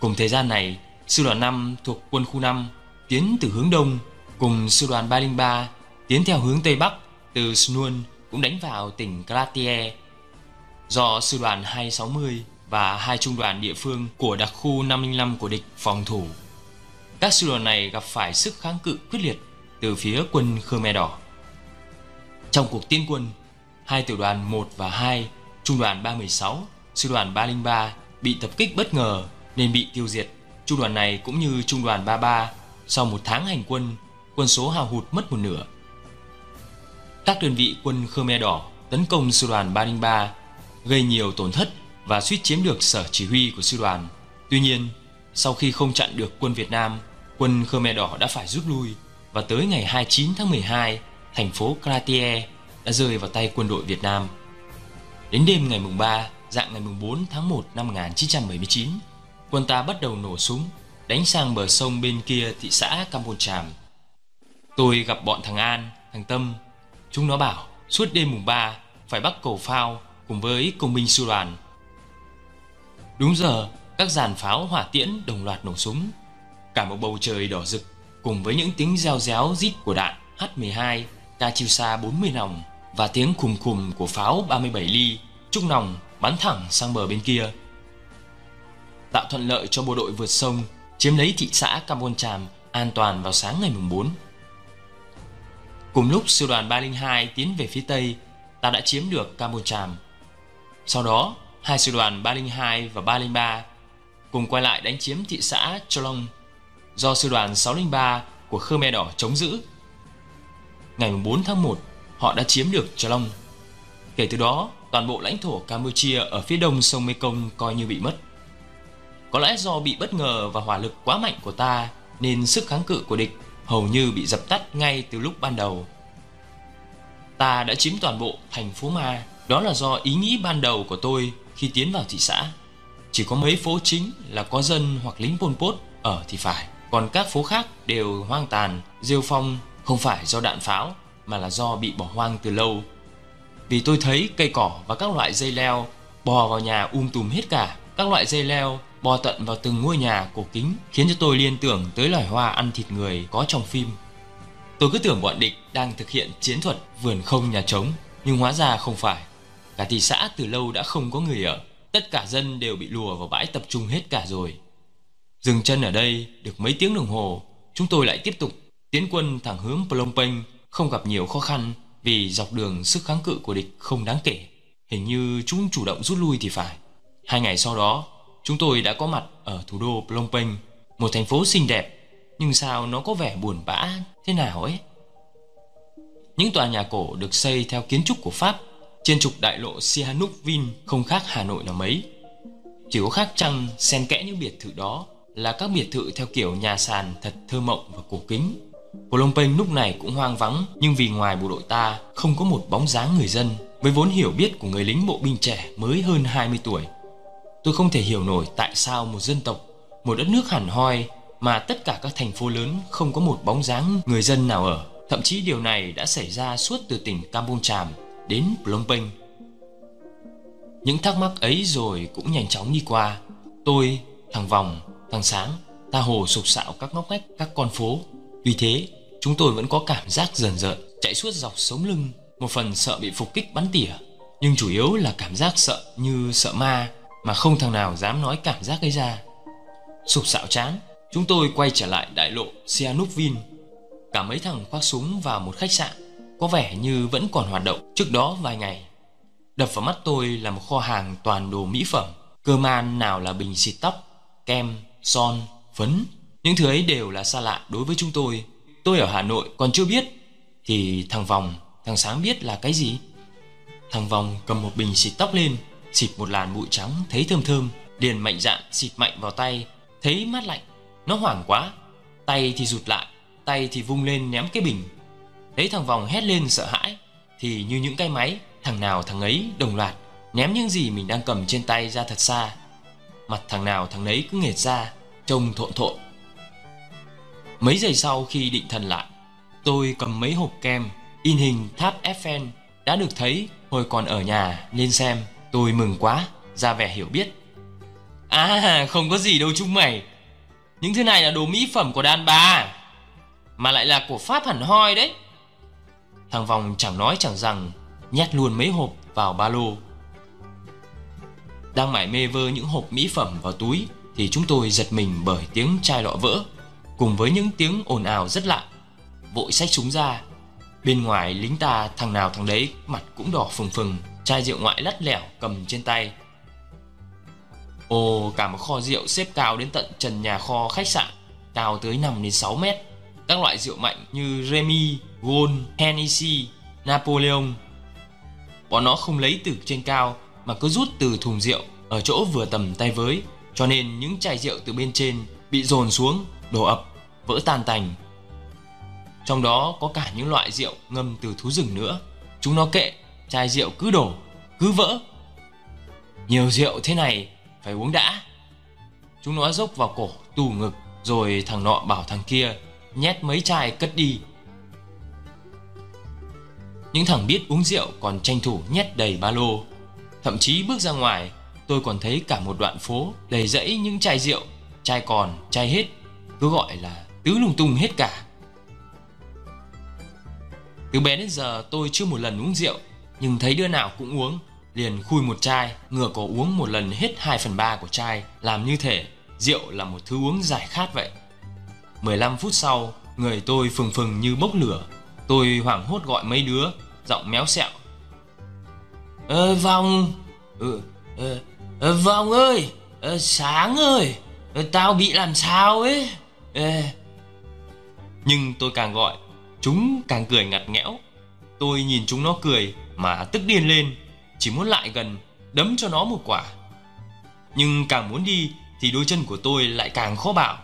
Cùng thời gian này, Sư đoàn 5 thuộc quân khu 5 tiến từ hướng đông cùng sư đoàn 303 tiến theo hướng tây bắc từ Snun cũng đánh vào tỉnh Klatie. Do sư đoàn 260 và hai trung đoàn địa phương của đặc khu 505 của địch phòng thủ. Các sư đoàn này gặp phải sức kháng cự quyết liệt từ phía quân Khmer Đỏ. Trong cuộc tiến quân, hai tiểu đoàn 1 và 2, trung đoàn 316, sư đoàn 303 bị tập kích bất ngờ nên bị tiêu diệt. Trung đoàn này cũng như trung đoàn 33 sau một tháng hành quân, quân số hào hụt mất một nửa. Các đơn vị quân Khmer Đỏ tấn công sư đoàn 303 gây nhiều tổn thất và suýt chiếm được sở chỉ huy của sư đoàn. Tuy nhiên, sau khi không chặn được quân Việt Nam, quân Khmer Đỏ đã phải rút lui và tới ngày 29 tháng 12, thành phố Kratie đã rơi vào tay quân đội Việt Nam. Đến đêm ngày mùng 3, dạng ngày mùng 4 tháng 1 năm 1979, quân ta bắt đầu nổ súng đánh sang bờ sông bên kia thị xã Campuchia. Tôi gặp bọn thằng An, thằng Tâm. Chúng nó bảo suốt đêm mùng 3 phải bắt cầu phao cùng với công binh sư đoàn. Đúng giờ, các dàn pháo hỏa tiễn đồng loạt nổ súng. Cả một bầu trời đỏ rực cùng với những tiếng reo réo rít của đạn H12, Katyusha 40 nòng và tiếng khùng khùng của pháo 37 ly, trúc nòng bắn thẳng sang bờ bên kia tạo thuận lợi cho bộ đội vượt sông, chiếm lấy thị xã Campon Tràm an toàn vào sáng ngày mùng 4. Cùng lúc sư đoàn 302 tiến về phía tây, ta đã chiếm được Campon Tràm. Sau đó, hai sư đoàn 302 và 303 cùng quay lại đánh chiếm thị xã Cholong do sư đoàn 603 của Khmer Đỏ chống giữ. Ngày 4 tháng 1, họ đã chiếm được Cholong. Kể từ đó, toàn bộ lãnh thổ Campuchia ở phía đông sông Mekong coi như bị mất. Có lẽ do bị bất ngờ và hỏa lực quá mạnh của ta nên sức kháng cự của địch hầu như bị dập tắt ngay từ lúc ban đầu. Ta đã chiếm toàn bộ thành phố Ma, đó là do ý nghĩ ban đầu của tôi khi tiến vào thị xã. Chỉ có mấy phố chính là có dân hoặc lính Pol Pot ở thì phải, còn các phố khác đều hoang tàn, rêu phong không phải do đạn pháo mà là do bị bỏ hoang từ lâu. Vì tôi thấy cây cỏ và các loại dây leo bò vào nhà um tùm hết cả. Các loại dây leo bò tận vào từng ngôi nhà cổ kính khiến cho tôi liên tưởng tới loài hoa ăn thịt người có trong phim. Tôi cứ tưởng bọn địch đang thực hiện chiến thuật vườn không nhà trống, nhưng hóa ra không phải. Cả thị xã từ lâu đã không có người ở, tất cả dân đều bị lùa vào bãi tập trung hết cả rồi. Dừng chân ở đây được mấy tiếng đồng hồ, chúng tôi lại tiếp tục tiến quân thẳng hướng Phnom Penh, không gặp nhiều khó khăn vì dọc đường sức kháng cự của địch không đáng kể. Hình như chúng chủ động rút lui thì phải. Hai ngày sau đó, chúng tôi đã có mặt ở thủ đô Phnom Penh, một thành phố xinh đẹp, nhưng sao nó có vẻ buồn bã thế nào ấy. Những tòa nhà cổ được xây theo kiến trúc của Pháp trên trục đại lộ Sihanoukville không khác Hà Nội là mấy. Chỉ có khác chăng xen kẽ những biệt thự đó là các biệt thự theo kiểu nhà sàn thật thơ mộng và cổ kính. Phnom Penh lúc này cũng hoang vắng nhưng vì ngoài bộ đội ta không có một bóng dáng người dân với vốn hiểu biết của người lính bộ binh trẻ mới hơn 20 tuổi. Tôi không thể hiểu nổi tại sao một dân tộc, một đất nước hẳn hoi mà tất cả các thành phố lớn không có một bóng dáng người dân nào ở. Thậm chí điều này đã xảy ra suốt từ tỉnh Kampong Cham đến Phnom Penh. Những thắc mắc ấy rồi cũng nhanh chóng đi qua. Tôi, thằng Vòng, thằng Sáng, ta hồ sục sạo các ngóc ngách các con phố. Vì thế, chúng tôi vẫn có cảm giác dần dợn, chạy suốt dọc sống lưng, một phần sợ bị phục kích bắn tỉa, nhưng chủ yếu là cảm giác sợ như sợ ma mà không thằng nào dám nói cảm giác ấy ra. Sục sạo chán, chúng tôi quay trở lại đại lộ Sihanoukville. Cả mấy thằng khoác súng vào một khách sạn, có vẻ như vẫn còn hoạt động trước đó vài ngày. Đập vào mắt tôi là một kho hàng toàn đồ mỹ phẩm, cơ man nào là bình xịt tóc, kem, son, phấn. Những thứ ấy đều là xa lạ đối với chúng tôi. Tôi ở Hà Nội còn chưa biết, thì thằng Vòng, thằng Sáng biết là cái gì. Thằng Vòng cầm một bình xịt tóc lên, xịt một làn bụi trắng thấy thơm thơm, liền mạnh dạn xịt mạnh vào tay, thấy mát lạnh. Nó hoảng quá, tay thì rụt lại, tay thì vung lên ném cái bình. Thấy thằng Vòng hét lên sợ hãi, thì như những cái máy, thằng nào thằng ấy đồng loạt ném những gì mình đang cầm trên tay ra thật xa. Mặt thằng nào thằng ấy cứ nghệt ra, trông thộn thộn. Mấy giây sau khi định thần lại, tôi cầm mấy hộp kem in hình tháp Eiffel đã được thấy hồi còn ở nhà nên xem. Tôi mừng quá, ra vẻ hiểu biết. À, không có gì đâu chúng mày. Những thứ này là đồ mỹ phẩm của đàn bà, mà lại là của Pháp hẳn hoi đấy. Thằng Vòng chẳng nói chẳng rằng, nhét luôn mấy hộp vào ba lô. Đang mải mê vơ những hộp mỹ phẩm vào túi thì chúng tôi giật mình bởi tiếng chai lọ vỡ cùng với những tiếng ồn ào rất lạ. Vội xách súng ra. Bên ngoài lính ta thằng nào thằng đấy mặt cũng đỏ phừng phừng, chai rượu ngoại lắt lẻo cầm trên tay. Ồ, cả một kho rượu xếp cao đến tận trần nhà kho khách sạn, cao tới 5 đến 6 mét. Các loại rượu mạnh như Remy, Gold, Hennessy, Napoleon. Bọn nó không lấy từ trên cao mà cứ rút từ thùng rượu ở chỗ vừa tầm tay với, cho nên những chai rượu từ bên trên bị dồn xuống, đổ ập, vỡ tan tành. Trong đó có cả những loại rượu ngâm từ thú rừng nữa. Chúng nó kệ, chai rượu cứ đổ, cứ vỡ. Nhiều rượu thế này phải uống đã. Chúng nó dốc vào cổ, tù ngực, rồi thằng nọ bảo thằng kia nhét mấy chai cất đi. Những thằng biết uống rượu còn tranh thủ nhét đầy ba lô. Thậm chí bước ra ngoài, tôi còn thấy cả một đoạn phố đầy rẫy những chai rượu, chai còn, chai hết, cứ gọi là tứ lung tung hết cả. Từ bé đến giờ tôi chưa một lần uống rượu, nhưng thấy đứa nào cũng uống, liền khui một chai, ngửa cổ uống một lần hết 2 phần 3 của chai, làm như thể rượu là một thứ uống giải khát vậy. 15 phút sau, người tôi phừng phừng như bốc lửa. Tôi hoảng hốt gọi mấy đứa, giọng méo xẹo. Ơ Vòng, ừ, ờ, ờ, Vòng ơi, ờ, Sáng ơi, ờ, tao bị làm sao ấy. Ờ. Nhưng tôi càng gọi, chúng càng cười ngặt nghẽo. Tôi nhìn chúng nó cười mà tức điên lên, chỉ muốn lại gần đấm cho nó một quả. Nhưng càng muốn đi thì đôi chân của tôi lại càng khó bảo.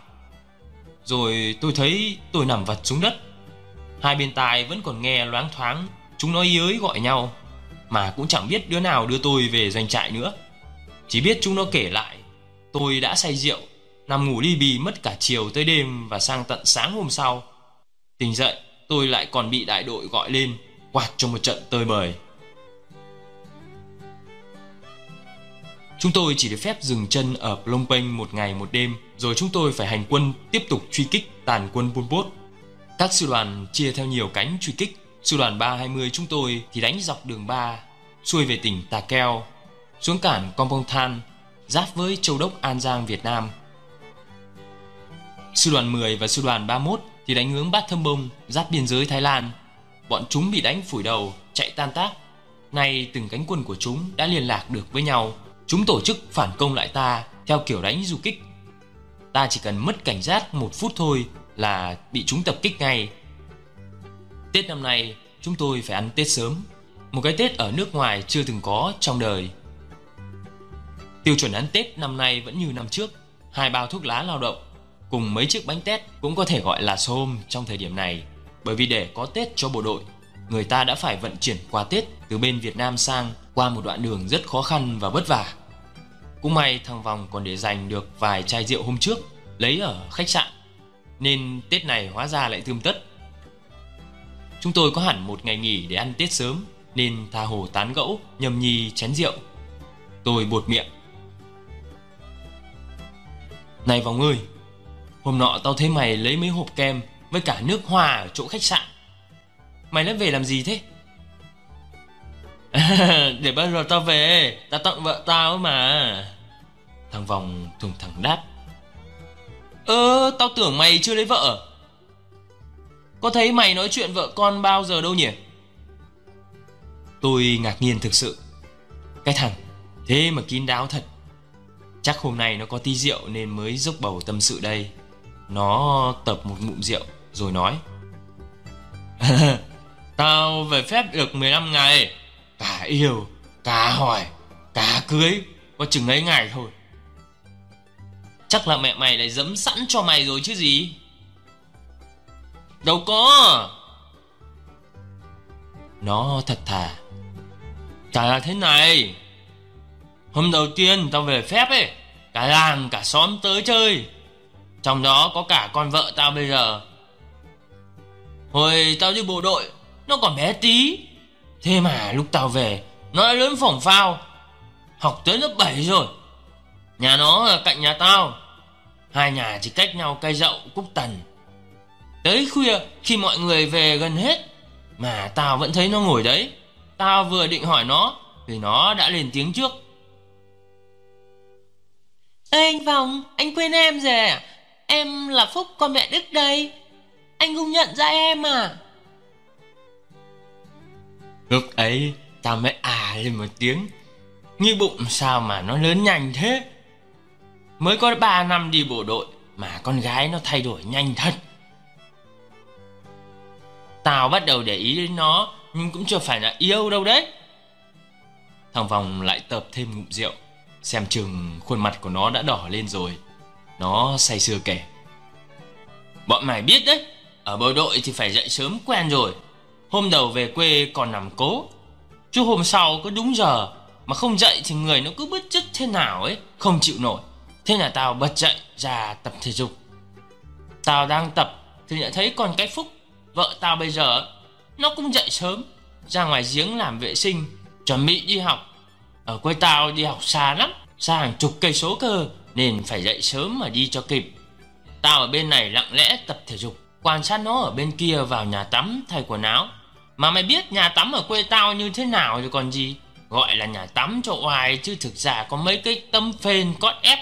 Rồi tôi thấy tôi nằm vật xuống đất Hai bên tai vẫn còn nghe loáng thoáng. Chúng nói yới gọi nhau Mà cũng chẳng biết đứa nào đưa tôi về doanh trại nữa. Chỉ biết chúng nó kể lại Tôi đã say rượu Nằm ngủ ly bì mất cả chiều tới đêm Và sang tận sáng hôm sau. Tỉnh dậy tôi lại còn bị đại đội gọi lên Quạt cho một trận tơi bời. Chúng tôi chỉ được phép dừng chân ở Phnom Penh một ngày một đêm, rồi chúng tôi phải hành quân tiếp tục truy kích tàn quân Pol Pot. Các sư đoàn chia theo nhiều cánh truy kích. Sư đoàn 320 chúng tôi thì đánh dọc đường 3, xuôi về tỉnh Tà Keo, xuống cảng Kompong Than, giáp với châu đốc An Giang Việt Nam. Sư đoàn 10 và sư đoàn 31 thì đánh hướng Bát Thâm Bông, giáp biên giới Thái Lan. Bọn chúng bị đánh phủi đầu, chạy tan tác. Nay từng cánh quân của chúng đã liên lạc được với nhau. Chúng tổ chức phản công lại ta theo kiểu đánh du kích. Ta chỉ cần mất cảnh giác một phút thôi là bị chúng tập kích ngay. Tết năm nay chúng tôi phải ăn Tết sớm. Một cái Tết ở nước ngoài chưa từng có trong đời. Tiêu chuẩn ăn Tết năm nay vẫn như năm trước, hai bao thuốc lá lao động cùng mấy chiếc bánh tét cũng có thể gọi là xôm trong thời điểm này bởi vì để có Tết cho bộ đội, người ta đã phải vận chuyển quà Tết từ bên Việt Nam sang qua một đoạn đường rất khó khăn và vất vả. Cũng may thằng Vòng còn để dành được vài chai rượu hôm trước lấy ở khách sạn nên Tết này hóa ra lại tươm tất. Chúng tôi có hẳn một ngày nghỉ để ăn Tết sớm nên tha hồ tán gẫu nhâm nhi chén rượu. Tôi buột miệng. Này Vòng ơi, hôm nọ tao thấy mày lấy mấy hộp kem với cả nước hoa ở chỗ khách sạn. Mày lấy về làm gì thế? để bao giờ tao về, tao tặng vợ tao mà. Thằng Vòng thùng thẳng đáp. Ơ, tao tưởng mày chưa lấy vợ. Có thấy mày nói chuyện vợ con bao giờ đâu nhỉ? Tôi ngạc nhiên thực sự. Cái thằng, thế mà kín đáo thật. Chắc hôm nay nó có tí rượu nên mới dốc bầu tâm sự đây. Nó tập một ngụm rượu rồi nói. Tao về phép được 15 ngày. Cả yêu, cả hỏi, cả cưới. Có chừng ấy ngày thôi. Chắc là mẹ mày lại dấm sẵn cho mày rồi chứ gì. Đâu có. Nó thật thà. Chả là thế này. Hôm đầu tiên tao về phép ấy, cả làng cả xóm tới chơi. Trong đó có cả con vợ tao bây giờ. Hồi tao đi bộ đội, nó còn bé tí. Thế mà lúc tao về, nó đã lớn phỏng phao. Học tới lớp 7 rồi. Nhà nó ở cạnh nhà tao. Hai nhà chỉ cách nhau cây dậu cúc tần. Tới khuya khi mọi người về gần hết mà tao vẫn thấy nó ngồi đấy. Tao vừa định hỏi nó thì nó đã lên tiếng trước. Ê anh Vòng, anh quên em rồi à? Em là Phúc con mẹ Đức đây. Anh không nhận ra em à? Lúc ấy tao mới à lên một tiếng. Như bụng sao mà nó lớn nhanh thế? Mới có 3 năm đi bộ đội mà con gái nó thay đổi nhanh thật. Tao bắt đầu để ý đến nó nhưng cũng chưa phải là yêu đâu đấy. Thằng Vòng lại tập thêm ngụm rượu, xem chừng khuôn mặt của nó đã đỏ lên rồi. Nó say sưa kể. Bọn mày biết đấy, ở bộ đội thì phải dậy sớm quen rồi. Hôm đầu về quê còn nằm cố. Chứ hôm sau có đúng giờ mà không dậy thì người nó cứ bứt rứt thế nào ấy, không chịu nổi. Thế là tao bật dậy ra tập thể dục. Tao đang tập thì nhận thấy còn cái phúc, vợ tao bây giờ, nó cũng dậy sớm, ra ngoài giếng làm vệ sinh, chuẩn bị đi học. Ở quê tao đi học xa lắm, xa hàng chục cây số cơ, nên phải dậy sớm mà đi cho kịp. Tao ở bên này lặng lẽ tập thể dục, quan sát nó ở bên kia vào nhà tắm thay quần áo. Mà mày biết nhà tắm ở quê tao như thế nào rồi còn gì? Gọi là nhà tắm cho oai chứ thực ra có mấy cái tấm phên cót ép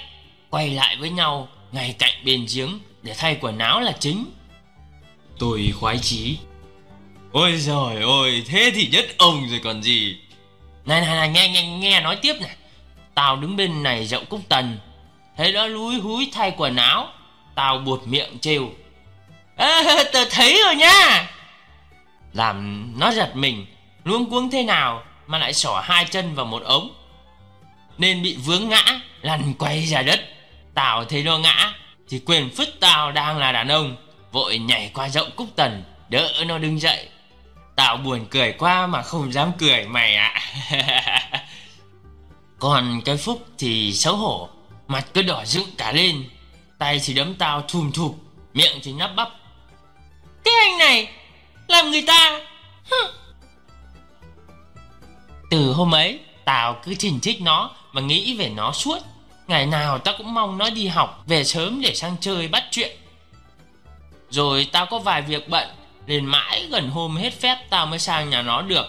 quay lại với nhau ngay cạnh bên giếng để thay quần áo là chính. Tôi khoái chí. Ôi giời ơi Thế thì nhất ông rồi còn gì. Này này này nghe nghe nghe nói tiếp này Tao đứng bên này dậu cúc tần. Thấy nó lúi húi thay quần áo Tao buột miệng trêu. À, Tớ thấy rồi nha. Làm nó giật mình Luống cuống thế nào Mà lại xỏ hai chân vào một ống. Nên bị vướng ngã Lăn quay ra đất Tao thấy nó ngã, Thì quyền phứt tao đang là đàn ông, vội nhảy qua rộng cúc tần, đỡ nó đứng dậy. Tao buồn cười qua mà không dám cười mày ạ. À. còn cái phúc thì xấu hổ, mặt cứ đỏ dựng cả lên, tay thì đấm tao thùm thụp, miệng thì nắp bắp. Cái anh này, làm người ta từ hôm ấy tao cứ chỉnh trích nó và nghĩ về nó suốt. Ngày nào tao cũng mong nó đi học, Về sớm để sang chơi bắt chuyện. Rồi tao có vài việc bận, Nên mãi gần hôm hết phép tao mới sang nhà nó được.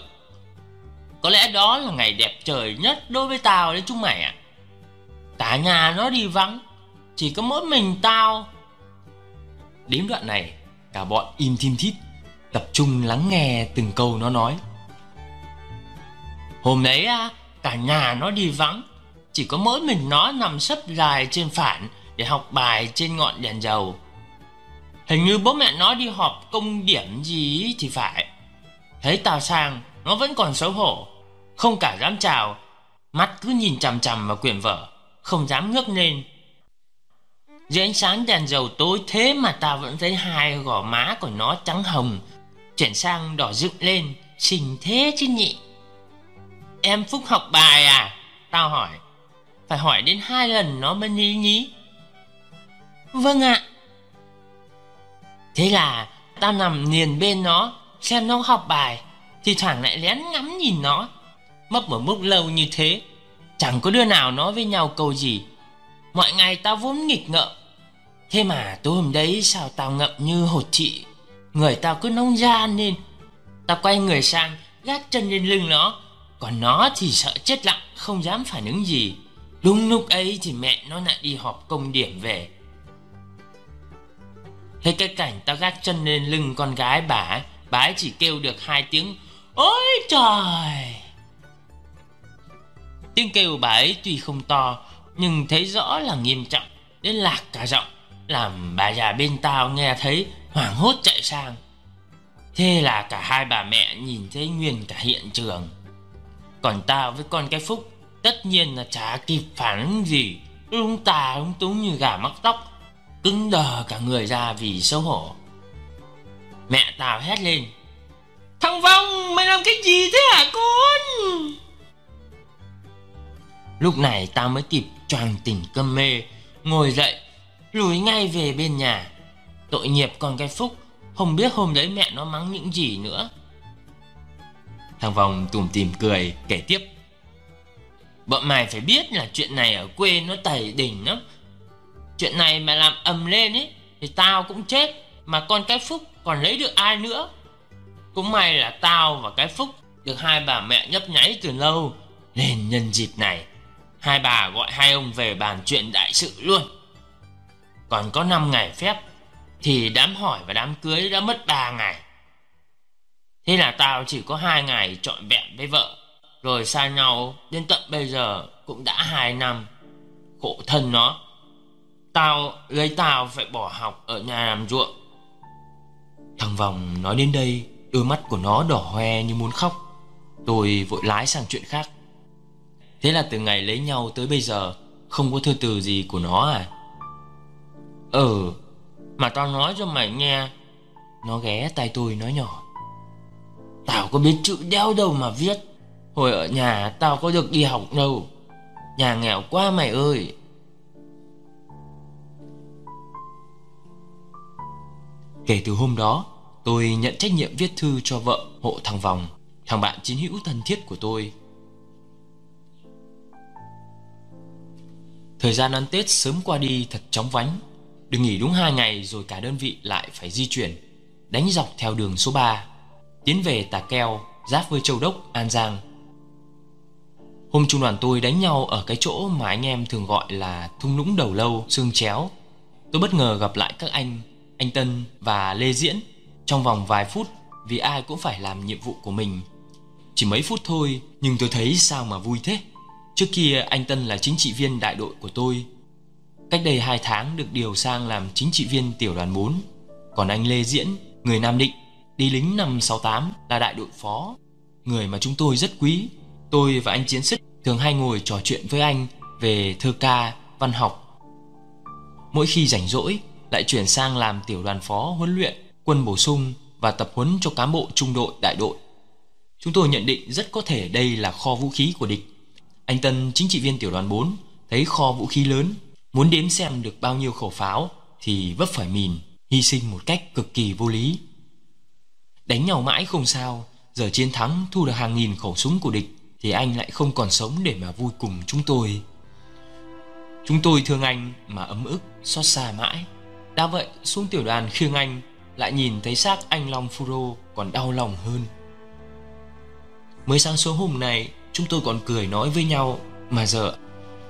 Có lẽ đó là ngày đẹp trời nhất đối với tao đấy chúng mày ạ. Cả nhà nó đi vắng, Chỉ có mỗi mình tao. Đến đoạn này, Cả bọn im thim thít, Tập trung lắng nghe từng câu nó nói. Hôm đấy cả nhà nó đi vắng chỉ có mỗi mình nó nằm sấp dài trên phản Để học bài trên ngọn đèn dầu. Hình như bố mẹ nó đi họp công điểm gì thì phải. Thấy tao sang, Nó vẫn còn xấu hổ. Không cả dám chào, Mắt cứ nhìn chằm chằm vào quyển vở, Không dám ngước lên. Dưới ánh sáng đèn dầu tối thế mà tao vẫn thấy hai gò má của nó trắng hồng, Chuyển sang đỏ dựng lên, Xinh thế chứ nhị. Em Phúc học bài à? Tao hỏi. Phải hỏi đến hai lần nó mới nhí nhí. Vâng ạ. Thế là ta nằm liền bên nó, Xem nó học bài, Thì thoảng lại lén ngắm nhìn nó. Mất một lúc lâu như thế, Chẳng có đứa nào nói với nhau câu gì. Mọi ngày tao vốn nghịch ngợm. Thế mà tối hôm đấy sao tao ngậm như hột chị? Người tao cứ nóng ra nên. Tao quay người sang, Gác chân lên lưng nó. Còn nó thì sợ chết lặng, Không dám phản ứng gì. Đúng lúc ấy thì mẹ nó lại đi họp công điểm về. Thấy cái cảnh tao gác chân lên lưng con gái bà Bà ấy chỉ kêu được hai tiếng, Ôi trời! Tiếng kêu bà ấy tuy không to, Nhưng thấy rõ là nghiêm trọng, Đến lạc cả giọng, Làm bà già bên tao nghe thấy hoảng hốt chạy sang. Thế là cả hai bà mẹ nhìn thấy nguyên cả hiện trường. Còn tao với con cái Phúc Tất nhiên là chả kịp phản ứng gì. Lúng tà lúng túng như gà mắc tóc, Cứng đờ cả người ra vì xấu hổ. Mẹ tao hét lên, Thằng Vong, mày làm cái gì thế hả con? Lúc này tao mới kịp choàng tỉnh cơm mê, Ngồi dậy, Lùi ngay về bên nhà. Tội nghiệp con cái Phúc, Không biết hôm đấy mẹ nó mắng những gì nữa. Thằng vong tủm tìm cười, kể tiếp. Bọn mày phải biết là chuyện này ở quê nó tẩy đỉnh lắm. Chuyện này mà làm ầm lên ấy Thì tao cũng chết, Mà con cái Phúc còn lấy được ai nữa? Cũng may là tao và cái Phúc Được hai bà mẹ nhấp nháy từ lâu Nên nhân dịp này, Hai bà gọi hai ông về bàn chuyện đại sự luôn. Còn có 5 ngày phép, Thì đám hỏi và đám cưới đã mất 3 ngày. Thế là tao chỉ có hai ngày trọn vẹn với vợ. Rồi xa nhau, đến tận bây giờ cũng đã hai năm. Khổ thân nó, Tao lấy tao phải bỏ học ở nhà làm ruộng. Thằng Vòng nói đến đây, Đôi mắt của nó đỏ hoe như muốn khóc. Tôi vội lái sang chuyện khác. Thế là từ ngày lấy nhau tới bây giờ, Không có thư từ gì của nó à? Ừ Mà tao nói cho mày nghe. Nó ghé tay tôi nói nhỏ. Tao có biết chữ đeo đâu mà viết. Hồi ở nhà tao có được đi học đâu. Nhà nghèo quá mày ơi. Kể từ hôm đó Tôi nhận trách nhiệm viết thư cho vợ hộ thằng Vòng Thằng bạn chiến hữu thân thiết của tôi. Thời gian ăn Tết sớm qua đi thật chóng vánh. Đừng nghỉ đúng 2 ngày rồi cả đơn vị lại phải di chuyển Đánh dọc theo đường số 3 Tiến về Tà Keo, giáp với Châu Đốc, An Giang. Hôm trung đoàn tôi đánh nhau ở cái chỗ mà anh em thường gọi là thung lũng đầu lâu, xương chéo. Tôi bất ngờ gặp lại các anh, anh Tân và Lê Diễn. Trong vòng vài phút vì ai cũng phải làm nhiệm vụ của mình. Chỉ mấy phút thôi nhưng tôi thấy sao mà vui thế. Trước kia anh Tân là chính trị viên đại đội của tôi. Cách đây 2 tháng được điều sang làm chính trị viên tiểu đoàn 4 Còn anh Lê Diễn, người Nam Định Đi lính năm 68 là đại đội phó. Người mà chúng tôi rất quý. Tôi và anh Chiến Sức thường hay ngồi trò chuyện với anh Về thơ ca, văn học. Mỗi khi rảnh rỗi Lại chuyển sang làm tiểu đoàn phó huấn luyện Quân bổ sung và tập huấn cho cán bộ trung đội đại đội. Chúng tôi nhận định rất có thể đây là kho vũ khí của địch. Anh Tân chính trị viên tiểu đoàn 4 Thấy kho vũ khí lớn Muốn đếm xem được bao nhiêu khẩu pháo Thì vấp phải mìn Hy sinh một cách cực kỳ vô lý. Đánh nhau mãi không sao Giờ chiến thắng thu được hàng nghìn khẩu súng của địch thì anh lại không còn sống để mà vui cùng chúng tôi. Chúng tôi thương anh mà ấm ức, xót xa mãi. Đã vậy, xuống tiểu đoàn khiêng anh lại nhìn thấy xác anh Long Furo còn đau lòng hơn. Mới sáng sớm hôm nay, chúng tôi còn cười nói với nhau mà giờ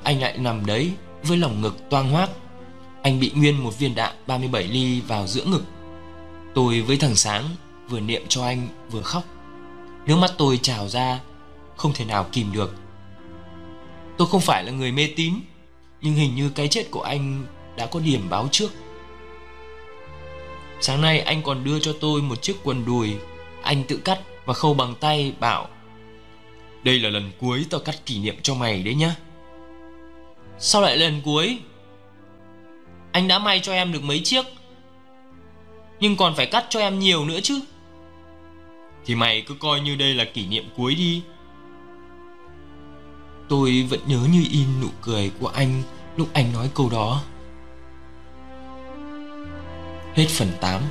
anh lại nằm đấy với lòng ngực toang hoác. Anh bị nguyên một viên đạn 37 ly vào giữa ngực. Tôi với thằng Sáng vừa niệm cho anh vừa khóc. Nước mắt tôi trào ra, không thể nào kìm được. Tôi không phải là người mê tín, nhưng hình như cái chết của anh đã có điểm báo trước. Sáng nay anh còn đưa cho tôi một chiếc quần đùi Anh tự cắt và khâu bằng tay bảo Đây là lần cuối tao cắt kỷ niệm cho mày đấy nhá Sao lại lần cuối Anh đã may cho em được mấy chiếc Nhưng còn phải cắt cho em nhiều nữa chứ Thì mày cứ coi như đây là kỷ niệm cuối đi Tôi vẫn nhớ như in nụ cười của anh lúc anh nói câu đó. Hết phần 8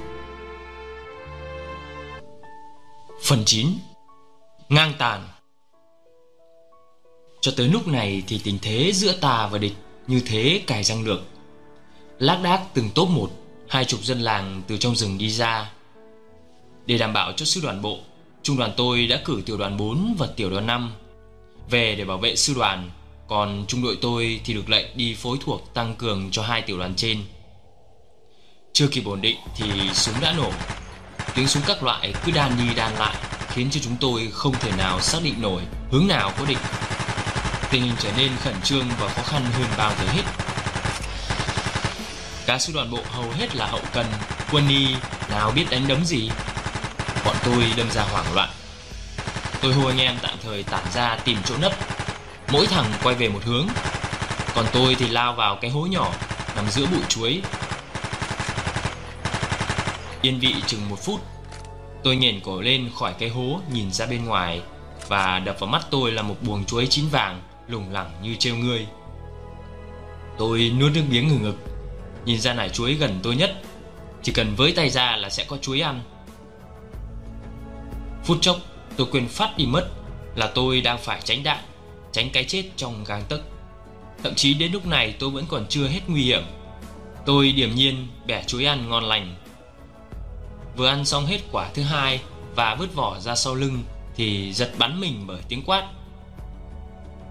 Phần 9 Ngang tàn. Cho tới lúc này thì tình thế giữa ta và địch như thế cài răng được Lác đác từng tốp một, Hai chục dân làng từ trong rừng đi ra. Để đảm bảo cho sư đoàn bộ, Trung đoàn tôi đã cử tiểu đoàn 4 và tiểu đoàn 5 về để bảo vệ sư đoàn Còn trung đội tôi thì được lệnh đi phối thuộc tăng cường cho hai tiểu đoàn trên. Chưa kịp ổn định thì súng đã nổ. Tiếng súng các loại cứ đan đi đan lại Khiến cho chúng tôi không thể nào xác định nổi hướng nào có địch. Tình hình trở nên khẩn trương và khó khăn hơn bao giờ hết. Cả sư đoàn bộ hầu hết là hậu cần, quân y, nào biết đánh đấm gì? Bọn tôi đâm ra hoảng loạn. Tôi hô anh em tạm thời tản ra tìm chỗ nấp. Mỗi thằng quay về một hướng. Còn tôi thì lao vào cái hố nhỏ, Nằm giữa bụi chuối. Yên vị chừng một phút, Tôi nhền cổ lên khỏi cái hố nhìn ra bên ngoài Và đập vào mắt tôi là một buồng chuối chín vàng, Lủng lẳng như treo ngươi. Tôi nuốt nước miếng ngừng ngực, Nhìn ra nải chuối gần tôi nhất. Chỉ cần với tay ra là sẽ có chuối ăn. Phút chốc tôi quên phát đi mất Là tôi đang phải tránh đạn, Tránh cái chết trong gang tấc. Thậm chí đến lúc này tôi vẫn còn chưa hết nguy hiểm. Tôi điềm nhiên bẻ chuối ăn ngon lành. Vừa ăn xong hết quả thứ hai Và vứt vỏ ra sau lưng Thì giật bắn mình bởi tiếng quát.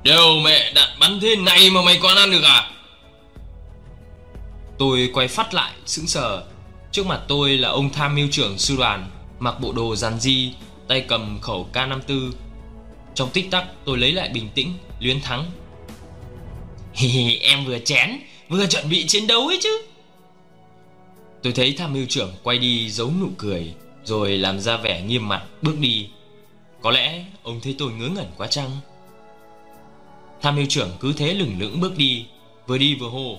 Đều mẹ đạn bắn thế này mà mày còn ăn được à? Tôi quay phát lại sững sờ. Trước mặt tôi là ông tham mưu trưởng sư đoàn, Mặc bộ đồ giàn di Tay cầm khẩu K54. Trong tích tắc tôi lấy lại bình tĩnh Luyến thắng. Hi hi Em vừa chén Vừa chuẩn bị chiến đấu ấy chứ. Tôi thấy tham mưu trưởng quay đi giấu nụ cười Rồi làm ra vẻ nghiêm mặt bước đi. Có lẽ ông thấy tôi ngớ ngẩn quá chăng? Tham mưu trưởng cứ thế lửng lững bước đi Vừa đi vừa hô.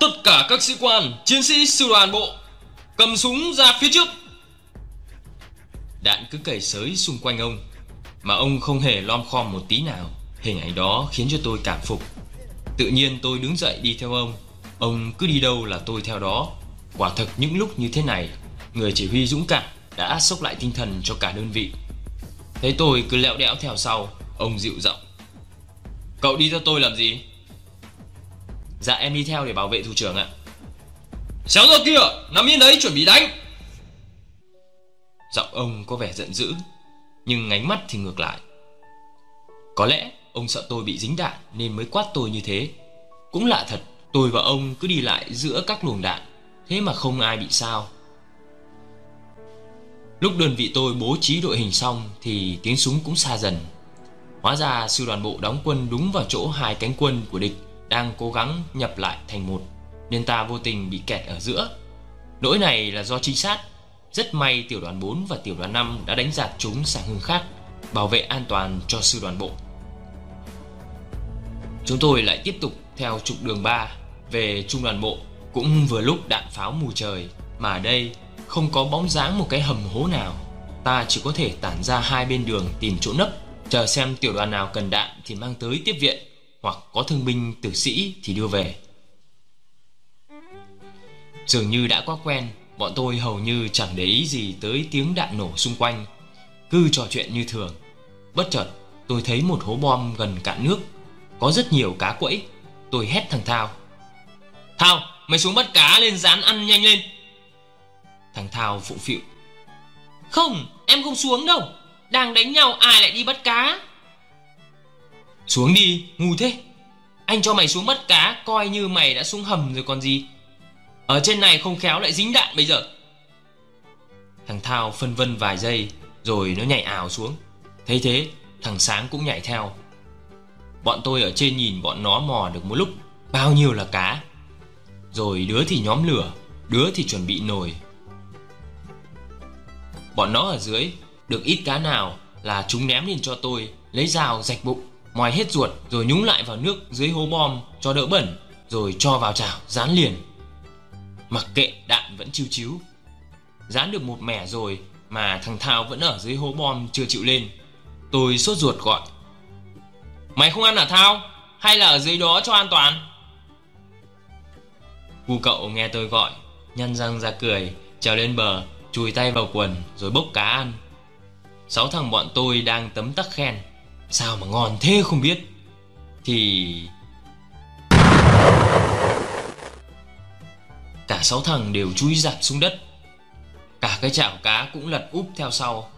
Tất cả các sĩ quan, chiến sĩ sư đoàn bộ Cầm súng ra phía trước. Đạn cứ cày sới xung quanh ông, Mà ông không hề lom khom một tí nào. Hình ảnh đó khiến cho tôi cảm phục. Tự nhiên tôi đứng dậy đi theo ông. Ông cứ đi đâu là tôi theo đó. Quả thật những lúc như thế này, Người chỉ huy dũng cảm đã sốc lại tinh thần cho cả đơn vị. Thấy tôi cứ lẹo đẽo theo sau, Ông dịu giọng. Cậu đi theo tôi làm gì? Dạ em đi theo để bảo vệ thủ trưởng ạ. Xéo ra kia, Nằm yên đấy, chuẩn bị đánh. Giọng ông có vẻ giận dữ, Nhưng ngánh mắt thì ngược lại. Có lẽ ông sợ tôi bị dính đạn Nên mới quát tôi như thế. Cũng lạ thật, Tôi và ông cứ đi lại giữa các luồng đạn, Thế mà không ai bị sao. Lúc đơn vị tôi bố trí đội hình xong Thì tiếng súng cũng xa dần. Hóa ra sư đoàn bộ đóng quân đúng vào chỗ hai cánh quân của địch Đang cố gắng nhập lại thành một, Nên ta vô tình bị kẹt ở giữa. Lỗi này là do trinh sát rất may tiểu đoàn 4 và tiểu đoàn 5 đã đánh giạt chúng sang hướng khác, Bảo vệ an toàn cho sư đoàn bộ. Chúng tôi lại tiếp tục theo trục đường 3 về trung đoàn bộ, cũng vừa lúc đạn pháo mù trời, mà ở đây không có bóng dáng một cái hầm hố nào. Ta chỉ có thể tản ra hai bên đường tìm chỗ nấp, chờ xem tiểu đoàn nào cần đạn thì mang tới tiếp viện, hoặc có thương binh tử sĩ thì đưa về. Dường như đã quá quen bọn tôi hầu như chẳng để ý gì tới tiếng đạn nổ xung quanh. Cứ trò chuyện như thường. Bất chợt, tôi thấy một hố bom gần cạn nước. Có rất nhiều cá quẫy. Tôi hét thằng Thao. Thao, mày xuống bắt cá lên rán ăn nhanh lên. Thằng Thao phụ phịu. Không, em không xuống đâu. Đang đánh nhau, ai lại đi bắt cá? Xuống đi, ngu thế. Anh cho mày xuống bắt cá, Coi như mày đã xuống hầm rồi còn gì. Ở trên này không khéo lại dính đạn bây giờ. Thằng Thao phân vân vài giây, Rồi nó nhảy ảo xuống. Thấy thế, thằng Sáng cũng nhảy theo. Bọn tôi ở trên nhìn bọn nó mò được một lúc, Bao nhiêu là cá. Rồi đứa thì nhóm lửa, Đứa thì chuẩn bị nồi. Bọn nó ở dưới, Được ít cá nào là chúng ném lên cho tôi, Lấy dao, rạch bụng Moi hết ruột, rồi nhúng lại vào nước dưới hố bom Cho đỡ bẩn, Rồi cho vào chảo, dán liền. Mặc kệ đạn vẫn chiêu chiếu. Dán được một mẻ rồi Mà thằng Thao vẫn ở dưới hố bom chưa chịu lên. Tôi sốt ruột gọi. Mày không ăn à Thao? Hay là ở dưới đó cho an toàn? Cu cậu nghe tôi gọi, Nhăn răng ra cười, Trèo lên bờ, Chùi tay vào quần Rồi bốc cá ăn. Sáu thằng bọn tôi đang tấm tắc khen. Sao mà ngon thế không biết? Thì Cả sáu thằng đều chui dạp xuống đất. Cả cái chảo cá cũng lật úp theo sau.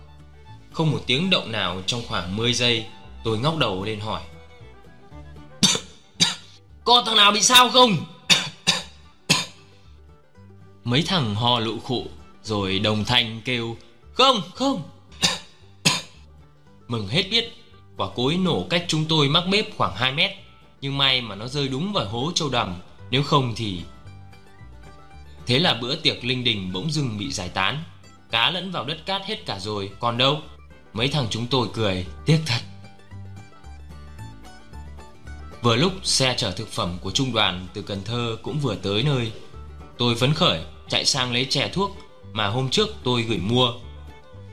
Không một tiếng động nào trong khoảng 10 giây, Tôi ngóc đầu lên hỏi. Có thằng nào bị sao không? Mấy thằng ho lụ khụ Rồi đồng thanh kêu, Không không. Mừng hết biết, Quả cối nổ cách chúng tôi mắc bếp khoảng 2 mét. Nhưng may mà nó rơi đúng vào hố châu đầm, Nếu không thì Thế là bữa tiệc linh đình bỗng dưng bị giải tán. Cá lẫn vào đất cát hết cả rồi, Còn đâu? Mấy thằng chúng tôi cười, Tiếc thật. Vừa lúc xe chở thực phẩm của trung đoàn từ Cần Thơ cũng vừa tới nơi. Tôi phấn khởi, chạy sang lấy chè thuốc mà hôm trước tôi gửi mua.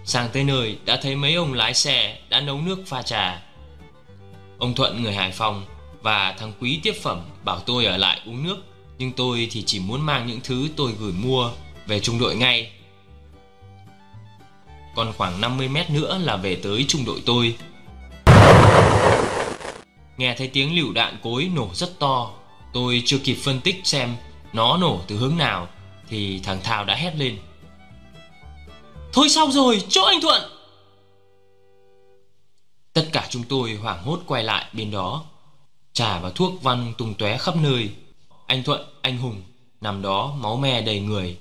Sang tới nơi, đã thấy mấy ông lái xe đã nấu nước pha trà. Ông Thuận người Hải Phòng và thằng Quý tiếp phẩm bảo tôi ở lại uống nước. Nhưng tôi thì chỉ muốn mang những thứ tôi gửi mua về trung đội ngay. Còn khoảng 50 mét nữa là về tới trung đội tôi. Nghe thấy tiếng lựu đạn cối nổ rất to Tôi chưa kịp phân tích xem nó nổ từ hướng nào Thì thằng Thao đã hét lên. Thôi xong rồi, chỗ anh Thuận! Tất cả chúng tôi hoảng hốt quay lại bên đó Trà và thuốc văng tung tóe khắp nơi. Anh Thuận, anh Hùng Nằm đó máu me đầy người.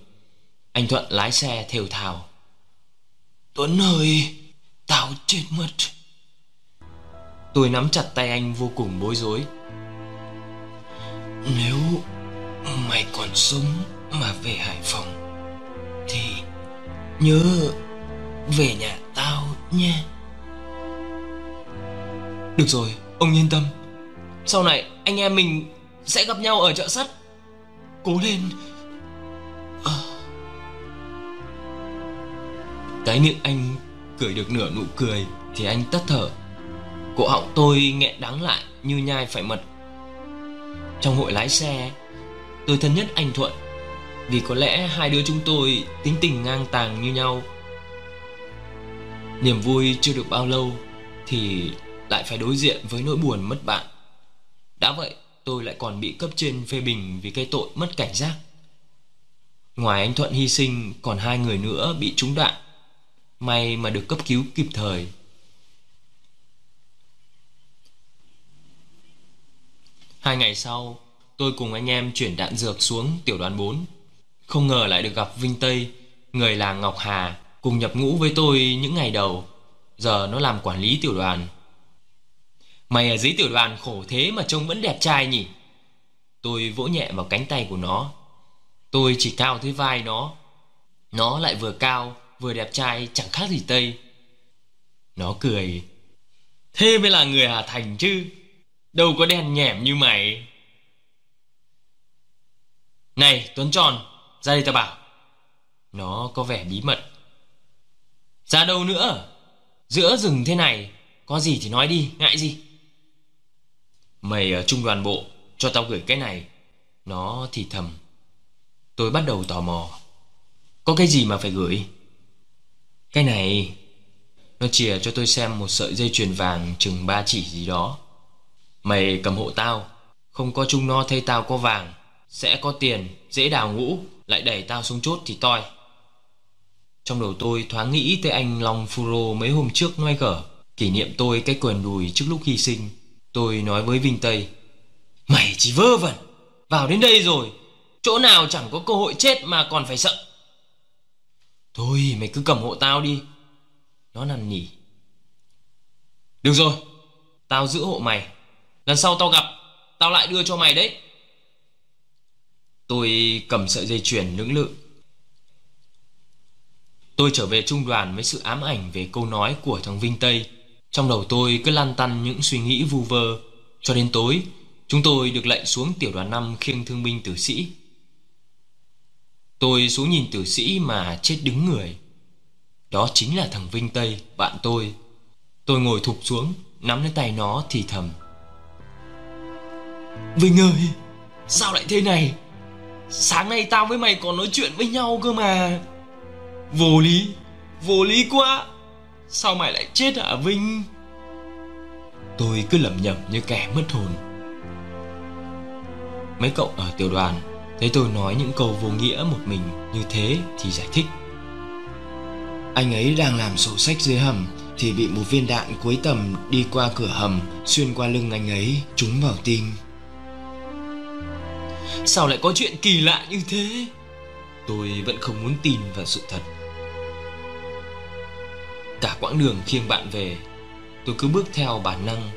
Anh Thuận lái xe thều thào. Tuấn ơi Tao chết mất. Tôi nắm chặt tay anh vô cùng bối rối. Nếu mày còn sống mà về Hải Phòng Thì nhớ về nhà tao nha Được rồi, ông yên tâm. Sau này anh em mình sẽ gặp nhau ở chợ sắt. Cố lên. À. Cái miệng anh cười được nửa nụ cười Thì anh tắt thở. Cổ họng tôi nghẹn đắng lại như nhai phải mật. Trong hội lái xe, Tôi thân nhất anh Thuận, Vì có lẽ hai đứa chúng tôi tính tình ngang tàng như nhau. Niềm vui chưa được bao lâu Thì lại phải đối diện với nỗi buồn mất bạn. Đã vậy tôi lại còn bị cấp trên phê bình vì cái tội mất cảnh giác. Ngoài anh Thuận hy sinh, còn hai người nữa bị trúng đạn. May mà được cấp cứu kịp thời. Hai ngày sau, Tôi cùng anh em chuyển đạn dược xuống tiểu đoàn 4 Không ngờ lại được gặp Vinh Tây, Người là Ngọc Hà, Cùng nhập ngũ với tôi những ngày đầu. Giờ nó làm quản lý tiểu đoàn. Mày ở dưới tiểu đoàn khổ thế mà trông vẫn đẹp trai nhỉ? Tôi vỗ nhẹ vào cánh tay của nó. Tôi chỉ cao tới vai nó. Nó lại vừa cao, Vừa đẹp trai, chẳng khác gì Tây. Nó cười. Thế mới là người Hà Thành chứ. Đâu có đen nhẻm như mày. Này, Tuấn Tròn, Ra đây ta bảo. Nó có vẻ bí mật. Ra đâu nữa? Giữa rừng thế này, Có gì thì nói đi, ngại gì? Mày ở trung đoàn bộ Cho tao gửi cái này. Nó thì thầm. Tôi bắt đầu tò mò. Có cái gì mà phải gửi? Cái này. Nó chìa cho tôi xem một sợi dây chuyền vàng chừng ba chỉ gì đó. Mày cầm hộ tao. Không có chung no thay tao có vàng. Sẽ có tiền, dễ đào ngũ. Lại đẩy tao xuống chốt thì toi. Trong đầu tôi thoáng nghĩ tới anh Long Furo mấy hôm trước nói gở. Kỷ niệm tôi cái quần đùi trước lúc hy sinh. Tôi nói với Vinh Tây, Mày chỉ vơ vẩn, Vào đến đây rồi, Chỗ nào chẳng có cơ hội chết mà còn phải sợ. Thôi, mày cứ cầm hộ tao đi. Nó năn nỉ. Được rồi, Tao giữ hộ mày, Lần sau tao gặp, Tao lại đưa cho mày đấy. Tôi cầm sợi dây chuyền lưỡng lự. Tôi trở về trung đoàn với sự ám ảnh về câu nói của thằng Vinh Tây. Trong đầu tôi cứ lan tăn những suy nghĩ vu vơ. Cho đến tối Chúng tôi được lệnh xuống tiểu đoàn 5 khiêng thương binh tử sĩ. Tôi xuống nhìn tử sĩ mà chết đứng người. Đó chính là thằng Vinh Tây, bạn tôi. Tôi ngồi thụp xuống, nắm lấy tay nó thì thầm. Vinh ơi, sao lại thế này? Sáng nay tao với mày còn nói chuyện với nhau cơ mà. Vô lý, vô lý quá. Sao mày lại chết hả, Vinh? Tôi cứ lẩm nhẩm như kẻ mất hồn. Mấy cậu ở tiểu đoàn Thấy tôi nói những câu vô nghĩa một mình như thế thì giải thích. Anh ấy đang làm sổ sách dưới hầm Thì bị một viên đạn cuối tầm đi qua cửa hầm Xuyên qua lưng anh ấy, trúng vào tim. Sao lại có chuyện kỳ lạ như thế? Tôi vẫn không muốn tin vào sự thật. Cả quãng đường khiêng bạn về Tôi cứ bước theo bản năng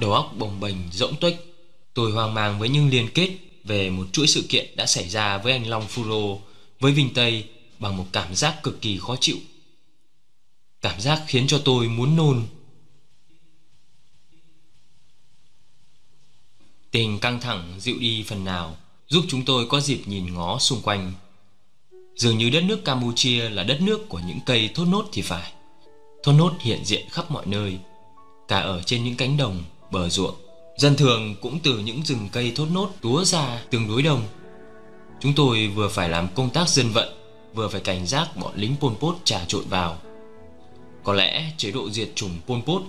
Đầu óc bồng bềnh rỗng tuếch Tôi hoang mang với những liên kết về một chuỗi sự kiện đã xảy ra với anh Long Furo với Vinh Tây bằng một cảm giác cực kỳ khó chịu. Cảm giác khiến cho tôi muốn nôn. Tình căng thẳng dịu đi phần nào, giúp chúng tôi có dịp nhìn ngó xung quanh. Dường như đất nước Campuchia là đất nước của những cây thốt nốt thì phải. Thốt nốt hiện diện khắp mọi nơi, cả ở trên những cánh đồng, bờ ruộng. Dân thường cũng từ những rừng cây thốt nốt túa ra tương đối đông Chúng tôi vừa phải làm công tác dân vận Vừa phải cảnh giác bọn lính Pol Pot trà trộn vào. Có lẽ chế độ diệt chủng Pol Pot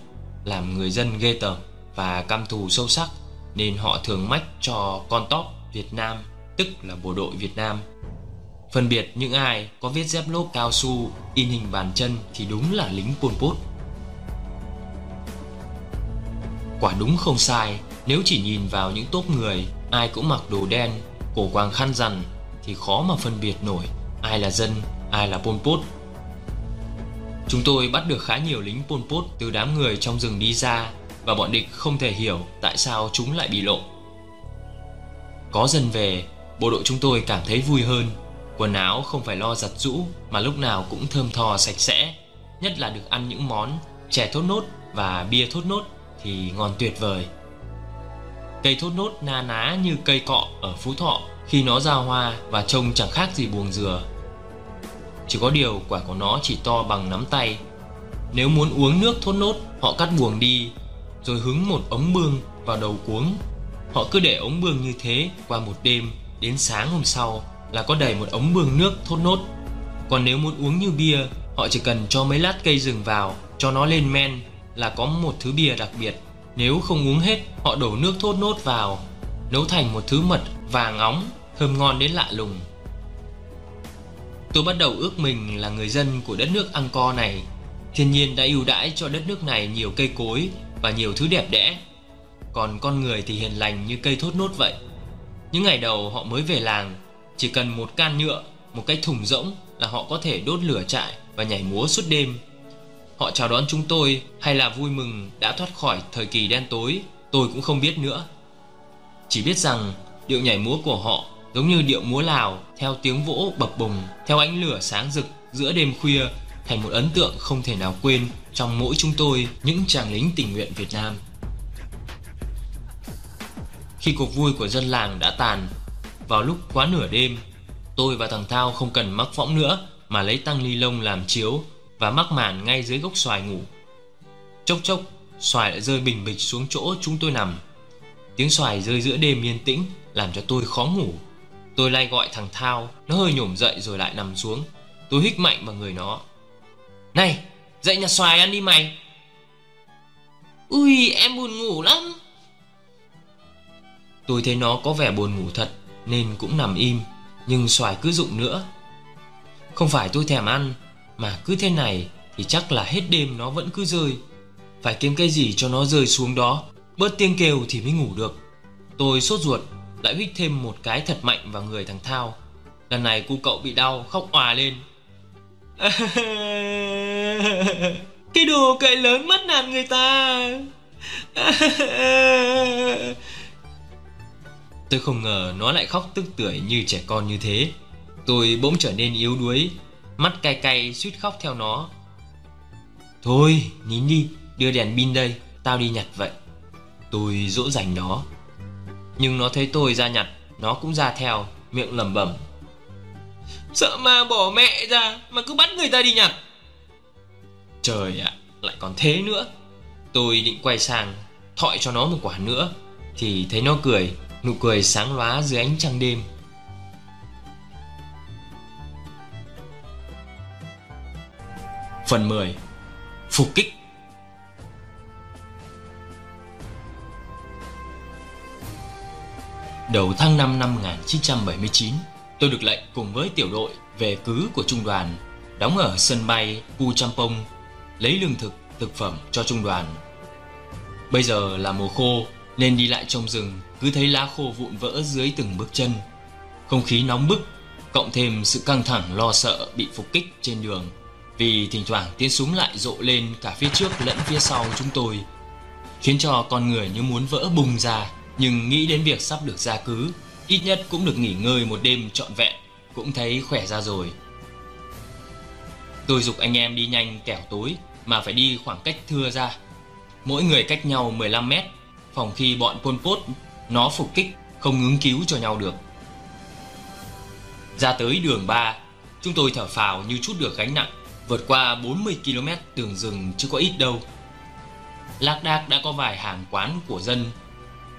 Làm người dân ghê tởm và căm thù sâu sắc Nên họ thường mách cho con top Việt Nam Tức là bộ đội Việt Nam. Phân biệt những ai có viết dép lốp cao su, In hình bàn chân thì đúng là lính Pol Pot. Quả đúng không sai, Nếu chỉ nhìn vào những tốp người, Ai cũng mặc đồ đen, Cổ quàng khăn rằn Thì khó mà phân biệt nổi Ai là dân, Ai là Pol Pot. Chúng tôi bắt được khá nhiều lính Pol Pot Từ đám người trong rừng đi ra Và bọn địch không thể hiểu Tại sao chúng lại bị lộ. Có dần về, Bộ đội chúng tôi cảm thấy vui hơn. Quần áo không phải lo giặt rũ Mà lúc nào cũng thơm tho sạch sẽ Nhất là được ăn những món chè thốt nốt và bia thốt nốt thì ngon tuyệt vời Cây thốt nốt na ná như cây cọ ở Phú Thọ khi nó ra hoa và trông chẳng khác gì buồng dừa. Chỉ có điều quả của nó chỉ to bằng nắm tay. Nếu muốn uống nước thốt nốt, họ cắt buồng đi, rồi hứng một ống bương vào đầu cuống. Họ cứ để ống bương như thế qua một đêm, đến sáng hôm sau là có đầy một ống bương nước thốt nốt. Còn nếu muốn uống như bia, họ chỉ cần cho mấy lát cây rừng vào, cho nó lên men là có một thứ bia đặc biệt. Nếu không uống hết Họ đổ nước thốt nốt vào Nấu thành một thứ mật vàng óng Thơm ngon đến lạ lùng. Tôi bắt đầu ước mình là người dân của đất nước Angkor này. Thiên nhiên đã ưu đãi cho đất nước này nhiều cây cối Và nhiều thứ đẹp đẽ. Còn con người thì hiền lành như cây thốt nốt vậy. Những ngày đầu họ mới về làng chỉ cần một can nhựa Một cái thùng rỗng là họ có thể đốt lửa trại Và nhảy múa suốt đêm. Họ chào đón chúng tôi hay là vui mừng đã thoát khỏi thời kỳ đen tối Tôi cũng không biết nữa. Chỉ biết rằng điệu nhảy múa của họ giống như điệu múa Lào Theo tiếng vỗ bập bùng, theo ánh lửa sáng rực giữa đêm khuya Thành một ấn tượng không thể nào quên trong mỗi chúng tôi những chàng lính tình nguyện Việt Nam. Khi cuộc vui của dân làng đã tàn vào lúc quá nửa đêm Tôi và thằng Thao không cần mắc võng nữa Mà lấy tăng ni lông làm chiếu và mắc màn ngay dưới gốc xoài ngủ. Chốc chốc, xoài lại rơi bình bịch xuống chỗ chúng tôi nằm. Tiếng xoài rơi giữa đêm yên tĩnh làm cho tôi khó ngủ. Tôi lay gọi thằng Thao, nó hơi nhổm dậy rồi lại nằm xuống. Tôi hít mạnh vào người nó. Này, Dậy nhà xoài ăn đi mày Ui em buồn ngủ lắm Tôi thấy nó có vẻ buồn ngủ thật nên cũng nằm im, Nhưng xoài cứ rụng nữa. Không phải tôi thèm ăn, Mà cứ thế này thì chắc là hết đêm nó vẫn cứ rơi. Phải kiếm cái gì cho nó rơi xuống đó, Bớt tiếng kêu thì mới ngủ được. Tôi sốt ruột, Lại huých thêm một cái thật mạnh vào người thằng Thao. Lần này cu cậu bị đau, khóc òa lên. Cái đồ cậy lớn mất nạt người ta. Tôi không ngờ nó lại khóc tức tưởi như trẻ con như thế. Tôi bỗng trở nên yếu đuối, Mắt cay cay, suýt khóc theo nó. Thôi nín đi, Đưa đèn pin đây, Tao đi nhặt vậy. Tôi dỗ dành nó. Nhưng nó thấy tôi ra nhặt, Nó cũng ra theo, Miệng lẩm bẩm. Sợ ma bỏ mẹ ra, Mà cứ bắt người ta đi nhặt. Trời ạ, Lại còn thế nữa. Tôi định quay sang Thọi cho nó một quả nữa, Thì thấy nó cười. Nụ cười sáng lóa dưới ánh trăng đêm. Phần 10 Phục kích. Đầu tháng 5 năm 1979 Tôi được lệnh cùng với tiểu đội về cứ của trung đoàn Đóng ở sân bay Pu Champong Lấy lương thực, thực phẩm cho trung đoàn. Bây giờ là mùa khô Nên đi lại trong rừng cứ thấy lá khô vụn vỡ dưới từng bước chân. Không khí nóng bức, Cộng thêm sự căng thẳng lo sợ bị phục kích trên đường. Vì thỉnh thoảng tiếng súng lại rộ lên cả phía trước lẫn phía sau chúng tôi, khiến cho con người như muốn vỡ bùng ra, nhưng nghĩ đến việc sắp được ra cứ, ít nhất cũng được nghỉ ngơi một đêm trọn vẹn, cũng thấy khỏe ra rồi. Tôi dục anh em đi nhanh kẻo tối, mà phải đi khoảng cách thưa ra. Mỗi người cách nhau 15 mét, phòng khi bọn Pol Pot nó phục kích không ứng cứu cho nhau được ra tới đường 3 chúng tôi thở phào như chút được gánh nặng vượt qua 40 km tường rừng chứ có ít đâu. Lạc đác đã có vài hàng quán của dân,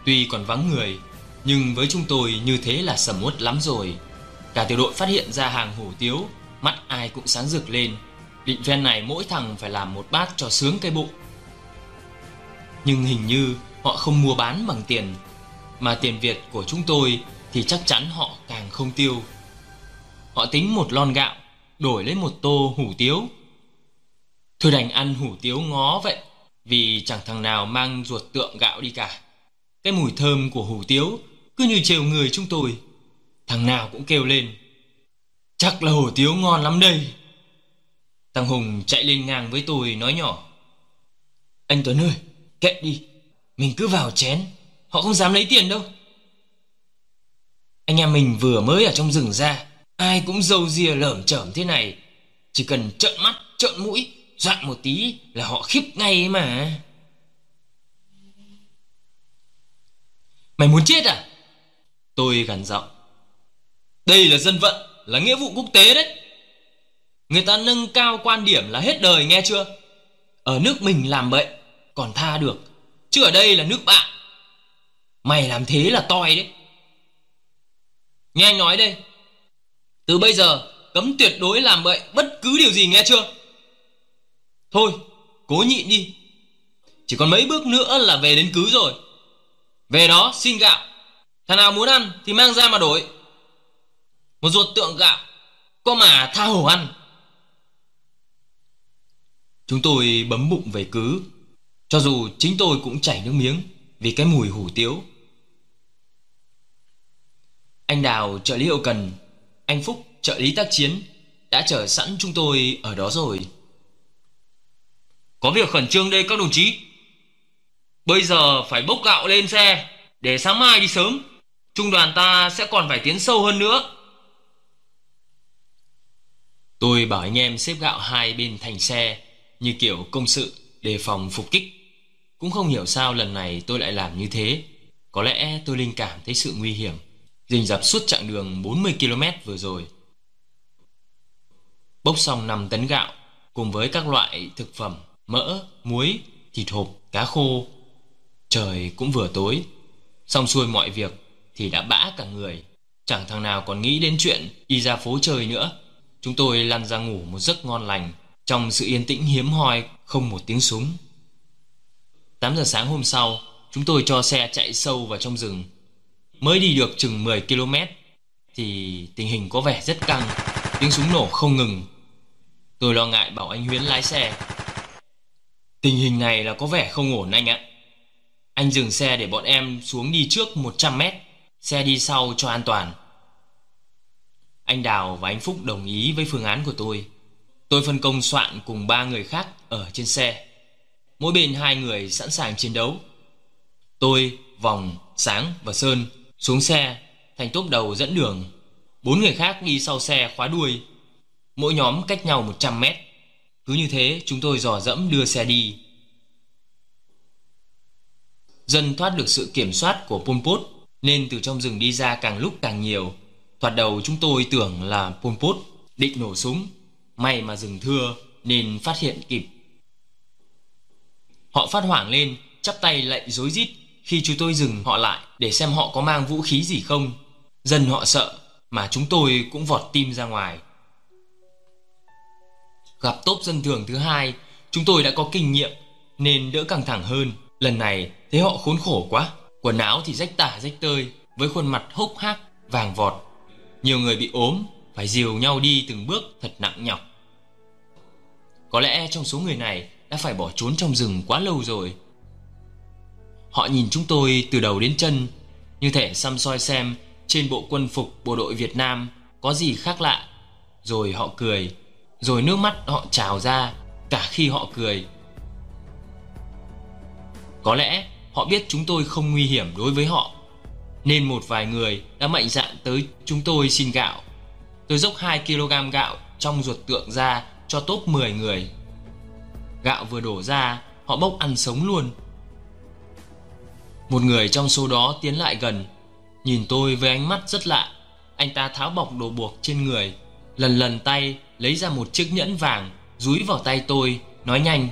tuy còn vắng người, nhưng với chúng tôi như thế là sầm uất lắm rồi. Cả tiểu đội phát hiện ra hàng hủ tiếu, mắt ai cũng sáng rực lên. Định ven này mỗi thằng phải làm một bát cho sướng cái bụng. Nhưng hình như họ không mua bán bằng tiền, mà tiền Việt của chúng tôi thì chắc chắn họ càng không tiêu. Họ tính một lon gạo đổi lấy một tô hủ tiếu. Thôi đành ăn hủ tiếu ngó vậy, vì chẳng thằng nào mang ruột tượng gạo đi cả. Cái mùi thơm của hủ tiếu cứ như trêu người chúng tôi. Thằng nào cũng kêu lên. Chắc là hủ tiếu ngon lắm đây. Thằng Hùng chạy lên ngang với tôi nói nhỏ. Anh Tuấn ơi, kệ đi, mình cứ vào chén, họ không dám lấy tiền đâu. Anh em mình vừa mới ở trong rừng ra, Ai cũng dâu ria lởm chởm thế này. Chỉ cần trợn mắt trợn mũi Dọa một tí là họ khiếp ngay mà. Mày muốn chết à? Tôi gằn giọng. Đây là dân vận Là nghĩa vụ quốc tế đấy. Người ta nâng cao quan điểm là hết đời nghe chưa? Ở nước mình làm bệnh Còn tha được. Chứ ở đây là nước bạn. Mày làm thế là toi đấy. Nghe anh nói đây. Từ bây giờ, cấm tuyệt đối làm bậy bất cứ điều gì nghe chưa? Thôi, cố nhịn đi. Chỉ còn mấy bước nữa là về đến cứ rồi. Về đó, xin gạo. Thằng nào muốn ăn thì mang ra mà đổi. Một ruột tượng gạo, Có mà tha hồ ăn. Chúng tôi bấm bụng về cứ. Cho dù chính tôi cũng chảy nước miếng Vì cái mùi hủ tiếu. Anh Đào trợ lý hậu cần anh Phúc, trợ lý tác chiến, đã chờ sẵn chúng tôi ở đó rồi. Có việc khẩn trương đây các đồng chí. Bây giờ phải bốc gạo lên xe để sáng mai đi sớm. Trung đoàn ta sẽ còn phải tiến sâu hơn nữa. Tôi bảo anh em xếp gạo hai bên thành xe như kiểu công sự đề phòng phục kích. Cũng không hiểu sao lần này tôi lại làm như thế. Có lẽ tôi linh cảm thấy sự nguy hiểm rình rập suốt chặng đường 40 km vừa rồi. Bốc xong 5 tấn gạo cùng với các loại thực phẩm, mỡ, muối, thịt hộp, cá khô. Trời cũng vừa tối, xong xuôi mọi việc thì đã bã cả người. Chẳng thằng nào còn nghĩ đến chuyện đi ra phố chơi nữa. Chúng tôi lăn ra ngủ một giấc ngon lành Trong sự yên tĩnh hiếm hoi Không một tiếng súng 8 giờ sáng hôm sau Chúng tôi cho xe chạy sâu vào trong rừng Mới đi được chừng 10 km Thì tình hình có vẻ rất căng Tiếng súng nổ không ngừng. Tôi lo ngại bảo anh Huyến lái xe. Tình hình này là có vẻ không ổn anh ạ. Anh dừng xe để bọn em xuống đi trước 100 mét Xe đi sau cho an toàn. Anh Đào và anh Phúc đồng ý với phương án của tôi. Tôi phân công soạn cùng ba người khác ở trên xe. Mỗi bên hai người sẵn sàng chiến đấu. Tôi, Vòng, Sáng và Sơn xuống xe, thành tốp đầu dẫn đường. Bốn người khác đi sau xe khóa đuôi. Mỗi nhóm cách nhau 100 mét. Cứ như thế, chúng tôi dò dẫm đưa xe đi. Dân thoát được sự kiểm soát của Pol Pot, Nên từ trong rừng đi ra càng lúc càng nhiều. Thoạt đầu chúng tôi tưởng là Pol Pot định nổ súng. May mà rừng thưa, nên phát hiện kịp. Họ phát hoảng lên, Chắp tay lạy rối rít. Khi chúng tôi dừng họ lại Để xem họ có mang vũ khí gì không. Dân họ sợ, Mà chúng tôi cũng vọt tim ra ngoài. Gặp tốp dân thường thứ hai, Chúng tôi đã có kinh nghiệm Nên đỡ căng thẳng hơn. Lần này, thấy họ khốn khổ quá. Quần áo thì rách tả rách tơi, Với khuôn mặt hốc hác, vàng vọt. Nhiều người bị ốm, Phải dìu nhau đi từng bước thật nặng nhọc. Có lẽ trong số người này Đã phải bỏ trốn trong rừng quá lâu rồi. Họ nhìn chúng tôi từ đầu đến chân, Như thể xăm soi xem Trên bộ quân phục bộ đội Việt Nam Có gì khác lạ. Rồi họ cười, rồi nước mắt họ trào ra cả khi họ cười. Có lẽ họ biết chúng tôi không nguy hiểm đối với họ, nên một vài người đã mạnh dạn tới chúng tôi xin gạo. Tôi dốc 2 kg gạo trong ruột tượng ra cho top 10 người. Gạo vừa đổ ra, họ bốc ăn sống luôn một người trong số đó tiến lại gần. Nhìn tôi với ánh mắt rất lạ. Anh ta tháo bọc đồ buộc trên người, lần lần tay lấy ra một chiếc nhẫn vàng, dúi vào tay tôi, nói nhanh.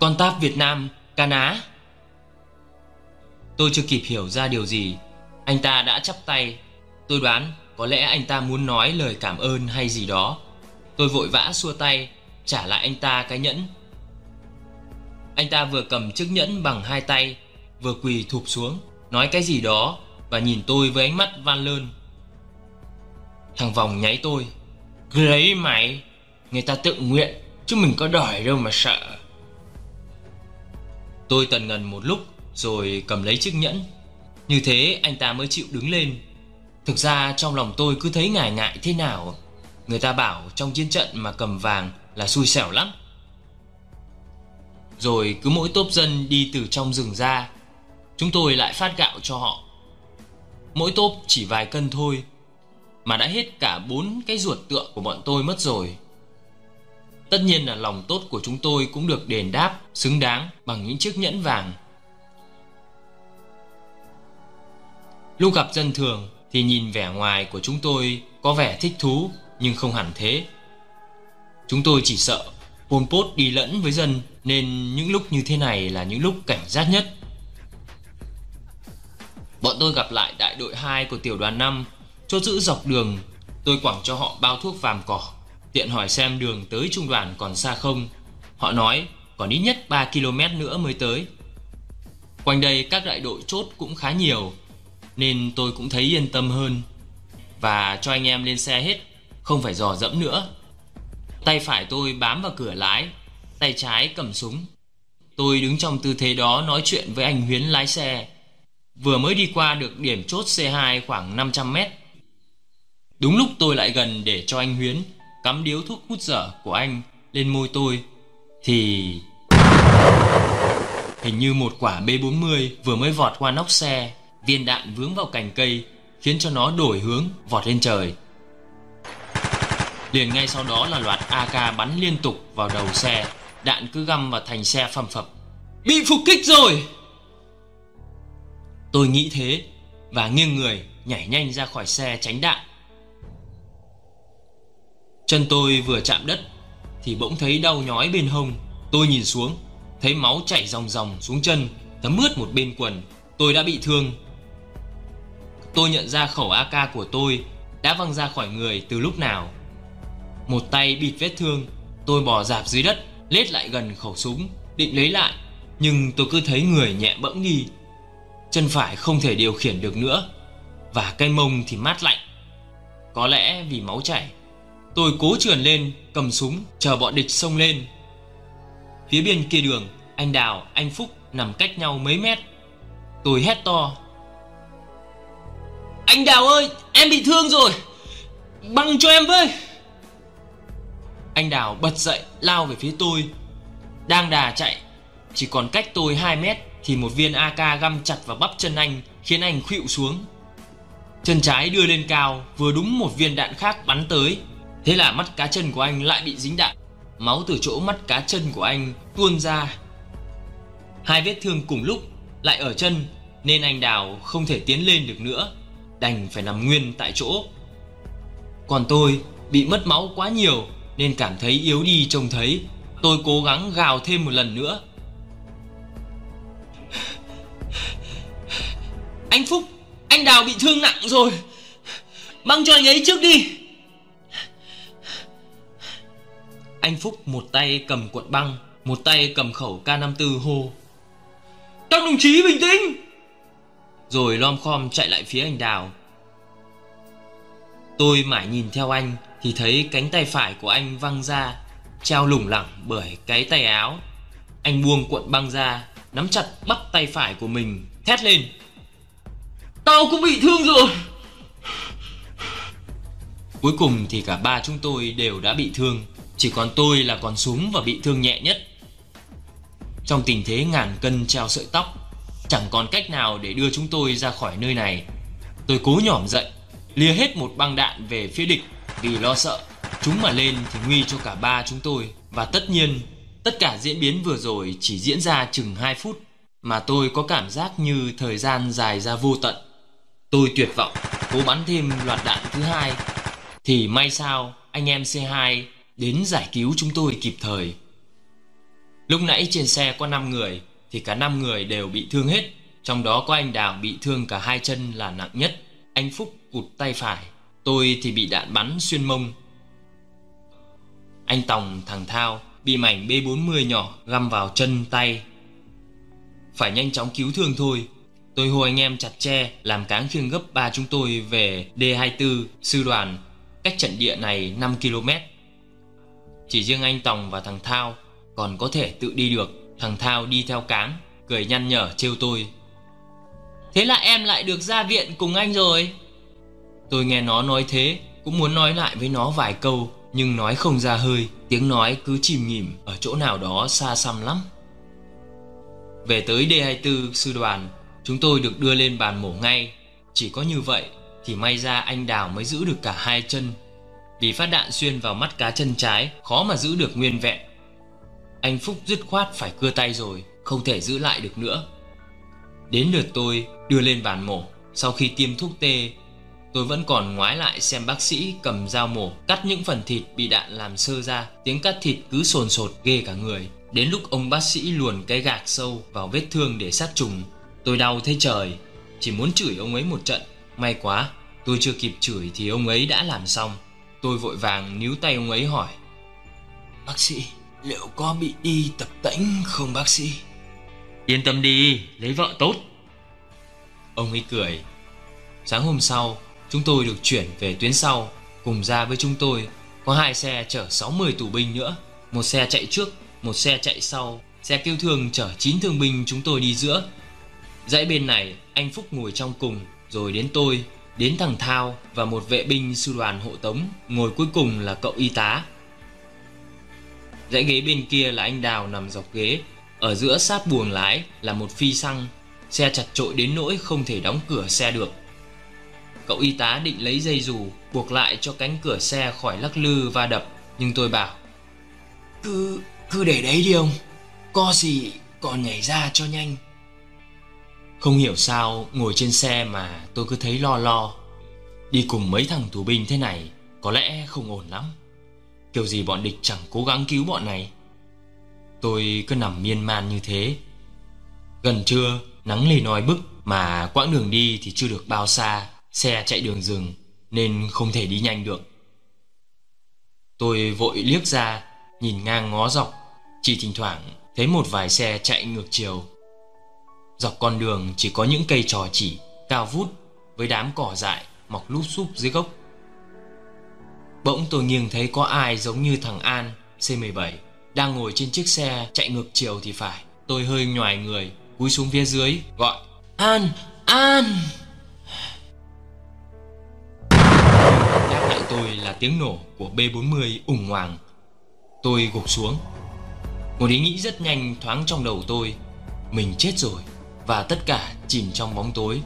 Con táp việt nam can á tôi chưa kịp hiểu ra điều gì. Anh ta đã chắp tay. Tôi đoán có lẽ anh ta muốn nói lời cảm ơn hay gì đó. Tôi vội vã xua tay, trả lại anh ta cái nhẫn. Anh ta vừa cầm chiếc nhẫn bằng hai tay vừa quỳ thụp xuống, nói cái gì đó và nhìn tôi với ánh mắt van lơn. Thằng vòng nháy tôi. Lấy mày, Người ta tự nguyện, Chứ mình có đòi đâu mà sợ. Tôi tần ngần một lúc Rồi cầm lấy chiếc nhẫn. Như thế anh ta mới chịu đứng lên. Thực ra trong lòng tôi cứ thấy ngại ngại thế nào. Người ta bảo trong chiến trận mà cầm vàng là xui xẻo lắm. Rồi cứ mỗi tốp dân đi từ trong rừng ra Chúng tôi lại phát gạo cho họ. Mỗi tốp chỉ vài cân thôi, mà đã hết cả bốn cái ruột tượng của bọn tôi mất rồi. Tất nhiên là lòng tốt của chúng tôi cũng được đền đáp, xứng đáng bằng những chiếc nhẫn vàng. Lúc gặp dân thường thì nhìn vẻ ngoài của chúng tôi có vẻ thích thú, nhưng không hẳn thế. Chúng tôi chỉ sợ Pol Pot đi lẫn với dân nên những lúc như thế này là những lúc cảnh giác nhất bọn tôi gặp lại đại đội 2 của tiểu đoàn 5 Chốt giữ dọc đường, Tôi quẳng cho họ bao thuốc vàm cỏ, Tiện hỏi xem đường tới trung đoàn còn xa không. Họ nói, còn ít nhất 3 km nữa mới tới. Quanh đây các đại đội chốt cũng khá nhiều, Nên tôi cũng thấy yên tâm hơn. Và cho anh em lên xe hết, Không phải dò dẫm nữa. Tay phải tôi bám vào cửa lái, Tay trái cầm súng. Tôi đứng trong tư thế đó nói chuyện với anh Huyến lái xe. Vừa mới đi qua được điểm chốt C2 khoảng 500 mét Đúng lúc tôi lại gần để cho anh Huyến cắm điếu thuốc hút dở của anh lên môi tôi thì hình như một quả B40 vừa mới vọt qua nóc xe, viên đạn vướng vào cành cây khiến cho nó đổi hướng vọt lên trời. Liền ngay sau đó là loạt AK bắn liên tục vào đầu xe, đạn cứ găm vào thành xe phầm phập. Bị phục kích rồi! Tôi nghĩ thế, và nghiêng người, nhảy nhanh ra khỏi xe tránh đạn. Chân tôi vừa chạm đất, Thì bỗng thấy đau nhói bên hông. Tôi nhìn xuống, Thấy máu chảy ròng ròng xuống chân, Thấm ướt một bên quần. Tôi đã bị thương. Tôi nhận ra khẩu AK của tôi Đã văng ra khỏi người từ lúc nào. Một tay bịt vết thương, Tôi bò dạp dưới đất, Lết lại gần khẩu súng, Định lấy lại. Nhưng tôi cứ thấy người nhẹ bẫng đi. Chân phải không thể điều khiển được nữa Và cái mông thì mát lạnh. Có lẽ vì máu chảy Tôi cố trườn lên Cầm súng chờ bọn địch xông lên. Phía bên kia đường Anh Đào, anh Phúc nằm cách nhau mấy mét. Tôi hét to. Anh Đào ơi Em bị thương rồi. Băng cho em với. Anh Đào bật dậy lao về phía tôi. Đang đà chạy Chỉ còn cách tôi 2 mét. Thì một viên AK găm chặt vào bắp chân anh, Khiến anh khuỵu xuống. Chân trái đưa lên cao, Vừa đúng một viên đạn khác bắn tới. Thế là mắt cá chân của anh lại bị dính đạn. Máu từ chỗ mắt cá chân của anh tuôn ra. Hai vết thương cùng lúc lại ở chân, Nên anh Đào không thể tiến lên được nữa. Đành phải nằm nguyên tại chỗ. Còn tôi bị mất máu quá nhiều, Nên cảm thấy yếu đi trông thấy. Tôi cố gắng gào thêm một lần nữa. Anh Phúc, Anh Đào bị thương nặng rồi. Băng cho anh ấy trước đi. Anh Phúc một tay cầm cuộn băng, Một tay cầm khẩu K54 hô. Các đồng chí bình tĩnh. Rồi lom khom chạy lại phía anh Đào. Tôi mãi nhìn theo anh Thì thấy cánh tay phải của anh văng ra, Treo lủng lẳng bởi cái tay áo. Anh buông cuộn băng ra, Nắm chặt bắt tay phải của mình, Thét lên. Tao cũng bị thương rồi. Cuối cùng thì cả ba chúng tôi đều đã bị thương. Chỉ còn tôi là còn súng và bị thương nhẹ nhất. Trong tình thế ngàn cân treo sợi tóc, Chẳng còn cách nào để đưa chúng tôi ra khỏi nơi này. Tôi cố nhỏm dậy, Lia hết một băng đạn về phía địch Vì lo sợ. Chúng mà lên thì nguy cho cả ba chúng tôi. Và tất nhiên, Tất cả diễn biến vừa rồi chỉ diễn ra chừng 2 phút Mà tôi có cảm giác như thời gian dài ra vô tận. Tôi tuyệt vọng. Cố bắn thêm loạt đạn thứ hai. Thì may sao, anh em C2 đến giải cứu chúng tôi kịp thời. Lúc nãy trên xe có 5 người, Thì cả 5 người đều bị thương hết. Trong đó có anh Đào bị thương cả hai chân là nặng nhất. Anh Phúc cụt tay phải. Tôi thì bị đạn bắn xuyên mông. Anh Tòng thằng Thao bị mảnh B40 nhỏ găm vào chân tay. Phải nhanh chóng cứu thương thôi. Tôi hô anh em chặt tre làm cáng khiêng gấp ba chúng tôi về D24 sư đoàn cách trận địa này 5 km. Chỉ riêng anh Tòng và thằng Thao còn có thể tự đi được. Thằng Thao đi theo cáng, cười nhăn nhở trêu tôi. Thế là em lại được ra viện cùng anh rồi. Tôi nghe nó nói thế, cũng muốn nói lại với nó vài câu, nhưng nói không ra hơi, tiếng nói cứ chìm nghỉm ở chỗ nào đó xa xăm lắm. Về tới D24 sư đoàn, chúng tôi được đưa lên bàn mổ ngay. Chỉ có như vậy thì may ra anh Đào mới giữ được cả hai chân. Vì phát đạn xuyên vào mắt cá chân trái, khó mà giữ được nguyên vẹn. Anh Phúc dứt khoát phải cưa tay rồi, không thể giữ lại được nữa. Đến lượt tôi đưa lên bàn mổ, sau khi tiêm thuốc tê, tôi vẫn còn ngoái lại xem bác sĩ cầm dao mổ cắt những phần thịt bị đạn làm sơ ra, tiếng cắt thịt cứ sồn sột ghê cả người. Đến lúc ông bác sĩ luồn cái gạc sâu vào vết thương để sát trùng, tôi đau thấy trời, chỉ muốn chửi ông ấy một trận. May quá, tôi chưa kịp chửi thì ông ấy đã làm xong. Tôi vội vàng níu tay ông ấy hỏi. Bác sĩ, liệu có bị đi tập tễnh không bác sĩ? Yên tâm đi, lấy vợ tốt. Ông ấy cười. Sáng hôm sau, chúng tôi được chuyển về tuyến sau. Cùng ra với chúng tôi có hai xe chở 60 tù binh nữa. Một xe chạy trước, một xe chạy sau. Xe cứu thương chở 9 thương binh chúng tôi đi giữa. Dãy bên này, anh Phúc ngồi trong cùng, rồi đến tôi, đến thằng Thao và một vệ binh sư đoàn hộ tống, ngồi cuối cùng là cậu y tá. Dãy ghế bên kia là anh Đào nằm dọc ghế, ở giữa sát buồng lái là một phi xăng, xe chặt trội đến nỗi không thể đóng cửa xe được. Cậu y tá định lấy dây dù buộc lại cho cánh cửa xe khỏi lắc lư va đập, nhưng tôi bảo cứ cứ để đấy đi ông, co gì còn nhảy ra cho nhanh. Không hiểu sao ngồi trên xe mà tôi cứ thấy lo lo. Đi cùng mấy thằng tù binh thế này Có lẽ không ổn lắm. Kiểu gì bọn địch chẳng cố gắng cứu bọn này. Tôi cứ nằm miên man như thế. Gần trưa Nắng lì nói bức Mà quãng đường đi thì chưa được bao xa Xe chạy đường rừng Nên không thể đi nhanh được. Tôi vội liếc ra nhìn ngang ngó dọc, chỉ thỉnh thoảng thấy một vài xe chạy ngược chiều. Dọc con đường chỉ có những cây trò chỉ cao vút với đám cỏ dại mọc lúp xúp dưới gốc. Bỗng tôi nghiêng thấy có ai giống như thằng An C17 đang ngồi trên chiếc xe chạy ngược chiều thì phải. Tôi hơi nhòi người, cúi xuống phía dưới gọi An, An. Đáp lại tôi là tiếng nổ của B40 ủng hoàng. Tôi gục xuống. Một ý nghĩ rất nhanh thoáng trong đầu tôi. Mình chết rồi và tất cả chìm trong bóng tối.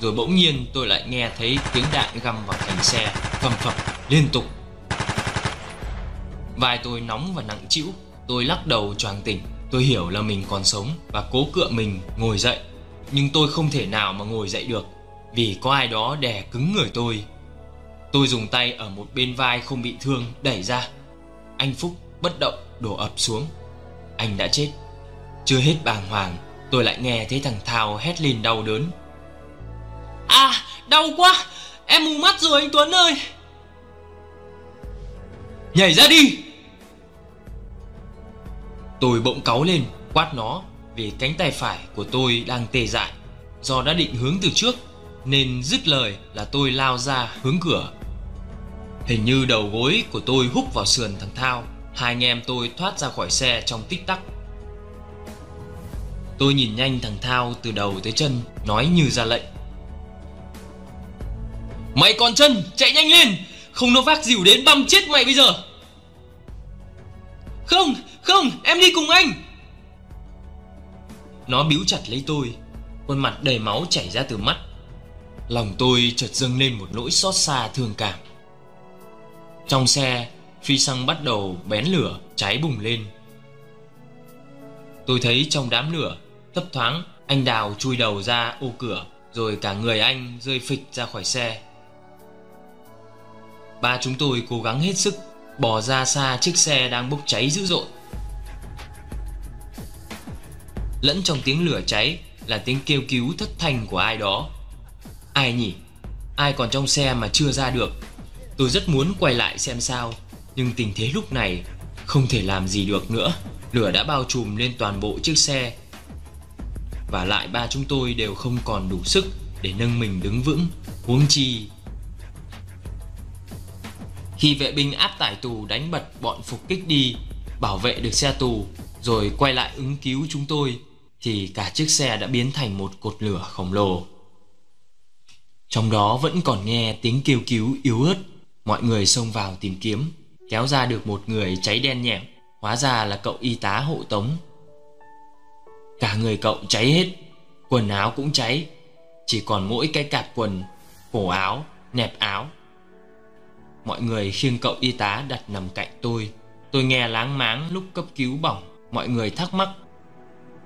Rồi bỗng nhiên tôi lại nghe thấy tiếng đạn găm vào thành xe phầm phập liên tục. Vai tôi nóng và nặng trĩu, tôi lắc đầu choàng tỉnh. Tôi hiểu là mình còn sống và cố cựa mình ngồi dậy. Nhưng tôi không thể nào mà ngồi dậy được vì có ai đó đè cứng người tôi. Tôi dùng tay ở một bên vai không bị thương đẩy ra. Anh Phúc bất động đổ ập xuống. Anh đã chết. Chưa hết bàng hoàng, tôi lại nghe thấy thằng Thao hét lên đau đớn. À, đau quá, em mù mắt rồi anh Tuấn ơi. Nhảy ra đi! Tôi bỗng cáu lên, quát nó vì cánh tay phải của tôi đang tê dại. Do đã định hướng từ trước, nên dứt lời là tôi lao ra hướng cửa. Hình như đầu gối của tôi húc vào sườn thằng Thao. Hai anh em tôi thoát ra khỏi xe trong tích tắc. Tôi nhìn nhanh thằng Thao từ đầu tới chân, nói như ra lệnh. Mày còn chân, chạy nhanh lên, không nó vác dìu đến băm chết mày bây giờ. Không, không, em đi cùng anh. Nó bíu chặt lấy tôi, khuôn mặt đầy máu chảy ra từ mắt. Lòng tôi chợt dâng lên một nỗi xót xa thương cảm. Trong xe, phi xăng bắt đầu bén lửa, cháy bùng lên. Tôi thấy trong đám lửa, thấp thoáng, anh Đào chui đầu ra ô cửa, rồi cả người anh rơi phịch ra khỏi xe. Ba chúng tôi cố gắng hết sức bỏ ra xa chiếc xe đang bốc cháy dữ dội. Lẫn trong tiếng lửa cháy là tiếng kêu cứu thất thanh của ai đó. Ai nhỉ? Ai còn trong xe mà chưa ra được? Tôi rất muốn quay lại xem sao, nhưng tình thế lúc này không thể làm gì được nữa. Lửa đã bao trùm lên toàn bộ chiếc xe. Và lại ba chúng tôi đều không còn đủ sức để nâng mình đứng vững, huống chi khi vệ binh áp tải tù đánh bật bọn phục kích đi, bảo vệ được xe tù, rồi quay lại ứng cứu chúng tôi, thì cả chiếc xe đã biến thành một cột lửa khổng lồ. Trong đó vẫn còn nghe tiếng kêu cứu yếu ớt, mọi người xông vào tìm kiếm, kéo ra được một người cháy đen nhẹm, hóa ra là cậu y tá hộ tống. Cả người cậu cháy hết, quần áo cũng cháy, chỉ còn mỗi cái cạp quần, cổ áo, nẹp áo. Mọi người khiêng cậu y tá đặt nằm cạnh tôi. Tôi nghe láng máng lúc cấp cứu bỏng. Mọi người thắc mắc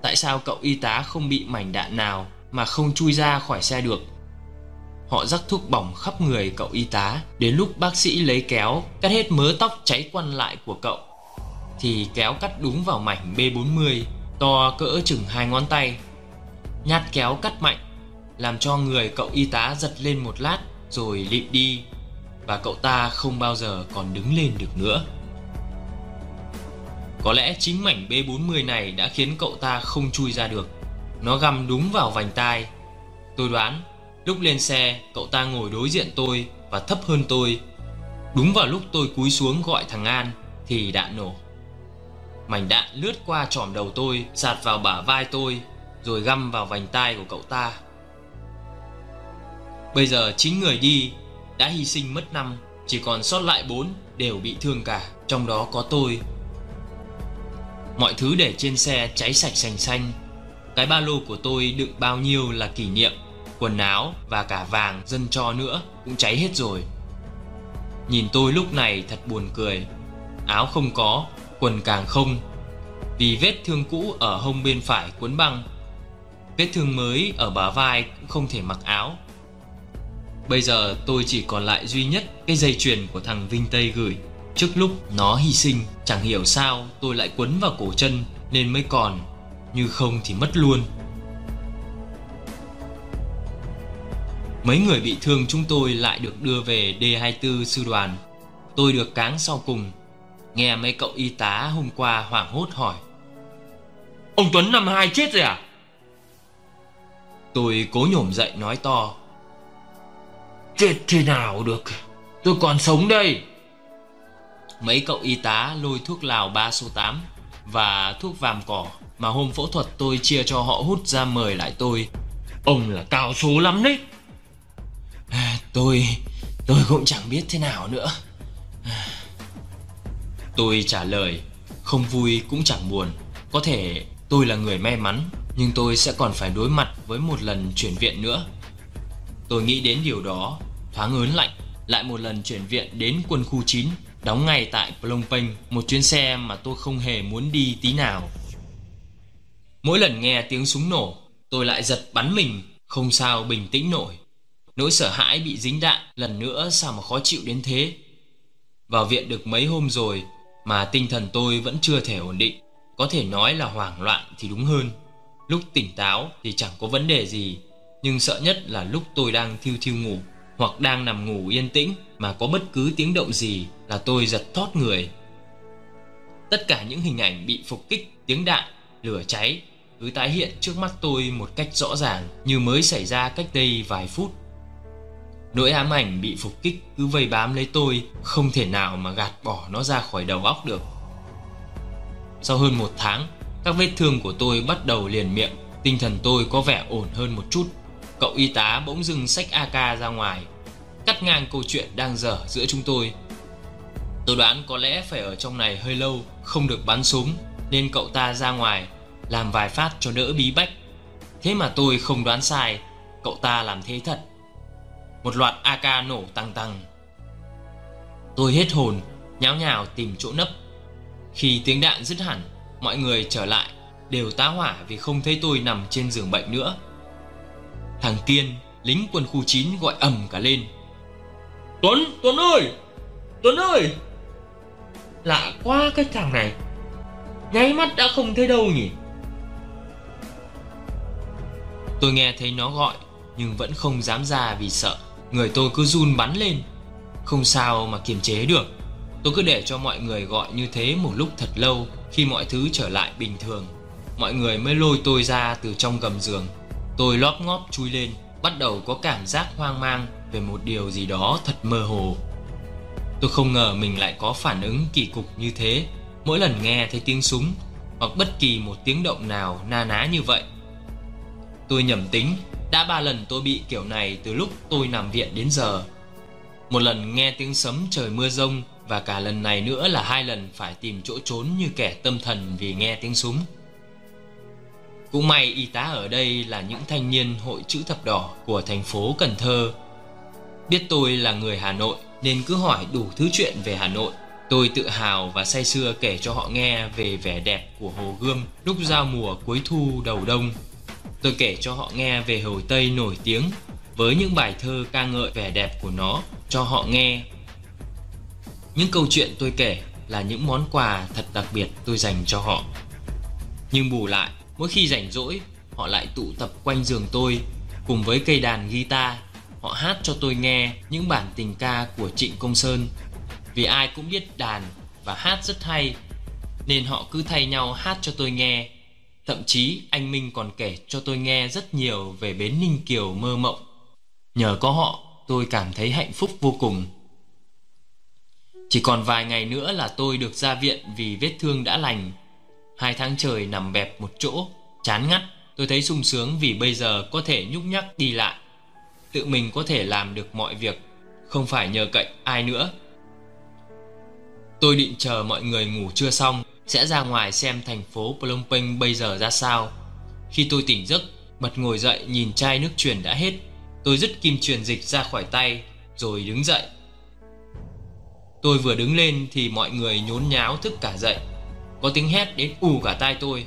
Tại sao cậu y tá không bị mảnh đạn nào Mà không chui ra khỏi xe được? Họ rắc thuốc bỏng khắp người cậu y tá. Đến lúc bác sĩ lấy kéo Cắt hết mớ tóc cháy quăn lại của cậu Thì kéo cắt đúng vào mảnh B40 To cỡ chừng hai ngón tay Nhát kéo cắt mạnh Làm cho người cậu y tá giật lên một lát Rồi lịm đi và cậu ta không bao giờ còn đứng lên được nữa. Có lẽ chính mảnh B40 này đã khiến cậu ta không chui ra được. Nó găm đúng vào vành tai. Tôi đoán, lúc lên xe, cậu ta ngồi đối diện tôi và thấp hơn tôi. Đúng vào lúc tôi cúi xuống gọi thằng An thì đạn nổ. Mảnh đạn lướt qua tròm đầu tôi, sạt vào bả vai tôi, rồi găm vào vành tai của cậu ta. Bây giờ chín người đi đã hy sinh mất năm chỉ còn sót lại bốn đều bị thương cả trong đó có tôi. Mọi thứ để trên xe cháy sạch sành xanh. Cái ba lô của tôi đựng bao nhiêu là kỷ niệm quần áo và cả vàng dân cho nữa cũng cháy hết rồi. Nhìn tôi lúc này thật buồn cười. Áo không có quần càng không. Vì vết thương cũ ở hông bên phải cuốn băng, vết thương mới ở bả vai cũng không thể mặc áo. Bây giờ tôi chỉ còn lại duy nhất cái dây chuyền của thằng Vinh Tây gửi. Trước lúc nó hy sinh, Chẳng hiểu sao tôi lại quấn vào cổ chân Nên mới còn, Như không thì mất luôn. Mấy người bị thương chúng tôi lại được đưa về D24 sư đoàn. Tôi được cáng sau cùng. Nghe mấy cậu y tá hôm qua hoảng hốt hỏi. Ông Tuấn năm hai chết rồi à? Tôi cố nhổm dậy nói to. Chết thế nào được? Tôi còn sống đây. Mấy cậu y tá lôi thuốc lào 3 số 8 Và thuốc vàm cỏ Mà hôm phẫu thuật tôi chia cho họ hút ra mời lại tôi. Ông là cao số lắm đấy. À, Tôi Tôi cũng chẳng biết thế nào nữa. À. Tôi trả lời, Không vui cũng chẳng buồn. Có thể tôi là người may mắn, Nhưng tôi sẽ còn phải đối mặt với một lần chuyển viện nữa. Tôi nghĩ đến điều đó, Thoáng ớn lạnh, Lại một lần chuyển viện đến quân khu 9 Đóng ngay tại Phnom Penh, Một chuyến xe mà tôi không hề muốn đi tí nào. Mỗi lần nghe tiếng súng nổ, Tôi lại giật bắn mình, Không sao bình tĩnh nổi. Nỗi sợ hãi bị dính đạn Lần nữa sao mà khó chịu đến thế? Vào viện được mấy hôm rồi mà tinh thần tôi vẫn chưa thể ổn định. Có thể nói là hoảng loạn thì đúng hơn. Lúc tỉnh táo thì chẳng có vấn đề gì Nhưng sợ nhất là lúc tôi đang thiêu thiêu ngủ Hoặc đang nằm ngủ yên tĩnh Mà có bất cứ tiếng động gì là tôi giật thót người. Tất cả những hình ảnh bị phục kích Tiếng đạn, lửa cháy Cứ tái hiện trước mắt tôi một cách rõ ràng Như mới xảy ra cách đây vài phút. Nỗi ám ảnh bị phục kích cứ vây bám lấy tôi, Không thể nào mà gạt bỏ nó ra khỏi đầu óc được. Sau hơn một tháng, Các vết thương của tôi bắt đầu liền miệng, Tinh thần tôi có vẻ ổn hơn một chút. Cậu y tá bỗng dưng sách AK ra ngoài, Cắt ngang câu chuyện đang dở giữa chúng tôi. Tôi đoán có lẽ phải ở trong này hơi lâu, Không được bắn súng, Nên cậu ta ra ngoài, Làm vài phát cho đỡ bí bách. Thế mà tôi không đoán sai, Cậu ta làm thế thật một loạt AK nổ tăng tăng. Tôi hết hồn Nháo nhào tìm chỗ nấp. Khi tiếng đạn dứt hẳn Mọi người trở lại Đều tá hỏa vì không thấy tôi nằm trên giường bệnh nữa. Thằng Kiên Lính quân khu 9 gọi ầm cả lên. Tuấn, Tuấn ơi! Tuấn ơi! Lạ quá cái thằng này Nháy mắt đã không thấy đâu nhỉ? Tôi nghe thấy nó gọi Nhưng vẫn không dám ra vì sợ. Người tôi cứ run bắn lên. Không sao mà kiềm chế được. Tôi cứ để cho mọi người gọi như thế một lúc thật lâu, Khi mọi thứ trở lại bình thường. Mọi người mới lôi tôi ra từ trong gầm giường. Tôi lóp ngóp chui lên, Bắt đầu có cảm giác hoang mang Về một điều gì đó thật mơ hồ. Tôi không ngờ mình lại có phản ứng kỳ cục như thế. Mỗi lần nghe thấy tiếng súng, Hoặc bất kỳ một tiếng động nào na ná như vậy. Tôi nhầm tính đã ba lần tôi bị kiểu này từ lúc tôi nằm viện đến giờ. Một lần nghe tiếng sấm trời mưa rông Và cả lần này nữa là hai lần phải tìm chỗ trốn như kẻ tâm thần vì nghe tiếng súng. Cũng may y tá ở đây là những thanh niên hội chữ thập đỏ của thành phố Cần Thơ. Biết tôi là người Hà Nội nên cứ hỏi đủ thứ chuyện về Hà Nội. Tôi tự hào và say sưa kể cho họ nghe về vẻ đẹp của Hồ Gươm lúc giao mùa cuối thu đầu đông. Tôi kể cho họ nghe về Hồi Tây nổi tiếng với những bài thơ ca ngợi vẻ đẹp của nó cho họ nghe. Những câu chuyện tôi kể là những món quà thật đặc biệt tôi dành cho họ. Nhưng bù lại, mỗi khi rảnh rỗi, họ lại tụ tập quanh giường tôi cùng với cây đàn guitar. Họ hát cho tôi nghe những bản tình ca của Trịnh Công Sơn. Vì ai cũng biết đàn và hát rất hay nên họ cứ thay nhau hát cho tôi nghe Thậm chí anh Minh còn kể cho tôi nghe rất nhiều về bến Ninh Kiều mơ mộng. Nhờ có họ, tôi cảm thấy hạnh phúc vô cùng. Chỉ còn vài ngày nữa là tôi được ra viện vì vết thương đã lành. Hai tháng trời nằm bẹp một chỗ, chán ngắt. Tôi thấy sung sướng vì bây giờ có thể nhúc nhắc đi lại. Tự mình có thể làm được mọi việc, không phải nhờ cậy ai nữa. Tôi định chờ mọi người ngủ chưa xong sẽ ra ngoài xem thành phố Phnom Penh bây giờ ra sao. Khi tôi tỉnh giấc, bật ngồi dậy nhìn chai nước truyền đã hết. Tôi dứt kim truyền dịch ra khỏi tay, rồi đứng dậy. Tôi vừa đứng lên thì mọi người nhốn nháo thức cả dậy. Có tiếng hét đến ù cả tai tôi.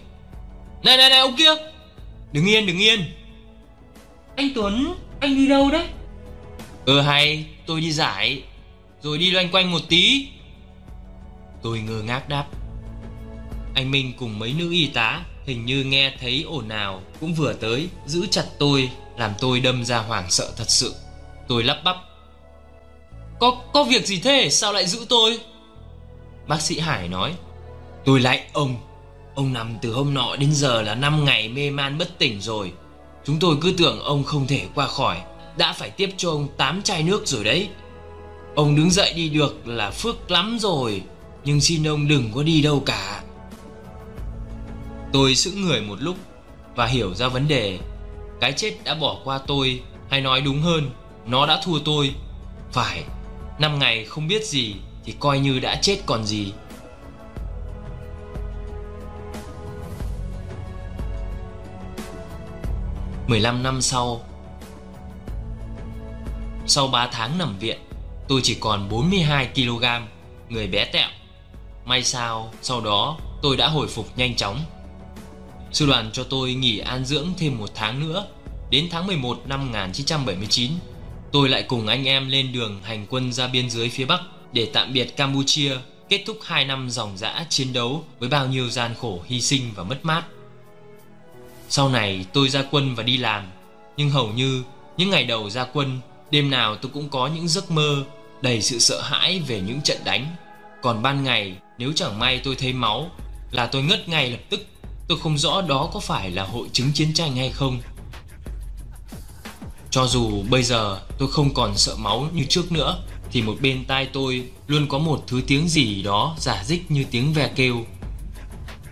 Này này này ông kia! Đứng yên, đứng yên! Anh Tuấn, anh đi đâu đấy? Ờ hay, tôi đi giải, rồi đi loanh quanh một tí. Tôi ngơ ngác đáp. Anh Minh cùng mấy nữ y tá hình như nghe thấy ồn ào cũng vừa tới, giữ chặt tôi, làm tôi đâm ra hoảng sợ thật sự. Tôi lắp bắp. Có có việc gì thế? Sao lại giữ tôi? Bác sĩ Hải nói Tôi lạnh ông Ông nằm từ hôm nọ đến giờ là 5 ngày mê man bất tỉnh rồi Chúng tôi cứ tưởng ông không thể qua khỏi Đã phải tiếp cho ông 8 chai nước rồi đấy Ông đứng dậy đi được là phước lắm rồi Nhưng xin ông đừng có đi đâu cả Tôi sững người một lúc Và hiểu ra vấn đề. Cái chết đã bỏ qua tôi, Hay nói đúng hơn, Nó đã thua tôi. Phải, Năm ngày không biết gì Thì coi như đã chết còn gì. 15 năm sau Sau ba tháng nằm viện, Tôi chỉ còn 42 kg Người bé tẹo. May sao, sau đó tôi đã hồi phục nhanh chóng. Sư đoàn cho tôi nghỉ an dưỡng thêm một tháng nữa. Đến tháng 11 năm 1979 Tôi lại cùng anh em lên đường hành quân ra biên giới phía Bắc Để tạm biệt Campuchia, Kết thúc 2 năm dòng dã chiến đấu Với bao nhiêu gian khổ hy sinh và mất mát. Sau này tôi ra quân và đi làm, Nhưng hầu như những ngày đầu ra quân, Đêm nào tôi cũng có những giấc mơ Đầy sự sợ hãi về những trận đánh. Còn ban ngày, nếu chẳng may tôi thấy máu, Là tôi ngất ngay lập tức. Tôi không rõ đó có phải là hội chứng chiến tranh hay không. Cho dù bây giờ tôi không còn sợ máu như trước nữa, Thì một bên tai tôi luôn có một thứ tiếng gì đó giả dích như tiếng ve kêu.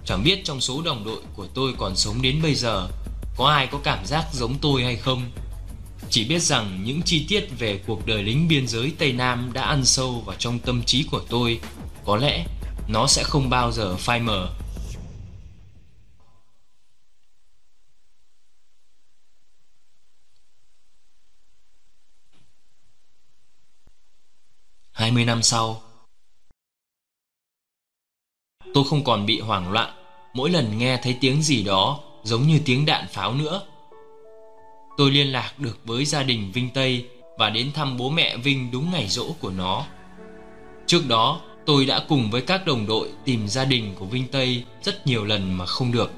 Chẳng biết trong số đồng đội của tôi còn sống đến bây giờ, Có ai có cảm giác giống tôi hay không? Chỉ biết rằng những chi tiết về cuộc đời lính biên giới Tây Nam đã ăn sâu vào trong tâm trí của tôi. Có lẽ nó sẽ không bao giờ phai mờ. Hai mươi năm sau. Tôi không còn bị hoảng loạn, Mỗi lần nghe thấy tiếng gì đó Giống như tiếng đạn pháo nữa. Tôi liên lạc được với gia đình Vinh Tây Và đến thăm bố mẹ Vinh đúng ngày rỗ của nó. Trước đó, tôi đã cùng với các đồng đội Tìm gia đình của Vinh Tây Rất nhiều lần mà không được.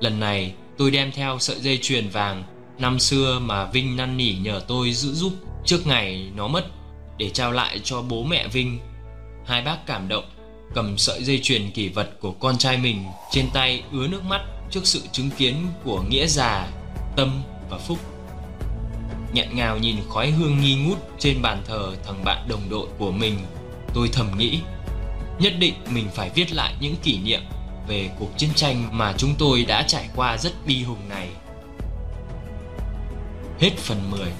Lần này, tôi đem theo sợi dây chuyền vàng Năm xưa mà Vinh năn nỉ nhờ tôi giữ giúp Trước ngày nó mất. Để trao lại cho bố mẹ Vinh. Hai bác cảm động, cầm sợi dây chuyền kỷ vật của con trai mình trên tay ứa nước mắt trước sự chứng kiến của nghĩa già, tâm và phúc. Nhẹn ngào nhìn khói hương nghi ngút trên bàn thờ thằng bạn đồng đội của mình, tôi thầm nghĩ, nhất định mình phải viết lại những kỷ niệm về cuộc chiến tranh mà chúng tôi đã trải qua rất bi hùng này. Hết phần 10